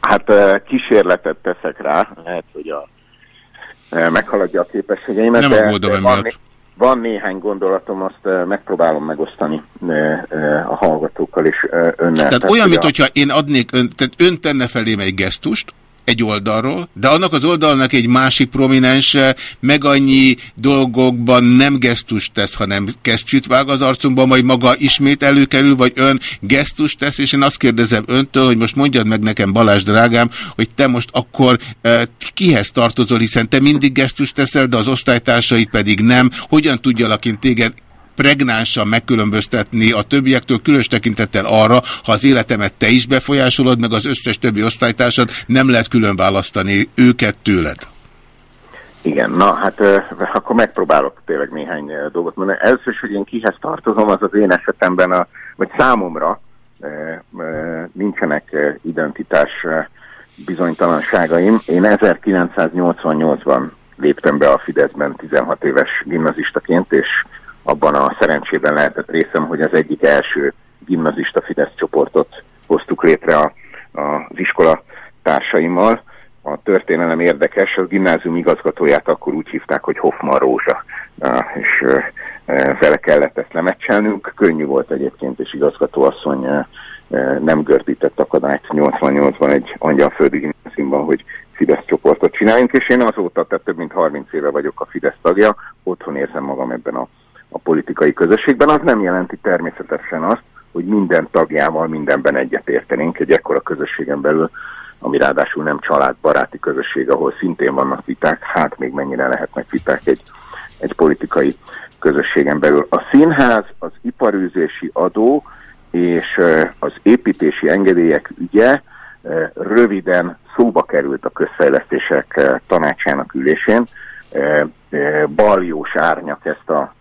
Hát eh, kísérletet teszek rá, lehet, hogy a, meghaladja a képességeimet. Nem aggódom emiatt. Van néhány gondolatom, azt eh, megpróbálom megosztani eh, eh, a hallgatókkal és önnel. Tehát olyan, hogy mint a- én adnék, ön, tehát ön tenne felém egy gesztust, egy oldalról, de annak az oldalnak egy másik prominense meg annyi dolgokban nem gesztust tesz, hanem kesztyűt vág az arcunkba, majd maga ismét előkerül, vagy ön gesztust tesz, és én azt kérdezem öntől, hogy most mondjad meg nekem Balázs drágám, hogy te most akkor e, kihez tartozol, hiszen te mindig gesztust teszel, de az osztálytársaid pedig nem. Hogyan tudjalak én téged pregnánsan megkülönböztetni a többiektől, különös tekintettel arra, ha az életemet te is befolyásolod, meg az összes többi osztálytársad, nem lehet külön választani őket tőled. Igen, na hát ö, akkor megpróbálok tényleg néhány dolgot mondani. Először is, hogy én kihez tartozom, az az én esetemben, a, vagy számomra nincsenek identitás bizonytalanságaim. Én 1988-ban léptem be a Fideszben 16 éves gimnazistaként, és abban a szerencsében lehetett részem, hogy az egyik első gimnazista Fidesz csoportot hoztuk létre a, a, az iskola társaimmal. A történelem érdekes, a gimnázium igazgatóját akkor úgy hívták, hogy Hoffman Rózsa, és vele kellett ezt lemecselnünk. Könnyű volt egyébként, és igazgatóasszony nem gördített akadályt 88-ban egy angyalföldi gimnáziumban, hogy Fidesz csoportot csináljunk, és én azóta, tehát több mint 30 éve vagyok a Fidesz tagja, otthon érzem magam ebben a, a politikai közösségben. Az nem jelenti természetesen azt, hogy minden tagjával mindenben egyetértenénk egy ekkora közösségen belül, ami ráadásul nem családbaráti közösség, ahol szintén vannak viták, hát még mennyire lehetnek viták egy, egy politikai közösségen belül. A színház, az iparűzési adó és az építési engedélyek ügye röviden szóba került a közfejlesztések tanácsának ülésén. Baljós árnyak ezt a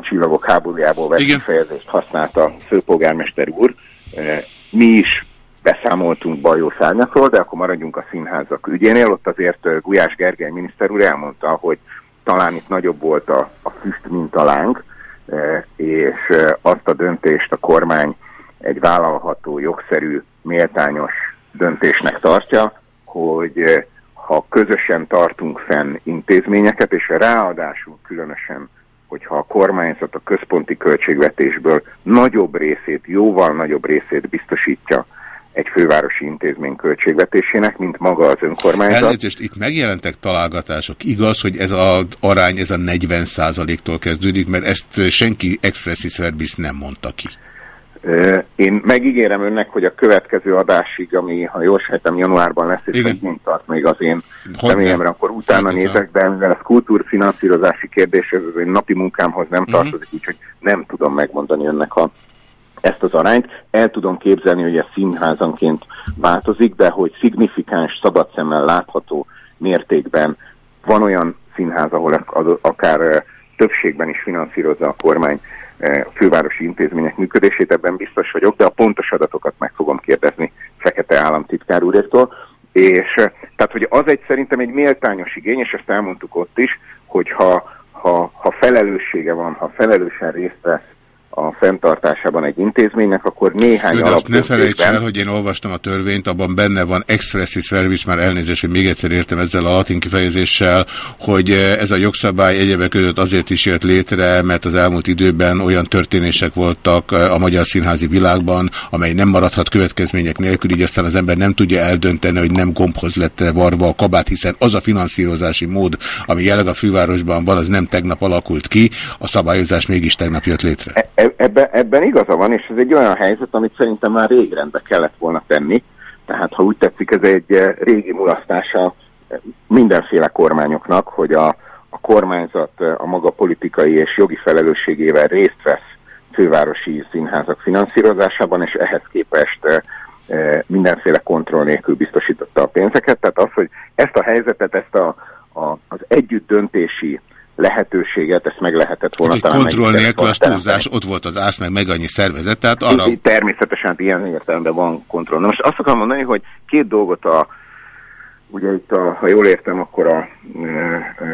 csillagok háborújából vett kifejezést használta a főpolgármester úr. Ö, Mi is beszámoltunk árnyakról, de akkor maradjunk a színházak ügyénél. Ott azért ö, Gulyás Gergely miniszter úr elmondta, hogy talán itt nagyobb volt a, a füst, mint a láng, eh, és eh, azt a döntést a kormány egy vállalható, jogszerű, méltányos döntésnek tartja, hogy eh, ha közösen tartunk fenn intézményeket, és ráadásul különösen, hogyha a kormányzat a központi költségvetésből nagyobb részét, jóval nagyobb részét biztosítja egy fővárosi intézmény költségvetésének, mint maga az önkormányzat. Elnézést, itt megjelentek találgatások. Igaz, hogy ez az arány, ez a 40% tól kezdődik, mert ezt senki expressis verbis nem mondta ki. Én megígérem önnek, hogy a következő adásig, ami, ha jól sejtem, januárban lesz, és Igen. megint tart még az én személyemre, nem? akkor utána a- nézek, de mivel ez kultúrfinanszírozási kérdés, ez az én napi munkámhoz nem Mhm. tartozik, úgyhogy nem tudom megmondani önnek a, ezt az arányt. El tudom képzelni, hogy ez színházanként változik, de hogy szignifikáns, szabad szemmel látható mértékben van olyan színház, ahol az- akár többségben is finanszírozza a kormány a fővárosi intézmények működését, ebben biztos vagyok, de a pontos adatokat meg fogom kérdezni Fekete államtitkár úrtól. És eh, tehát, hogy az egy szerintem egy méltányos igény, és ezt elmondtuk ott is, hogy ha, ha, ha felelőssége van, ha felelősen részt vesz a fenntartásában egy intézménynek, akkor néhány de azt ne alapdöntésben- felejts el, hogy én olvastam a törvényt, abban benne van expressis verbis, már elnézést, hogy még egyszer értem ezzel a latin kifejezéssel, hogy eh, ez a jogszabály egyebek között azért is jött létre, mert az elmúlt időben olyan történések voltak eh, a magyar színházi világban, amely nem maradhat következmények nélkül, így aztán az ember nem tudja eldönteni, hogy nem gombhoz lett -e varva a kabát, hiszen az a finanszírozási mód, ami jelenleg a fővárosban van, az nem tegnap alakult ki, a szabályozás mégis tegnap jött létre. E- Ebben, ebben igaza van, és ez egy olyan helyzet, amit szerintem már rég rendbe kellett volna tenni. Tehát, ha úgy tetszik, ez egy eh, régi mulasztása eh, mindenféle kormányoknak, hogy a, a kormányzat eh, a maga politikai és jogi felelősségével részt vesz fővárosi színházak finanszírozásában, és ehhez képest mindenféle kontroll nélkül biztosította a pénzeket. Tehát az, hogy ezt a helyzetet, ezt a, a, az együtt döntési lehetőséget, ezt meg lehetett volna Hogy talán kontroll nélkül az túlzás, ott volt az ász, meg meg annyi szervezet, tehát arra... Így- Természetesen hát ilyen értelemben van kontroll. Na most azt akarom mondani, hogy két dolgot a, ugye itt a, ha jól értem, akkor a, e, e,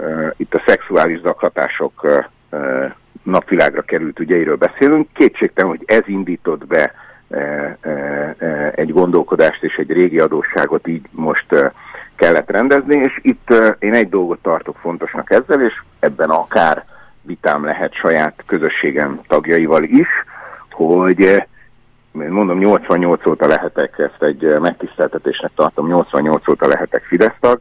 e, itt a szexuális zaklatások e, e, napvilágra került ügyeiről beszélünk. Kétségtelen, hogy ez indított be e, e, e, egy gondolkodást és egy régi adósságot így most e, kellett rendezni, és itt én egy dolgot tartok fontosnak ezzel, és ebben akár vitám lehet saját közösségem tagjaival is, hogy mondom, 88 óta lehetek, ezt egy megtiszteltetésnek tartom, 88 óta lehetek Fidesz tag,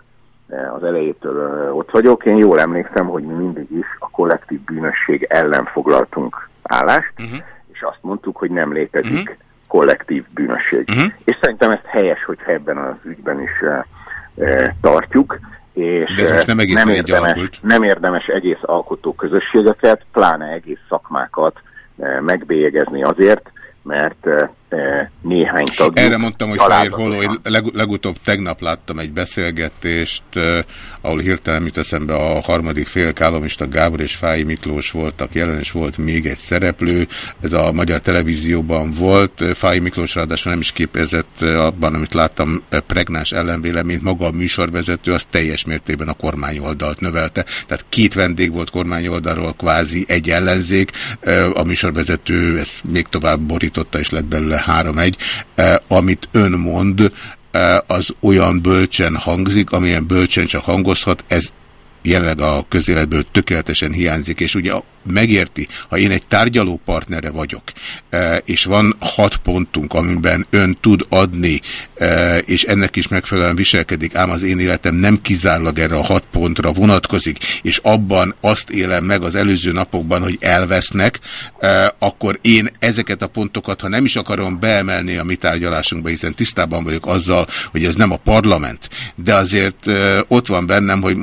az elejétől ott vagyok. Én jól emlékszem, hogy mi mindig is a kollektív bűnösség ellen foglaltunk állást, uh-huh. és azt mondtuk, hogy nem létezik uh-huh. kollektív bűnösség. Uh-huh. És szerintem ezt helyes, hogyha ebben az ügyben is tartjuk, és De ez most nem eh, így érdemes, nem érdemes egész alkotó közösségeket, pláne egész szakmákat eh, megbélyegezni azért, mert eh, eh, néhány tagjuk... Erre mondtam, hogy Fehér családlagosan- Holó, én leg, legutóbb tegnap láttam egy beszélgetést, eh, ahol hirtelen jut eszembe a harmadik félkálomista Gábor és Fáji Miklós voltak jelen, és volt még egy szereplő, ez a magyar televízióban volt, Eh, Fáji Miklós ráadásul nem is képezett abban, amit láttam, pregnáns ellenvéleményt, maga a műsorvezető, az teljes mértékben a kormányoldalt növelte, tehát két vendég volt kormányoldalról, kvázi egy ellenzék, a műsorvezető ezt még tovább borította, és lett belőle 3-1, Eh, amit ön mond, eh, az olyan bölcsen hangzik, amilyen bölcsen csak hangozhat, ez jelenleg a közéletből tökéletesen hiányzik, és ugye megérti, ha én egy tárgyaló partnere vagyok, eh, és van hat pontunk, amiben ön tud adni, eh, és ennek is megfelelően viselkedik, ám az én életem nem kizárólag erre a hat pontra vonatkozik, és abban azt élem meg az előző napokban, hogy elvesznek, eh, akkor én ezeket a pontokat, ha nem is akarom beemelni a mi tárgyalásunkba, hiszen tisztában vagyok azzal, hogy ez nem a parlament, de azért ott van bennem, hogy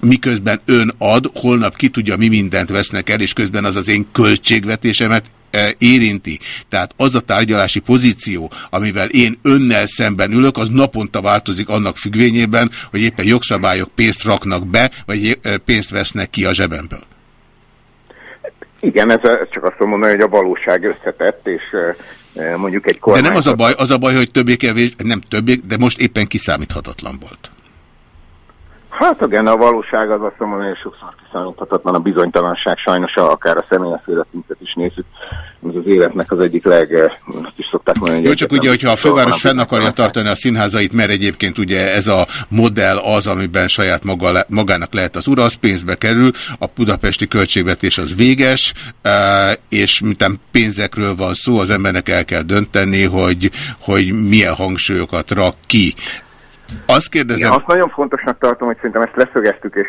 miközben ön ad, holnap ki tudja, mi mindent vesznek el, és közben az az én költségvetésemet e, érinti. Tehát az a tárgyalási pozíció, amivel én önnel szemben ülök, az naponta változik annak függvényében, hogy éppen jogszabályok pénzt raknak be, vagy e, pénzt vesznek ki a zsebemből. Igen, ez, ez csak azt mondani, hogy a valóság összetett, és eh, mondjuk egy De kormány... nem az a baj, az a baj, hogy többé-kevés, nem többé, de most éppen kiszámíthatatlan volt. Hát igen, a valóság az azt mondom, hogy sokszor kiszámíthatatlan a bizonytalanság, sajnos a- akár a személyes életünket is nézzük. Ez az életnek az egyik leg, eh, azt is szokták mondani, Jó, csak ugye, hogyha a főváros fenn akarja tartani a színházait, mert egyébként ugye ez a modell az, amiben saját maga magának lehet az ura, az pénzbe kerül, a budapesti költségvetés az véges, eh, és miután pénzekről van szó, az embernek el kell dönteni, hogy, hogy milyen hangsúlyokat rak ki. Azt kérdezem... Igen, azt nagyon fontosnak tartom, hogy szerintem ezt leszögeztük, és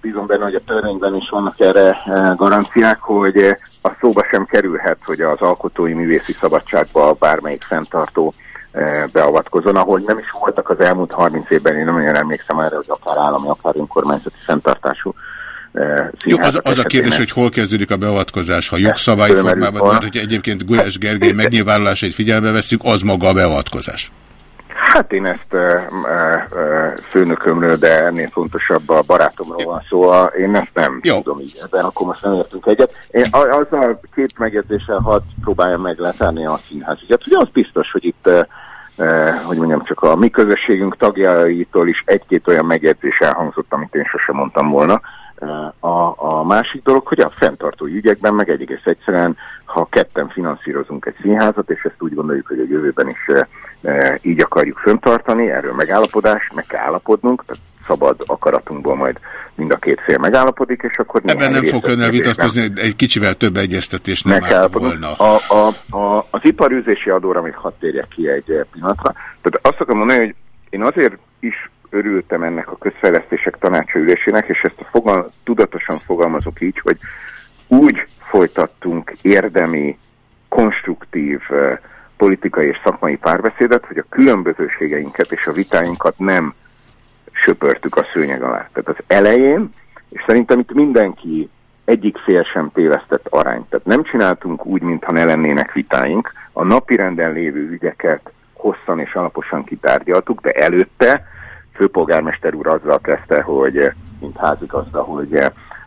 bízom benne, hogy a törvényben is vannak erre garanciák, hogy a szóba sem kerülhet, hogy az alkotói művészi szabadságba bármelyik fenntartó beavatkozon, ahol nem is voltak az elmúlt 30 évben, én nem nagyon emlékszem erre, hogy akár állami, akár önkormányzati fenntartású Jó, az, az a kérdés, hogy hol kezdődik a beavatkozás, ha jogszabályi formában, mert hogyha egyébként Gulyás Gergely megnyilvánulásait figyelme veszük, az maga a beavatkozás. Hát én ezt uh, uh, főnökömről, de ennél fontosabb a barátomról van szó, a- én ezt nem Jó. tudom így, ebben akkor most nem értünk egyet. Én a- azzal két megjegyzéssel hadd próbáljam meg letárni a színházügyet. Ugye az biztos, hogy itt uh, hogy mondjam, csak a mi közösségünk tagjaitól is egy-két olyan megjegyzés elhangzott, amit én sosem mondtam volna. A, a másik dolog, hogy a fenntartói ügyekben meg egész egyszerűen, ha ketten finanszírozunk egy színházat, és ezt úgy gondoljuk, hogy a jövőben is így akarjuk fenntartani, erről megállapodás, meg kell állapodnunk, tehát szabad akaratunkból majd mind a két fél megállapodik, és akkor Ebben nem fog önnel vitatkozni, egy kicsivel több egyeztetés nem meg kell állt volna. A, a, a, az iparűzési adóra még hadd térjek ki egy eh, pillanatra. Tehát azt akarom mondani, hogy én azért is örültem ennek a közfejlesztések tanácsa ülésének, és ezt a fogal, tudatosan fogalmazok így, hogy úgy folytattunk érdemi, konstruktív eh, politikai és szakmai párbeszédet, hogy a különbözőségeinket és a vitáinkat nem söpörtük a szőnyeg alá. Tehát az elején, és szerintem itt mindenki egyik fél sem tévesztett arányt. Tehát nem csináltunk úgy, mintha ne lennének vitáink. A napirenden lévő ügyeket hosszan és alaposan kitárgyaltuk, de előtte főpolgármester úr azzal kezdte, hogy mint házigazda, hogy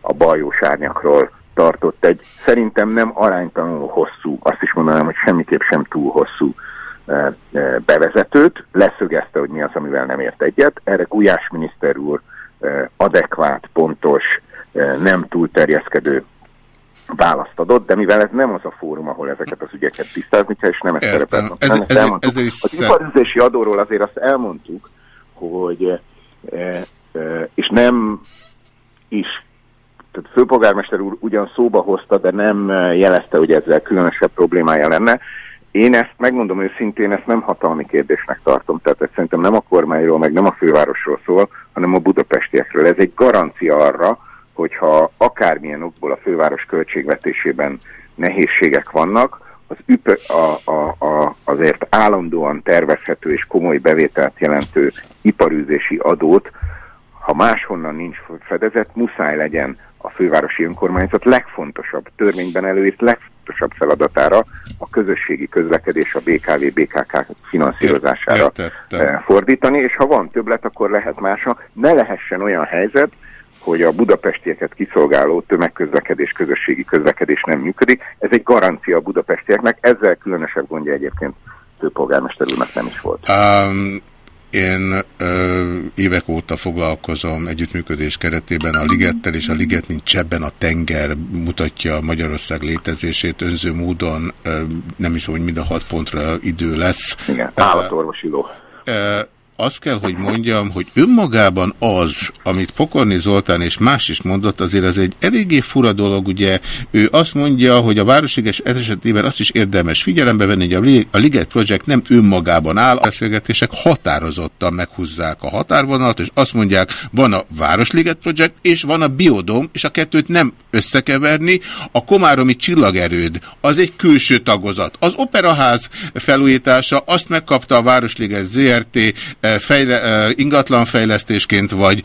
a baljós árnyakról tartott egy szerintem nem aránytalanul hosszú, azt is mondanám, hogy semmiképp sem túl hosszú eh, eh, bevezetőt, leszögezte, hogy mi az, amivel nem ért egyet. Erre Gulyás miniszter úr eh, adekvát, pontos, nem túlterjeszkedő választ adott, de mivel ez nem az a fórum, ahol ezeket az ügyeket tisztázni kell, és nem ez. Ez- ezt ez- elmondtuk. is Az szer- iparüzési adóról azért azt elmondtuk, hogy eh, eh, és nem is tehát főpolgármester úr ugyan szóba hozta, de nem eh, jelezte, hogy ezzel különösebb problémája lenne. Én ezt megmondom őszintén, ezt nem hatalmi kérdésnek tartom, tehát ez szerintem nem a kormányról, meg nem a fővárosról szól, hanem a budapestiekről. Ez egy garancia arra, hogyha akármilyen okból a főváros költségvetésében nehézségek vannak, az üpe, a, a, a, azért állandóan tervezhető és komoly bevételt jelentő iparűzési adót, ha máshonnan nincs fedezet, muszáj legyen a fővárosi önkormányzat legfontosabb, törvényben előírt legfontosabb feladatára a közösségi közlekedés, a BKV, BKK finanszírozására Értettem. eh, fordítani, és ha van többlet, akkor lehet mása. Ne lehessen olyan helyzet, hogy a budapestieket kiszolgáló tömegközlekedés, közösségi közlekedés nem működik. Ez egy garancia a budapestieknek, ezzel különösebb gondja egyébként főpolgármester úrnak nem is volt. Um, én ö, évek óta foglalkozom együttműködés keretében a Ligettel, és a Liget, mint csebben a tenger mutatja Magyarország létezését önző módon. Ö, nem hiszem, hogy mind a hat pontra idő lesz. Igen, állatorvosi ló. Ö, azt kell, hogy mondjam, hogy önmagában az, amit Pokorni Zoltán és más is mondott, azért az egy eléggé fura dolog, ugye ő azt mondja, hogy a Városiges esetében azt is érdemes figyelembe venni, hogy a Li- a Liget Project nem önmagában áll, a beszélgetések határozottan meghúzzák a határvonalat, és azt mondják, van a Városliget Project, és van a Biodom, és a kettőt nem összekeverni. A Komáromi Csillagerőd az egy külső tagozat. Az Operaház felújítása azt megkapta a Városliget ZRT fejle, ingatlanfejlesztésként, vagy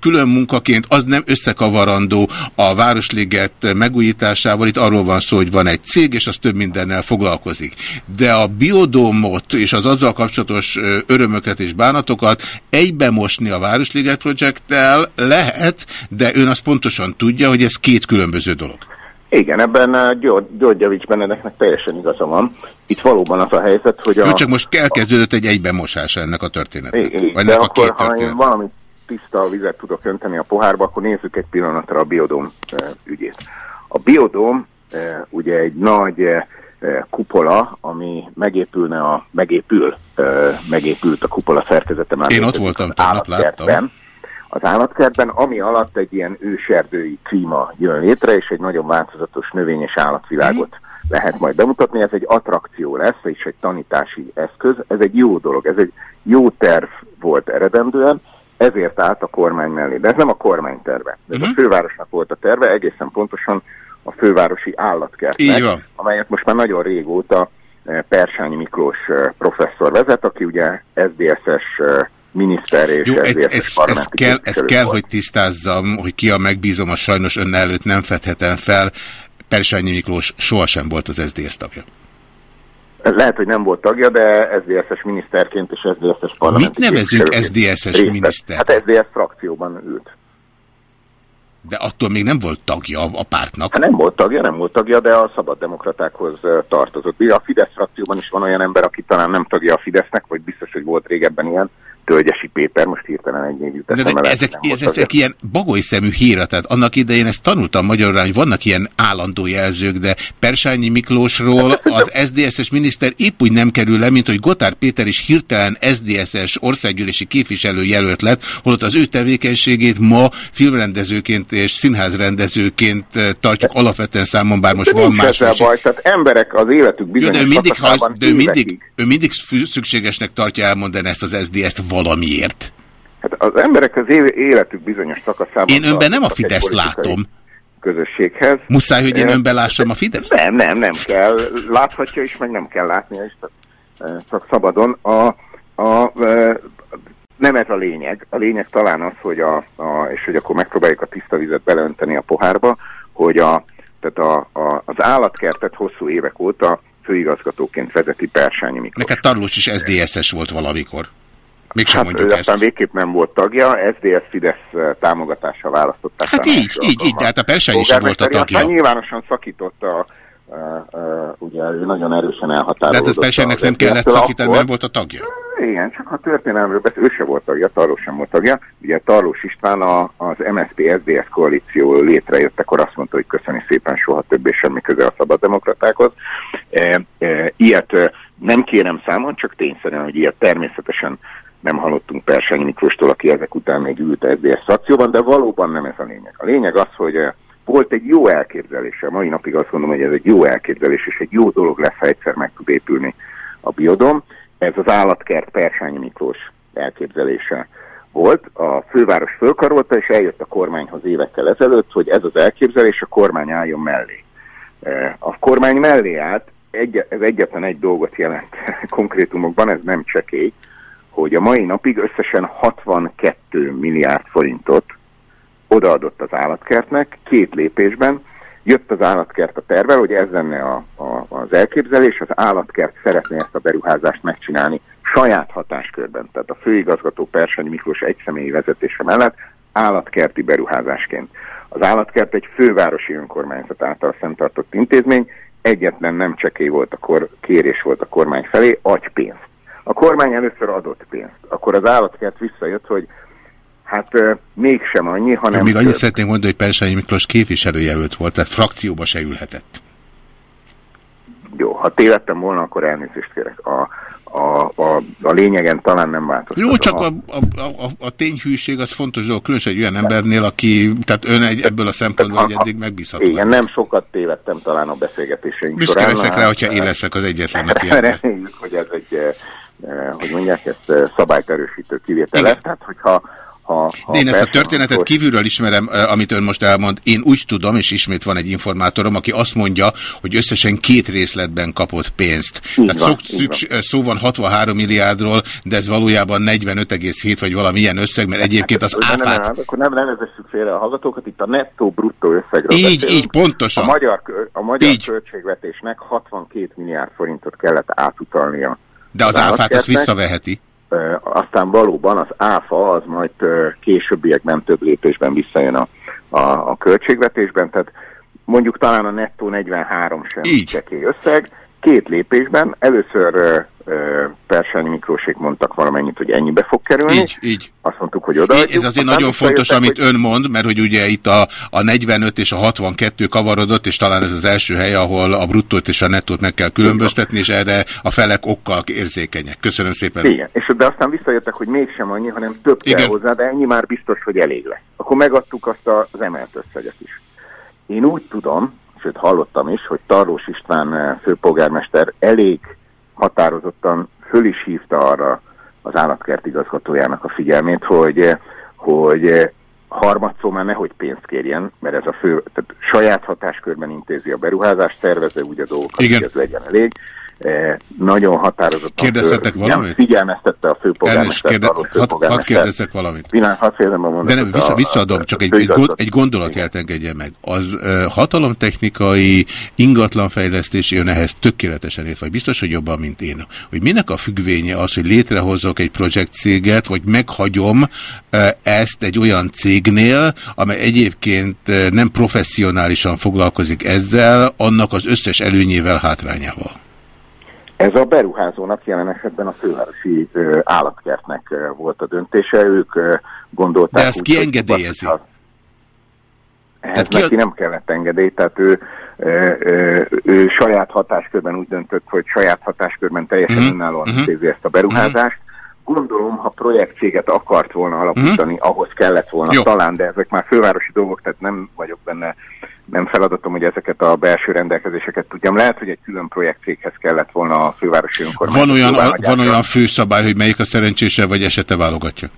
külön munkaként, az nem összekavarandó a Városliget megújításával. Itt arról van szó, hogy van egy cég, és az több mindennel foglalkozik. De a biodómot és az azzal kapcsolatos örömöket és bánatokat egybe mosni a Városliget projekttel lehet, de ön azt pontosan tudja, hogy ez két különböző dolog. Igen, ebben uh, György, György Javics Benedeknek teljesen igaza van. Itt valóban az a helyzet, hogy a... Jó, csak most elkezdődött egy egybemosása ennek a történetnek. Igen, Vagy de ennek a akkor, két ha én valamit tiszta vizet tudok önteni a pohárba, akkor nézzük egy pillanatra a biodóm eh, ügyét. A biodóm eh, ugye egy nagy eh, eh, kupola, ami megépülne a, megépül, eh, megépült a kupola szerkezete már Én ott voltam tegnap, láttam. Az állatkertben, ami alatt egy ilyen őserdői klíma jön létre, és egy nagyon változatos növény- és állatvilágot lehet majd bemutatni. Ez egy attrakció lesz, és egy tanítási eszköz. Ez egy jó dolog, ez egy jó terv volt eredendően, ezért állt a kormány mellé. De ez nem a kormány terve. Ez a fővárosnak volt a terve, egészen pontosan a fővárosi állatkertnek, amelyet most már nagyon régóta eh, Persányi Miklós eh, professzor vezet, aki ugye SZDSZ-es miniszter és Jó, ez, SZDSZ-es ez, ez parlamenti kell, ez kell volt. hogy tisztázzam, hogy ki a megbízom, az sajnos ön előtt nem fedhetem fel. Persányi Miklós sohasem volt az SZDSZ tagja. Ez lehet, hogy nem volt tagja, de SZDSZ-es miniszterként és SZDSZ-es parlamenti Mit nevezünk SZDSZ-es miniszter? Hát SZDSZ frakcióban ült. De attól még nem volt tagja a pártnak. Hát nem volt tagja, nem volt tagja, de a szabaddemokratákhoz tartozott. A Fidesz frakcióban is van olyan ember, aki talán nem tagja a Fidesznek, vagy biztos, hogy volt régebben ilyen, Tölgyesi Péter, most hirtelen egy név jut eszembe, ezek, ez, tagja. ezek ilyen bagoly szemű híra, tehát annak idején ezt tanultam magyarul, hogy vannak ilyen állandó jelzők, de Persányi Miklósról az *laughs* SZDSZ-es miniszter épp úgy nem kerül le, mint hogy Gotár Péter is hirtelen SZDSZ-es országgyűlési képviselő jelölt lett, holott az ő tevékenységét ma filmrendezőként és színházrendezőként eh, tartjuk alapvetően számon, bár most De van más. ezzel baj, tehát emberek az életük Jó, bizonyos de ő mindig, haj, de ő mindig, ő mindig szü- szükségesnek tartja elmondani ezt az SZDSZ-t valamiért. Hát az emberek az éle- életük bizonyos szakaszában... Én önben nem a Fideszt látom. Közösséghez. Muszáj, hogy én önben lássam a Fideszt? Nem, nem, nem kell. Láthatja is, meg nem kell látnia is, csak, csak szabadon. A, a, eh, nem ez a lényeg. A lényeg talán az, hogy a, a, és hogy akkor megpróbáljuk a tiszta vizet beleönteni a pohárba, hogy a, tehát a, a, az állatkertet hosszú évek óta főigazgatóként vezeti Persányi Miklós. Neked Tarlós is SZDSZ-es volt valamikor. Mégsem Hát mondjuk ő ezt. aztán végképp nem volt tagja, SZDSZ-Fidesz eh, támogatással választották. Hát így, így, így, de hát a Persányi sem volt a tagja. Aztán nyilvánosan szakította, uh, uh, ugye ő nagyon erősen De hát elhatárolódott. ez Persánynek az nem kellett szakítani, akkor. nem volt a tagja. Igen, csak a történelemről beszél, ő se volt tagja, Tarlós sem volt tagja. Ugye Tarlós István a, az MSZP-SZDSZ koalíció létrejöttekor azt mondta, hogy köszöni szépen, soha többé semmi köze a szabaddemokratákhoz. E, e, ilyet nem kérem számon, csak tényszerűen, hogy ilyet természetesen nem hallottunk Persányi Miklóstól, aki ezek után még ült SZDSZ frakcióban, de valóban nem ez a lényeg. A lényeg az, hogy e, volt egy jó elképzelése, mai napig azt mondom, hogy ez egy jó elképzelés, és egy jó dolog lesz, ha egyszer meg tud épülni a biodom. Ez az állatkert Persányi Miklós elképzelése volt. A főváros fölkarolta, és eljött a kormányhoz évekkel ezelőtt, hogy ez az elképzelés, a kormány álljon mellé. Eh, A kormány mellé állt, egy, ez egyetlen egy dolgot jelent *laughs* konkrétumokban, ez nem csekély, hogy a mai napig összesen 62 milliárd forintot odaadott az állatkertnek két lépésben. Jött az állatkert a tervel, hogy ez lenne a, a, az elképzelés, az állatkert szeretné ezt a beruházást megcsinálni saját hatáskörben, tehát a főigazgató Persányi Miklós egyszemélyi vezetése mellett állatkerti beruházásként. Az állatkert egy fővárosi önkormányzat által fenntartott intézmény, egyetlen nem csekély volt a kor, kérés volt a kormány felé, adj pénzt. A kormány először adott pénzt, akkor az állatkert visszajött, hogy hát mégsem annyi, hanem... Még annyit több. szeretném mondani, hogy Persányi Miklós képviselőjelölt volt, tehát frakcióba se ülhetett. Jó, ha tévedtem volna, akkor elnézést kérek. A, a, a, a lényegen talán nem változtatom. Jó, csak a, a, a, a tényhűség az fontos dolog, különösen egy olyan embernél, aki, tehát ön egy, ebből a szempontból egy eddig megbízható. Igen, nem sokat tévedtem talán a beszélgetéseink Büszke során. leszek rá, hogyha én leszek az egyetlen, aki. *laughs* Reméljük, hogy ez egy, hogy mondják, ezt eh, szabályt erősítő kivétel lesz. Tehát, hogyha ha, ha De én ezt a történetet Miklós- kívülről ismerem, eh, amit ön most elmond. Én úgy tudom, és ismét van egy informátorom, aki azt mondja, hogy összesen két részletben kapott pénzt. Így Tehát van, szó, szüks, szó van 63 milliárdról, de ez valójában 45,7 vagy valamilyen összeg, mert egyébként az Nem, nem, áfát... nem, akkor nem nevezessük félre a hallgatókat, itt a nettó-bruttó összegről Így, beszélünk. így, pontosan. A magyar, a magyar Így. költségvetésnek 62 milliárd forintot kellett átutalnia. De az áfát azt visszaveheti. Aztán valóban az áfa az majd későbbiekben több lépésben visszajön a, a, a költségvetésben, tehát mondjuk talán a nettó 43 sem Így. összeg, két lépésben. Először Persányi Miklósék mondtak valamennyit, hogy ennyibe fog kerülni. Így, így. Azt mondtuk, hogy oda. Ez azért nagyon fontos, amit ön mond, mert hogy ugye itt a, a 45 és a 62 kavarodott, és talán ez az első hely, ahol a bruttót és a nettót meg kell különböztetni, és erre a felek okkal érzékenyek. Köszönöm szépen. Igen, és de aztán visszajöttek, hogy mégsem annyi, hanem több kell Igen. hozzá, de ennyi már biztos, hogy elég lesz. Akkor megadtuk azt az emelt összeget is. Én úgy tudom, sőt hallottam is, hogy Tarlós István eh, főpolgármester elég határozottan föl is hívta arra az állatkert igazgatójának a figyelmét, hogy, eh, hogy eh, harmadszor már nehogy pénzt kérjen, mert ez a fő, tehát saját hatáskörben intézi a beruházást, szervezze úgy a dolgokat, Igen. hogy ez legyen elég. Eh, nagyon határozottan Kérdezhetek föl- valamit? figyelmeztette a főpolgármester, kérde- hadd- kérdezzek valamit. Pillanat, hadd a De nem, vissza, A- visszaadom, csak egy, egy, egy gondolatját engedje meg. Az uh, hatalomtechnikai, ingatlanfejlesztési ön ehhez tökéletesen ért, vagy biztos, hogy jobban, mint én. Hogy minek a függvénye az, hogy létrehozzak egy projekt céget, vagy meghagyom uh, ezt egy olyan cégnél, amely egyébként uh, nem professzionálisan foglalkozik ezzel, annak az összes előnyével, hátrányával. Ez a beruházónak jelen esetben a fővárosi állatkertnek volt a döntése. Ők gondolták De ezt ki engedélyezi? Ehhez Tehát neki a- nem kellett engedély, tehát ő, ö, ö, ő saját hatáskörben úgy döntött, hogy saját hatáskörben teljesen önállóan mhm. intézi ezt a beruházást. Gondolom, ha projektséget akart volna alapítani, ahhoz kellett volna. Jó. talán, de ezek már fővárosi dolgok, tehát nem vagyok benne, nem feladatom, hogy ezeket a belső rendelkezéseket tudjam. Lehet, hogy egy külön projektcéghez kellett volna a fővárosi önkormányzat. Van olyan, van olyan főszabály, hogy melyik a szerencsése, vagy esete válogatja?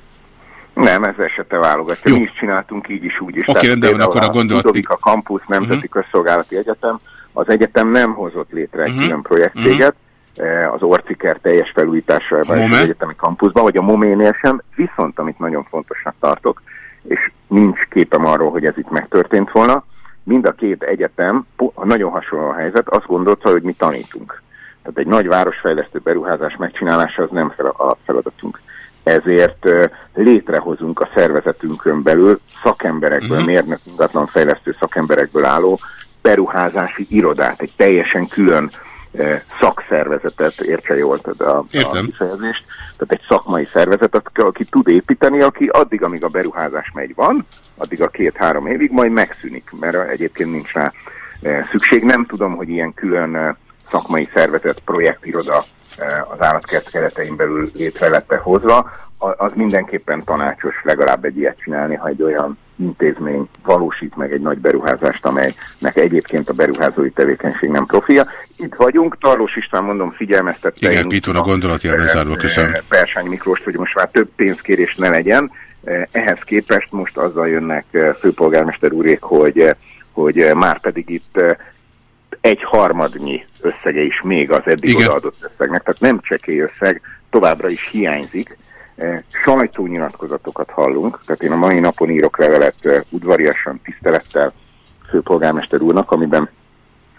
Nem, ez esete válogatja. Jó. Mi is csináltunk így is, úgy is. Oké, Tehát rendben akkor a gondolat- Mhm. A Campus Nemzeti Közszolgálati Egyetem, az egyetem nem hozott létre egy Mhm. külön projektcéget, eh, az Orciker teljes felújítása ebben az egyetemi kampuszban, vagy a Moménél sem, viszont amit nagyon fontosnak tartok, és nincs képem arról, hogy ez itt megtörtént volna, mind a két egyetem, nagyon hasonló a helyzet, azt gondolta, hogy mi tanítunk. Tehát egy nagy városfejlesztő beruházás megcsinálása az nem fel a feladatunk. Ezért létrehozunk a szervezetünkön belül szakemberekből, Mhm. mérnök, ingatlanfejlesztő szakemberekből álló beruházási irodát, egy teljesen külön ö, szakszervezetet, értse jól a, a Értem. kifejezést, tehát egy szakmai szervezetet, aki, tud építeni, aki addig, amíg a beruházás megy van, addig a két-három évig, majd megszűnik, mert egyébként nincs rá eh, szükség. Nem tudom, hogy ilyen külön eh, szakmai szervezet, projektiroda eh, az állatkert keretein belül létre lett hozva. Az mindenképpen tanácsos legalább egy ilyet csinálni, ha egy olyan intézmény valósít meg egy nagy beruházást, amelynek egyébként a beruházói tevékenység nem profilja. Itt vagyunk, Tarlós István mondom figyelmeztette. Igen, itt van a gondolatjára zárva, köszönöm. eh, Persányi Miklóst, hogy most már több pénzkérés ne legyen. Eh, Ehhez képest most azzal jönnek főpolgármester úrék, hogy, hogy már pedig itt egy harmadnyi összege is még az eddig Igen. odaadott összegnek, tehát nem csekély összeg, továbbra is hiányzik. Eh, Sajtónyilatkozatokat hallunk, tehát én a mai napon írok levelet eh, udvariasan, tisztelettel főpolgármester úrnak, amiben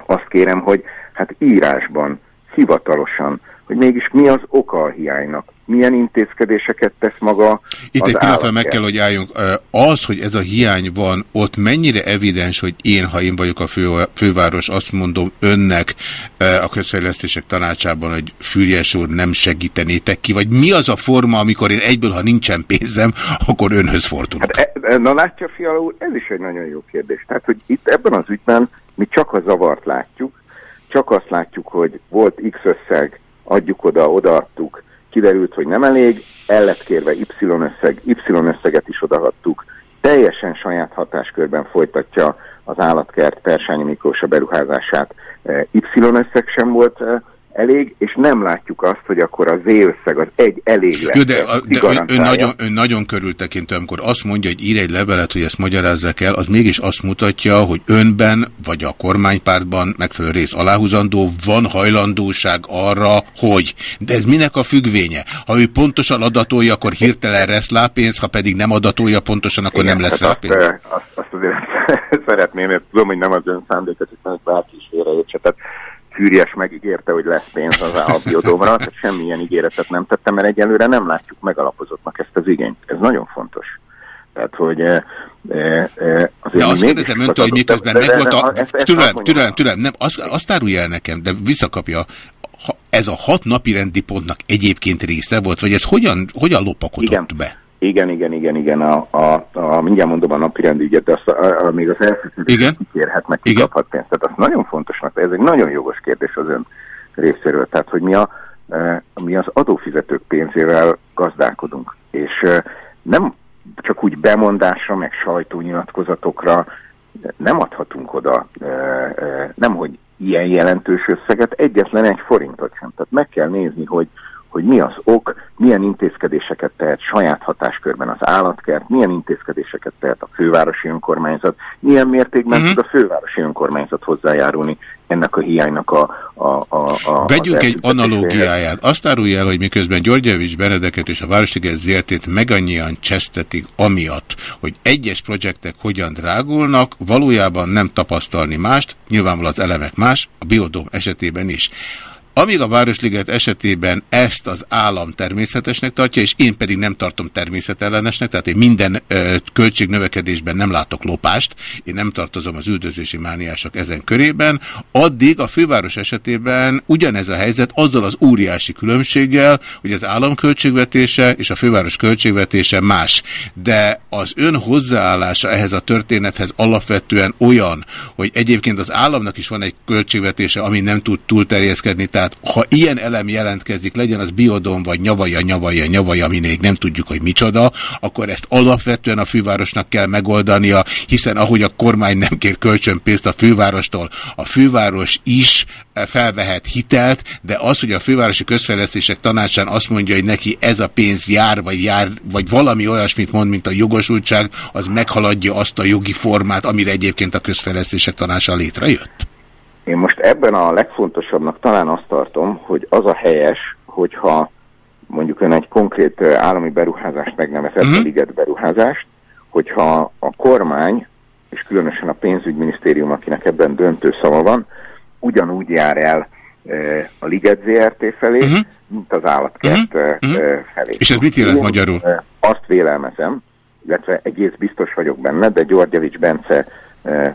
azt kérem, hogy hát írásban, hivatalosan, hogy mégis mi az oka a hiánynak, milyen intézkedéseket tesz maga Itt egy pillanatra meg kell, hogy álljunk. Az, hogy ez a hiány van, ott mennyire evidens, hogy én, ha én vagyok a fő, főváros, azt mondom önnek a közfejlesztések tanácsában, hogy Fürjes úr nem segítenétek ki, vagy mi az a forma, amikor én egyből, ha nincsen pénzem, akkor önhöz fordulok? Hát, e- na látja, Fiala úr, ez is egy nagyon jó kérdés. Tehát, hogy itt ebben az ügyben mi csak a zavart látjuk, csak azt látjuk, hogy volt X összeg, adjuk oda, odaadtuk, kiderült, hogy nem elég, el lett kérve Y összeg, Y összeget is odaadtuk, teljesen saját hatáskörben folytatja az állatkert Persányi Miklós a beruházását, Eh, Y összeg sem volt eh, elég, és nem látjuk azt, hogy akkor az Z összeg az egy elég lesz. Jó, de, a, de ön, ön, nagyon, ön nagyon körültekintő, amikor azt mondja, hogy ír egy levelet, hogy ezt magyarázzák el, az mégis azt mutatja, hogy önben, vagy a kormánypártban megfelelő rész aláhúzandó, van hajlandóság arra, hogy. De ez minek a függvénye? Ha ő pontosan adatolja, akkor hirtelen lesz rá pénz, ha pedig nem adatolja pontosan, akkor nem lesz hát pénz. azt, eh, azt, azt azért *laughs* szeretném, mert tudom, hogy nem az ön szándéka, hogy bárki is félreértse. Tehát Fűries megígérte, hogy lesz pénz az állatbiodómra, *laughs* tehát semmilyen ígéretet nem tettem, mert egyelőre nem látjuk megalapozottnak ezt az igényt. Ez nagyon fontos. Tehát, hogy e, e, azért De azt kérdezem öntől, hogy miközben megvolt a... ezt- ezt Türelem, türelem, türelem, nem, azt, azt árulja el nekem, de visszakapja. Ha ez a hat napi rendi pontnak egyébként része volt, vagy ez hogyan, hogyan lopakodott Igen. be? Igen, igen, igen, igen. A, a, a, mindjárt mondom a napirendi ügyet, de azt a, a, még az Igen. kikérhet, meg kikaphat pénzt. Tehát azt nagyon fontosnak, ez egy nagyon jogos kérdés az ön részéről. Tehát, hogy mi, a, e, mi az adófizetők pénzével gazdálkodunk. És e, nem csak úgy bemondásra, meg sajtónyilatkozatokra nem adhatunk oda, e, e, nem hogy ilyen jelentős összeget, egyetlen egy forintot sem. Tehát meg kell nézni, hogy hogy mi az ok, milyen intézkedéseket tehet saját hatáskörben az állatkert, milyen intézkedéseket tehet a fővárosi önkormányzat, milyen mértékben Mhm. tud a fővárosi önkormányzat hozzájárulni ennek a hiánynak a... a, a, a Vegyünk egy analógiáját. Azt árulja el, hogy miközben Györgyevics Benedeket és a Városliget ZRT-t megannyian csesztetik amiatt, hogy egyes projektek hogyan drágulnak, valójában nem tapasztalni mást, nyilvánvalóan az elemek más, a biodóm esetében is. Amíg a Városliget esetében ezt az állam természetesnek tartja, és én pedig nem tartom természetellenesnek, tehát én minden ö, költségnövekedésben nem látok lopást, én nem tartozom az üldözési mániások ezen körében, addig a főváros esetében ugyanez a helyzet azzal az óriási különbséggel, hogy az állam költségvetése és a főváros költségvetése más. De az ön hozzáállása ehhez a történethez alapvetően olyan, hogy egyébként az államnak is van egy költségvetése, ami nem tud túlterjeszkedni, tehát ha ilyen elem jelentkezik, legyen az biodom, vagy nyavaja, nyavaja, nyavaja, ami még nem tudjuk, hogy micsoda, akkor ezt alapvetően a fővárosnak kell megoldania, hiszen ahogy a kormány nem kér kölcsönpénzt a fővárostól, a főváros is eh, felvehet hitelt, de az, hogy a fővárosi közfejlesztések tanácsán azt mondja, hogy neki ez a pénz jár, vagy jár, vagy valami olyasmit mond, mint a jogosultság, az meghaladja azt a jogi formát, amire egyébként a közfejlesztések tanácsa létrejött? Én most ebben a legfontosabbnak talán azt tartom, hogy az a helyes, hogyha mondjuk ön egy konkrét állami beruházást megnevezett, Mhm. a liget beruházást, hogyha a kormány, és különösen a pénzügyminisztérium, akinek ebben döntő szava van, ugyanúgy jár el ö, a Liget ZRT felé, mint az állatkert ö, ö, felé. Mhm. És ez mit jelent Én, magyarul? Azt vélelmezem, illetve egész biztos vagyok benne, de Györgyevics Bence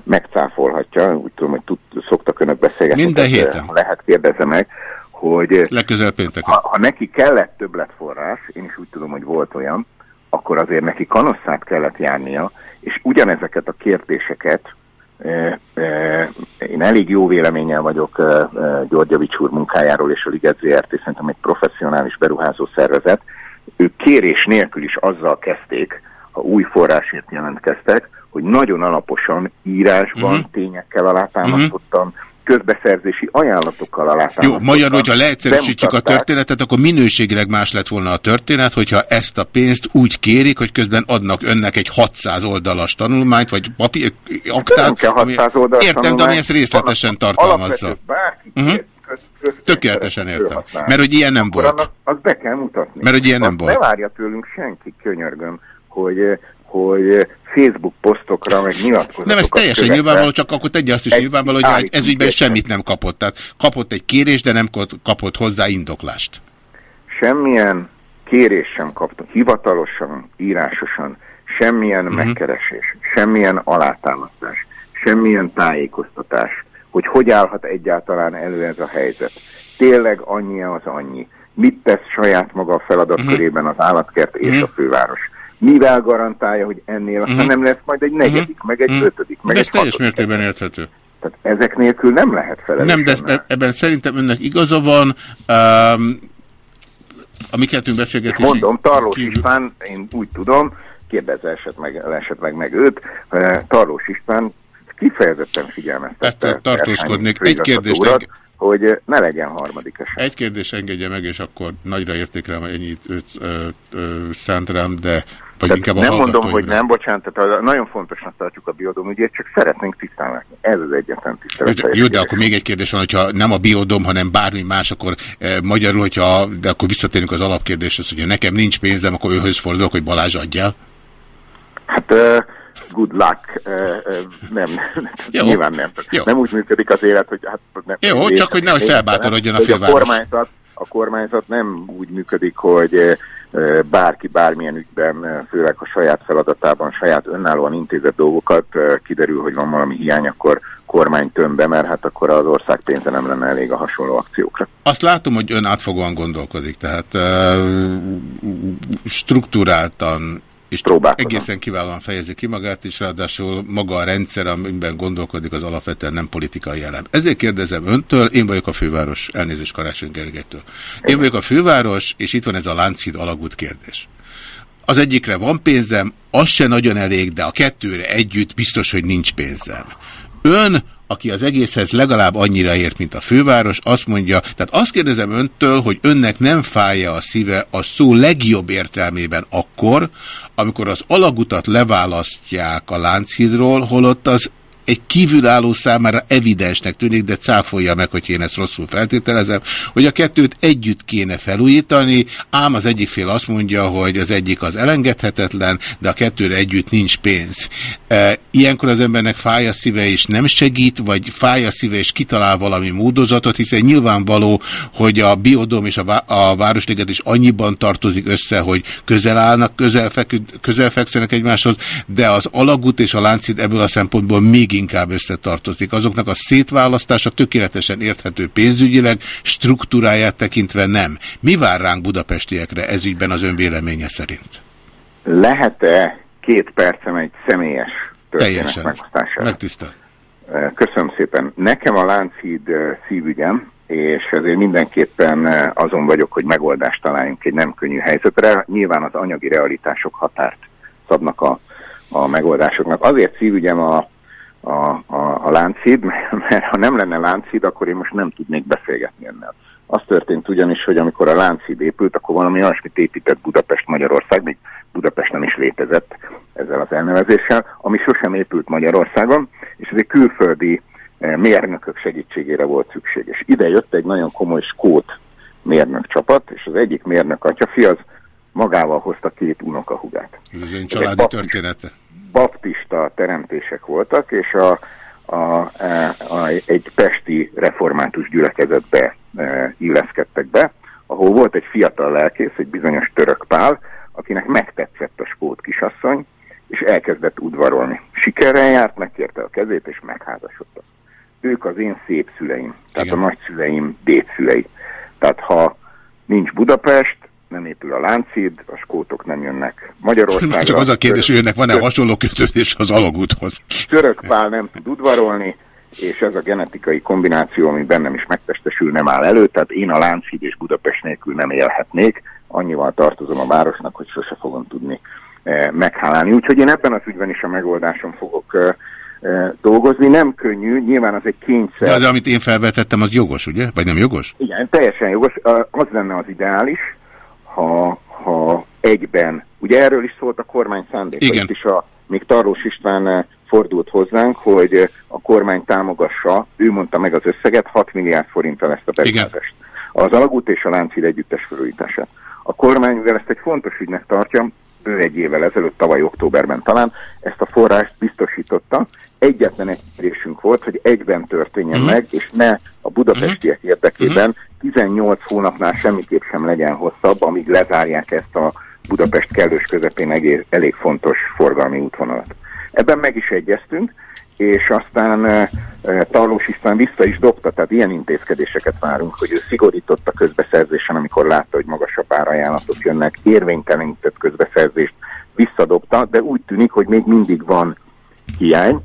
megcáfolhatja, úgy tudom, hogy tud, szoktak önök beszélgetni. Minden héten. Ha lehet, kérdezze meg, hogy pénteken. ha, ha neki kellett többletforrás, én is úgy tudom, hogy volt olyan, akkor azért neki kanosszát kellett járnia, és ugyanezeket a kérdéseket én elég jó véleménnyel vagyok eh, Györgyevics úr munkájáról és a Liget ZRT szerintem egy professzionális beruházó szervezet. Ők kérés nélkül is azzal kezdték, ha új forrásért jelentkeztek, hogy nagyon alaposan írásban, Mhm. tényekkel alátámasztottan, közbeszerzési ajánlatokkal Jó, alátámasztottan. magyarul, hogyha leegyszerűsítjük a történetet, akkor minőségileg más lett volna a történet, hogyha ezt a pénzt úgy kérik, hogy közben adnak önnek egy 600 oldalas tanulmányt, vagy papír, aktát. Nem kell 600 oldalas Értem, de ami ezt részletesen tartalmazza. bárki köz- köz- Tökéletesen értem. Mert hogy ilyen nem Akkor volt. annak- azt be kell mutatni. Mert hogy ilyen nem Azt volt. Ne várja tőlünk senki, könyörgöm, hogy, hogy Facebook posztokra, meg nyilatkozatokat Nem, ez teljesen követve- nyilvánvaló, csak akkor tegye azt is Egy nyilvánvaló, hogy ez ügyben semmit nem kapott. Tehát kapott egy kérés, de nem kapott hozzá indoklást. Semmilyen kérés sem kaptunk, hivatalosan, írásosan, semmilyen Mhm. uh-huh. megkeresés, semmilyen alátámasztás, semmilyen tájékoztatás, hogy hogy állhat egyáltalán elő ez a helyzet. Tényleg annyi az annyi. Mit tesz saját maga a feladatkörében az állatkert és Mhm. a főváros? Mivel garantálja, hogy ennél aztán Mhm. nem lesz majd egy negyedik, meg egy Mhm. ötödik, meg De ez egy teljes mértékben érthető. Tehát ezek nélkül nem lehet felelős. Nem, de ez- ebben szerintem önnek igaza van. Um, a mi kettőnk beszélgetési... Mondom, Tarlós István, én úgy tudom, kérdezze esetleg, esetleg meg őt, eh, Tarlós István kifejezetten figyelmeztette. Ettől tartózkodnék. Egy kérdést urat, hogy eh, ne legyen harmadik eset. Egy kérdés engedje meg, és akkor nagyra értékelem, ennyit őt, ö, ö, szánt rám, de vagy Tehát nem mondom, hogy nem, bocsánat, tehát nagyon fontosnak tartjuk a biodom ügyét, csak szeretnénk tisztán látni. Ez az egyetlen tisztelet. Jó, de akkor még egy kérdés van, hogyha nem a biodom, hanem bármi más, akkor e, magyarul, hogyha, de akkor visszatérünk az alapkérdéshez, hogyha nekem nincs pénzem, akkor őhöz fordulok, hogy Balázs adjál. Hát uh, good luck. Uh, nem, *laughs* Jó. nyilván nem. Jó. Nem úgy működik az élet, hogy hát nem. Jó, csak hogy nehogy felbátorodjon a főváros. A kormányzat, a kormányzat nem úgy működik, hogy, eh, bárki bármilyen ügyben, főleg a saját feladatában, saját önállóan intézett dolgokat, kiderül, hogy van valami hiány, akkor kormány tömbe, mert hát akkor az ország pénze nem lenne elég a hasonló akciókra. Azt látom, hogy ön átfogóan gondolkodik, tehát struktúráltan és egészen kiválóan fejezi ki magát, és ráadásul maga a rendszer, amiben gondolkodik, az alapvetően nem politikai elem. Ezért kérdezem öntől, én vagyok a főváros, elnézést Karácsony Gergelytől. Én vagyok a főváros, és itt van ez a Lánchíd alagút kérdés. Az egyikre van pénzem, az se nagyon elég, de a kettőre együtt biztos, hogy nincs pénzem. Ön, aki az egészhez legalább annyira ért, mint a főváros, azt mondja, tehát azt kérdezem öntől, hogy önnek nem fájja a szíve a szó legjobb értelmében akkor, amikor az alagutat leválasztják a Lánchídról, holott az egy kívülálló számára evidensnek tűnik, de cáfolja meg, hogy én ezt rosszul feltételezem, hogy a kettőt együtt kéne felújítani, ám az egyik fél azt mondja, hogy az egyik az elengedhetetlen, de a kettőre együtt nincs pénz. E, ilyenkor az embernek fáj a szíve és nem segít, vagy fáj a szíve és kitalál valami módozatot, hiszen nyilvánvaló, hogy a biodom és a, vá a Városliget is annyiban tartozik össze, hogy közel állnak, közel, közel fekszenek egymáshoz, de az alagút és a láncid ebből a szempontból még inkább összetartozik. Azoknak a szétválasztása tökéletesen érthető pénzügyileg, struktúráját tekintve nem. Mi vár ránk budapestiekre ezügyben az ön véleménye szerint? Lehet-e két percem egy személyes történet megosztására? Megtisztel. Köszönöm szépen. Nekem a Lánchíd szívügyem, és ezért mindenképpen azon vagyok, hogy megoldást találjunk egy nem könnyű helyzetre. Nyilván az anyagi realitások határt szabnak a, a megoldásoknak. Azért szívügyem a, a, a, a Lánchíd, *laughs* mert ha nem lenne Lánchíd, akkor én most nem tudnék beszélgetni önnel. Az történt ugyanis, hogy amikor a Lánchíd épült, akkor valami olyasmit épített Budapest Magyarország, még Budapest nem is létezett ezzel az elnevezéssel, ami sosem épült Magyarországon, és ez egy külföldi eh, mérnökök segítségére volt szükség. És ide jött egy nagyon komoly skót mérnök csapat, és az egyik mérnök atyafi az magával hozta két unokahugát. Ez az ön családi története? Baptista teremtések voltak, és a, a, a, egy pesti református gyülekezetbe e, illeszkedtek be, ahol volt egy fiatal lelkész, egy bizonyos török pál, akinek megtetszett a skót kisasszony, és elkezdett udvarolni. Sikerrel járt, megkérte a kezét, és megházasodtak. Ők az én szép szüleim, tehát Igen. a nagyszüleim dédszülei. Tehát ha nincs Budapest, nem épül a Lánchíd, a skótok nem jönnek Magyarországra. Csak az a kérdés, hogy önnek van-e hasonló kötődés az alagúthoz? Török pál nem tud udvarolni, és ez a genetikai kombináció, ami bennem is megtestesül, nem áll elő, tehát én a Lánchíd és Budapest nélkül nem élhetnék, annyival tartozom a városnak, hogy sose fogom tudni eh, meghálálni. Úgyhogy én ebben az ügyben is a megoldáson fogok eh, eh, dolgozni. Nem könnyű, nyilván az egy kényszer. De az, amit én felvetettem, az jogos, ugye? Vagy nem jogos? Igen, teljesen jogos. Az lenne az ideális, ha, ha egyben, ugye erről is szólt a kormány szándéka, Igen. itt is a, még Tarlós István eh, fordult hozzánk, hogy eh, a kormány támogassa, ő mondta meg az összeget, 6 milliárd forinttal ezt a beruházást. Az alagút és a láncid együttes felújítását. A kormány, mivel ezt egy fontos ügynek tartja, ő egy évvel ezelőtt, tavaly októberben talán, ezt a forrást biztosította. Egyetlen egy kérésünk volt, hogy egyben történjen Mhm. meg, és ne a budapestiek érdekében 18 hónapnál semmiképp sem legyen hosszabb, amíg lezárják ezt a Budapest kellős közepén egész, elég fontos forgalmi útvonalat. Ebben meg is egyeztünk, és aztán e, e, Tarlós István vissza is dobta, tehát ilyen intézkedéseket várunk, hogy ő szigorított a közbeszerzésen, amikor látta, hogy magasabb árajánlatok jönnek, érvénytelenített közbeszerzést visszadobta, de úgy tűnik, hogy még mindig van hiány,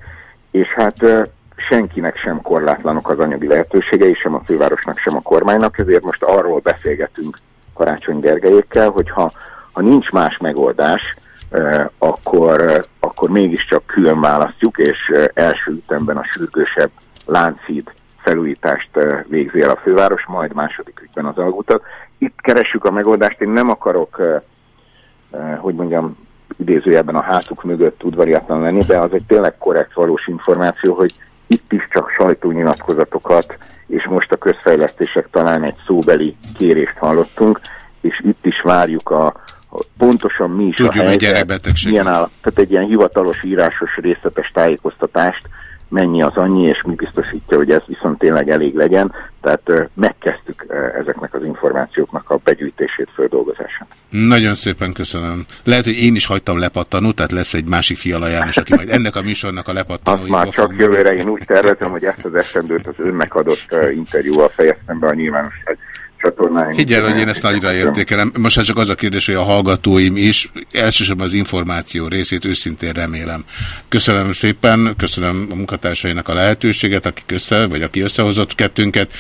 és hát e, senkinek sem korlátlanok az anyagi lehetőségei, sem a fővárosnak, sem a kormánynak, ezért most arról beszélgetünk Karácsony Gergelyékkel, hogy ha, ha nincs más megoldás, akkor, akkor mégiscsak külön választjuk, és első ütemben a sürgősebb láncid felújítást végzi el a főváros, majd második ügyben az alagútat. Itt keressük a megoldást, én nem akarok, hogy mondjam, idézőjelben a hátuk mögött udvariatlan lenni, de az egy tényleg korrekt, valós információ, hogy itt is csak sajtónyilatkozatokat, és most a közfejlesztések talán egy szóbeli kérést hallottunk, és itt is várjuk a, pontosan mi is Tudjuk, a helyzet, milyen áll, tehát egy ilyen hivatalos, írásos, részletes tájékoztatást, mennyi az annyi, és mi biztosítja, hogy ez viszont tényleg elég legyen. Tehát megkezdtük ezeknek az információknak a begyűjtését, földolgozását. Nagyon szépen köszönöm. Lehet, hogy én is hagytam lepattanó, tehát lesz egy másik Fiala János, aki majd ennek a műsornak a lepattanói. Azt már csak jövőre én úgy tervezem, hogy ezt az eszendőt az önnek adott interjúval fejeztem be a nyilvánosság csatornáin. Higgyel, hogy én ezt nagyra értékelem. Most hát csak az a kérdés, hogy a hallgatóim is, elsősorban az információ részét őszintén remélem. Köszönöm szépen, köszönöm a munkatársainak a lehetőséget, akik össze, vagy aki összehozott kettőnket.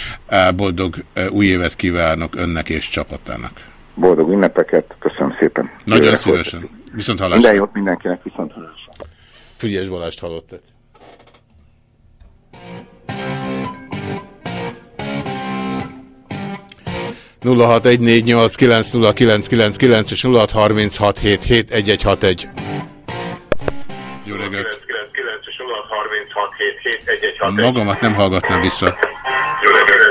Boldog új évet kívánok önnek és csapatának. Boldog ünnepeket, köszönöm szépen. Nagyon Jövőre szívesen. Viszont Minden hallásra. jót mindenkinek, viszont hallásra. Fügyes Balást hallottak. 0614890999 és 0636771161. Jó reggelt! Magamat nem hallgatnám vissza. Jó reggelt!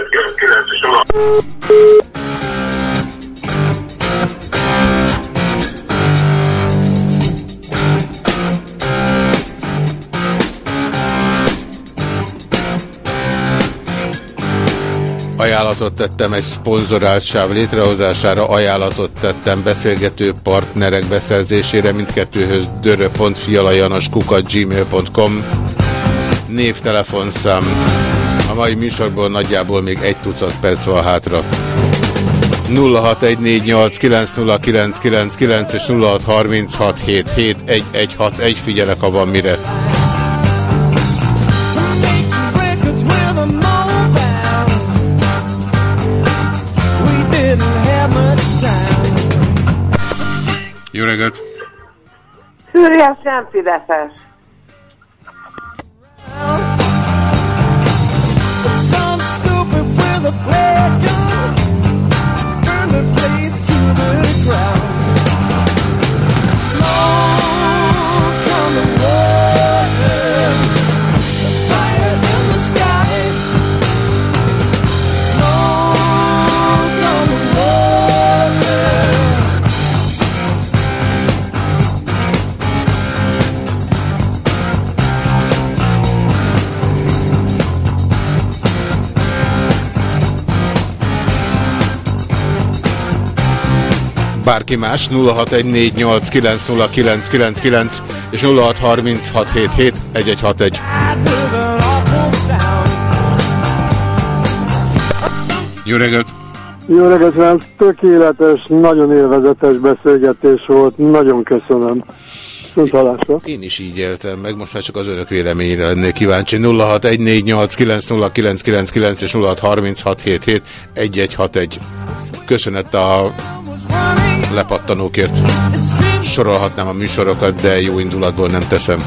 Ajánlatot tettem egy szponzorált sáv létrehozására, ajánlatot tettem beszélgető partnerek beszerzésére, mindkettőhöz dörö.fialajanoskukat.gmail.com Név, telefonszám. A mai műsorból nagyjából még egy tucat perc van hátra. 0614890999 és 0636771161 figyelek, ha van mire. Jó reggelt! Fűrjes nem fideszes. Some stupid with a flare Bárki más 0614890999 és 0636771161. Jó reggelt! Jó reggelt, kívánok! tökéletes, nagyon élvezetes beszélgetés volt, nagyon köszönöm. Viszont hallásra. Én is így éltem meg, most már csak az önök véleményére lennék kíváncsi. 0614890999 és 0636771161. Köszönet a lepattanókért. Sorolhatnám a műsorokat, de jó indulatból nem teszem.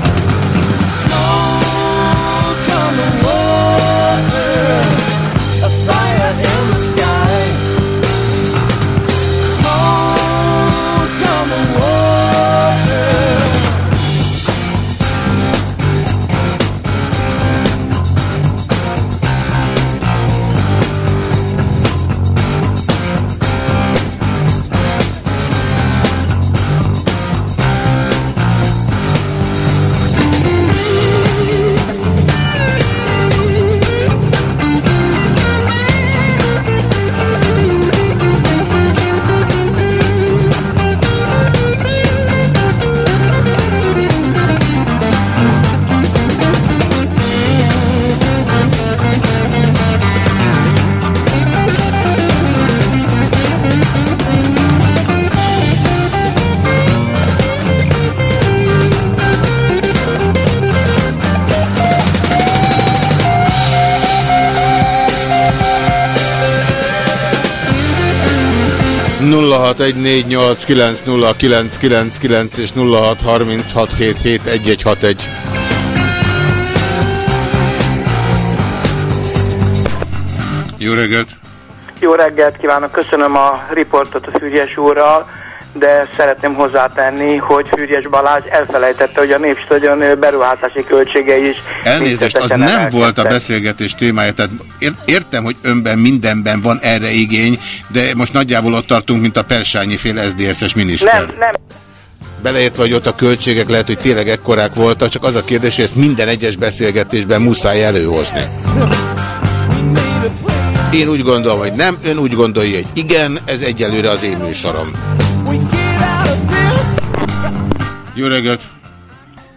0614890999 és 0636771161. Jó reggelt! Jó reggelt kívánok, köszönöm a riportot a Fügyes úrral de szeretném hozzátenni, hogy Fürjes Balázs elfelejtette, hogy a Népstadion beruházási költségei is Elnézést, az nem volt a beszélgetés témája, tehát ér- értem, hogy önben mindenben van erre igény, de most nagyjából ott tartunk, mint a persányi fél SZDSZ-es miniszter. Nem, nem. Beleértve, hogy ott a költségek lehet, hogy tényleg ekkorák voltak, csak az a kérdés, hogy ezt minden egyes beszélgetésben muszáj előhozni. Én úgy gondolom, hogy nem, ön úgy gondolja, hogy igen, ez egyelőre az én műsorom. Jó reggelt!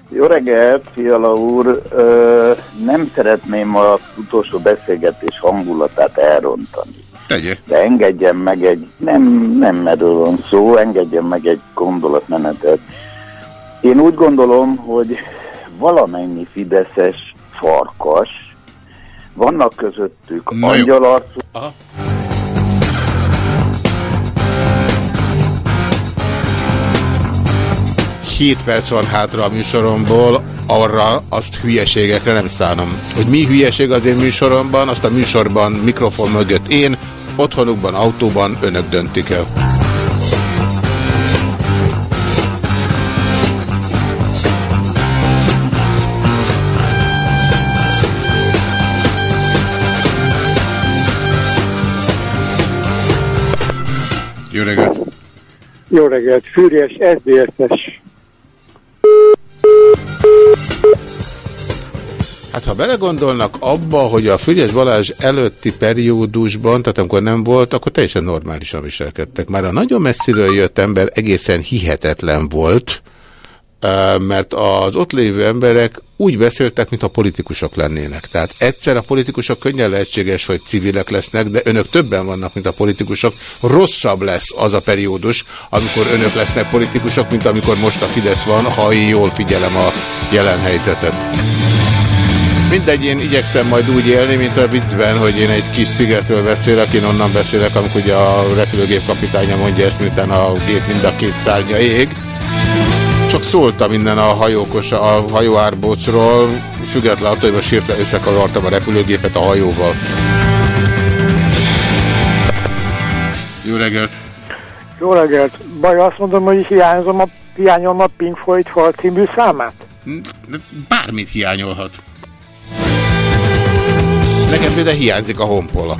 Jó reggelt, Fiala úr! Ö, nem szeretném az utolsó beszélgetés hangulatát elrontani. Tegye. De engedjen meg egy, nem, nem erről van szó, engedjen meg egy gondolatmenetet. Én úgy gondolom, hogy valamennyi fideszes farkas, vannak közöttük angyalarcú, Aha. Hét perc van hátra a műsoromból, arra azt hülyeségekre nem szánom. Hogy mi hülyeség az én műsoromban, azt a műsorban mikrofon mögött én, otthonukban, autóban önök döntik el. Jó reggelt! Jó reggelt, Fűrjes SZDSZ-es. Hát ha belegondolnak abba, hogy a Fügyes Balázs előtti periódusban, tehát amikor nem volt, akkor teljesen normálisan viselkedtek. Már a nagyon messziről jött ember egészen hihetetlen volt, mert az ott lévő emberek úgy beszéltek, mintha politikusok lennének. Tehát egyszer a politikusok könnyen lehetséges, hogy civilek lesznek, de önök többen vannak, mint a politikusok. Rosszabb lesz az a periódus, amikor önök lesznek politikusok, mint amikor most a Fidesz van, ha én jól figyelem a jelen helyzetet. Mindegy, én igyekszem majd úgy élni, mint a viccben, hogy én egy kis szigetről beszélek, én onnan beszélek, amikor ugye a repülőgép kapitánya mondja ezt, miután a gép mind a két szárnya ég. Csak szóltam minden a hajókos, a hajóárbócról, független attól, hogy most hirtelen összekavartam a repülőgépet a hajóval. Jó reggelt! Jó reggelt. Baj, azt mondom, hogy hiányzom a, hiányolom a Pink Floyd Fall című számát. Bármit hiányolhat. Nekem például hiányzik a honpola.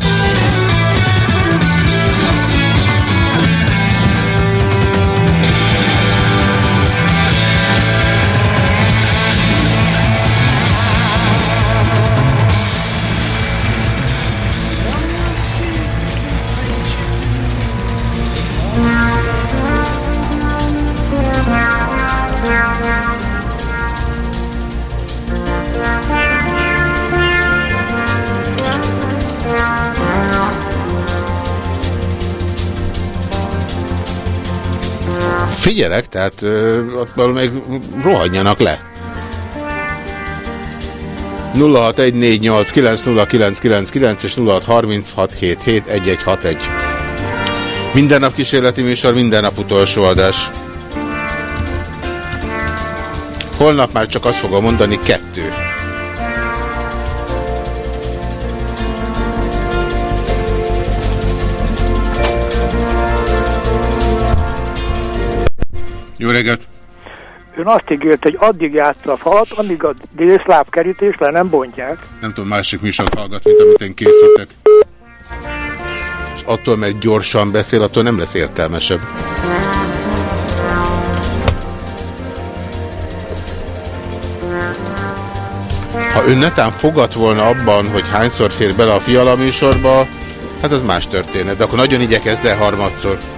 Figyelek, tehát ott még rohanjanak le. 0614890999 és 0636771161. Minden nap kísérleti műsor, minden nap utolsó adás. Holnap már csak azt fogom mondani, kettő. Jó reggelt! Ön azt ígért, hogy addig játsza a falat, amíg a délszláv kerítés le nem bontják. Nem tudom másik műsort hallgatni, mint amit én készítek. És attól, mert gyorsan beszél, attól nem lesz értelmesebb. Ha ön netán fogat volna abban, hogy hányszor fér bele a fiala műsorba, hát az más történet, de akkor nagyon igyekezzel harmadszor. 061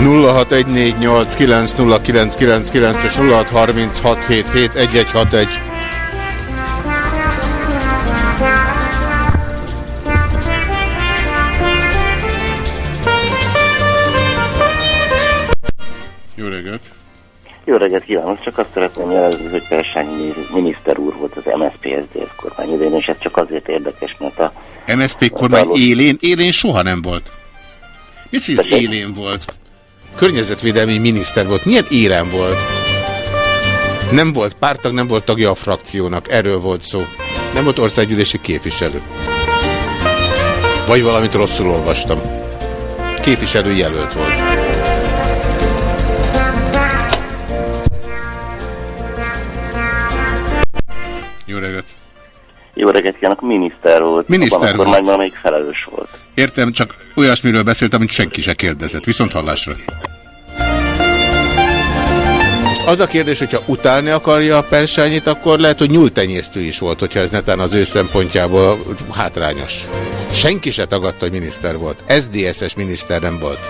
0614890999 és 0636771161. Jó reggelt! Jó reggelt kívánok, csak azt szeretném jelezni, hogy Peresányi miniszter úr volt az MSZP-SZDSZ kormány idén, és ez csak azért érdekes, mert a... MSZP kormány a... élén? Élén soha nem volt. Mi az élén volt? Környezetvédelmi miniszter volt. Milyen élen volt? Nem volt pártag, nem volt tagja a frakciónak. Erről volt szó. Nem volt országgyűlési képviselő. Vagy valamit rosszul olvastam. képviselő jelölt volt. Jó reggelt! Jó reggelt kívánok, miniszter volt. Miniszter Abban volt. kormányban még felelős volt. Értem, csak olyasmiről beszélt, amit senki se kérdezett. Viszont hallásra. Az a kérdés, hogyha utálni akarja a persányit, akkor lehet, hogy nyúltenyésztő is volt, hogyha ez netán az ő szempontjából hátrányos. Senki se tagadta, hogy miniszter volt. SZDSZ-es miniszter nem volt.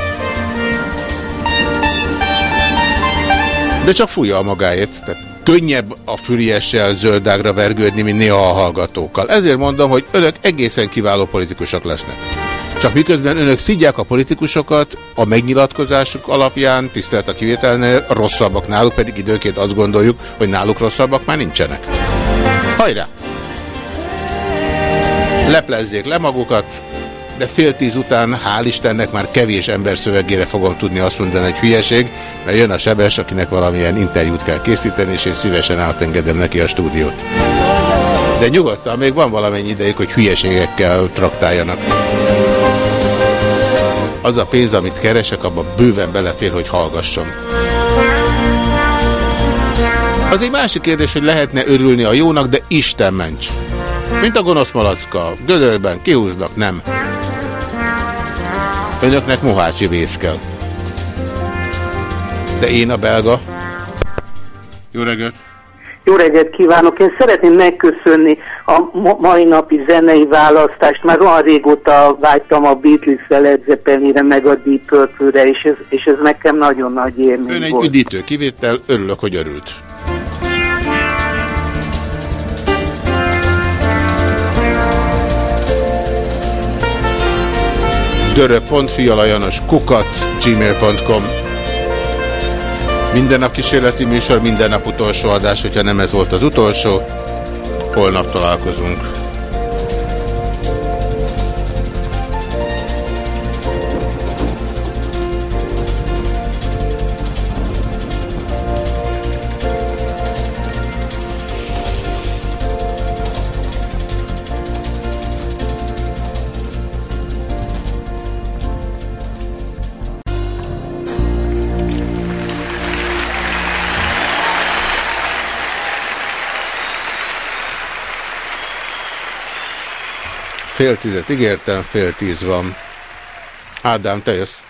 De csak fújja a magáét. Tehát könnyebb a füriessel zöldágra vergődni, mint néha a hallgatókkal. Ezért mondom, hogy önök egészen kiváló politikusok lesznek. Csak miközben önök szidják a politikusokat, a megnyilatkozásuk alapján, tisztelt a kivételnél, rosszabbak náluk, pedig időnként azt gondoljuk, hogy náluk rosszabbak már nincsenek. Hajrá! Leplezzék le magukat, de fél tíz után, hál' Istennek már kevés ember szövegére fogom tudni azt mondani, hogy hülyeség, mert jön a sebes, akinek valamilyen interjút kell készíteni, és én szívesen átengedem neki a stúdiót. De nyugodtan, még van valamennyi ideig, hogy hülyeségekkel traktáljanak. Az a pénz, amit keresek, abban bőven belefér, hogy hallgasson. Az egy másik kérdés, hogy lehetne örülni a jónak, de Isten ments. Mint a gonosz malacka, gödörben kihúznak, nem. Önöknek mohácsi vész kell. De én a belga. Jó reggelt! Jó reggelt kívánok! Én szeretném megköszönni a ma- mai napi zenei választást. Már olyan régóta vágytam a Beatles-re, Led Zeppelinre, meg a Deep Purple-re, és ez, és ez nekem nagyon nagy élmény Ön egy volt. üdítő kivétel, örülök, hogy örült. Kukac gmail.com Minden nap kísérleti műsor, minden nap utolsó adás, hogyha nem ez volt az utolsó. Holnap találkozunk. Fél tizet ígértem, fél tíz van. Ádám, te jössz.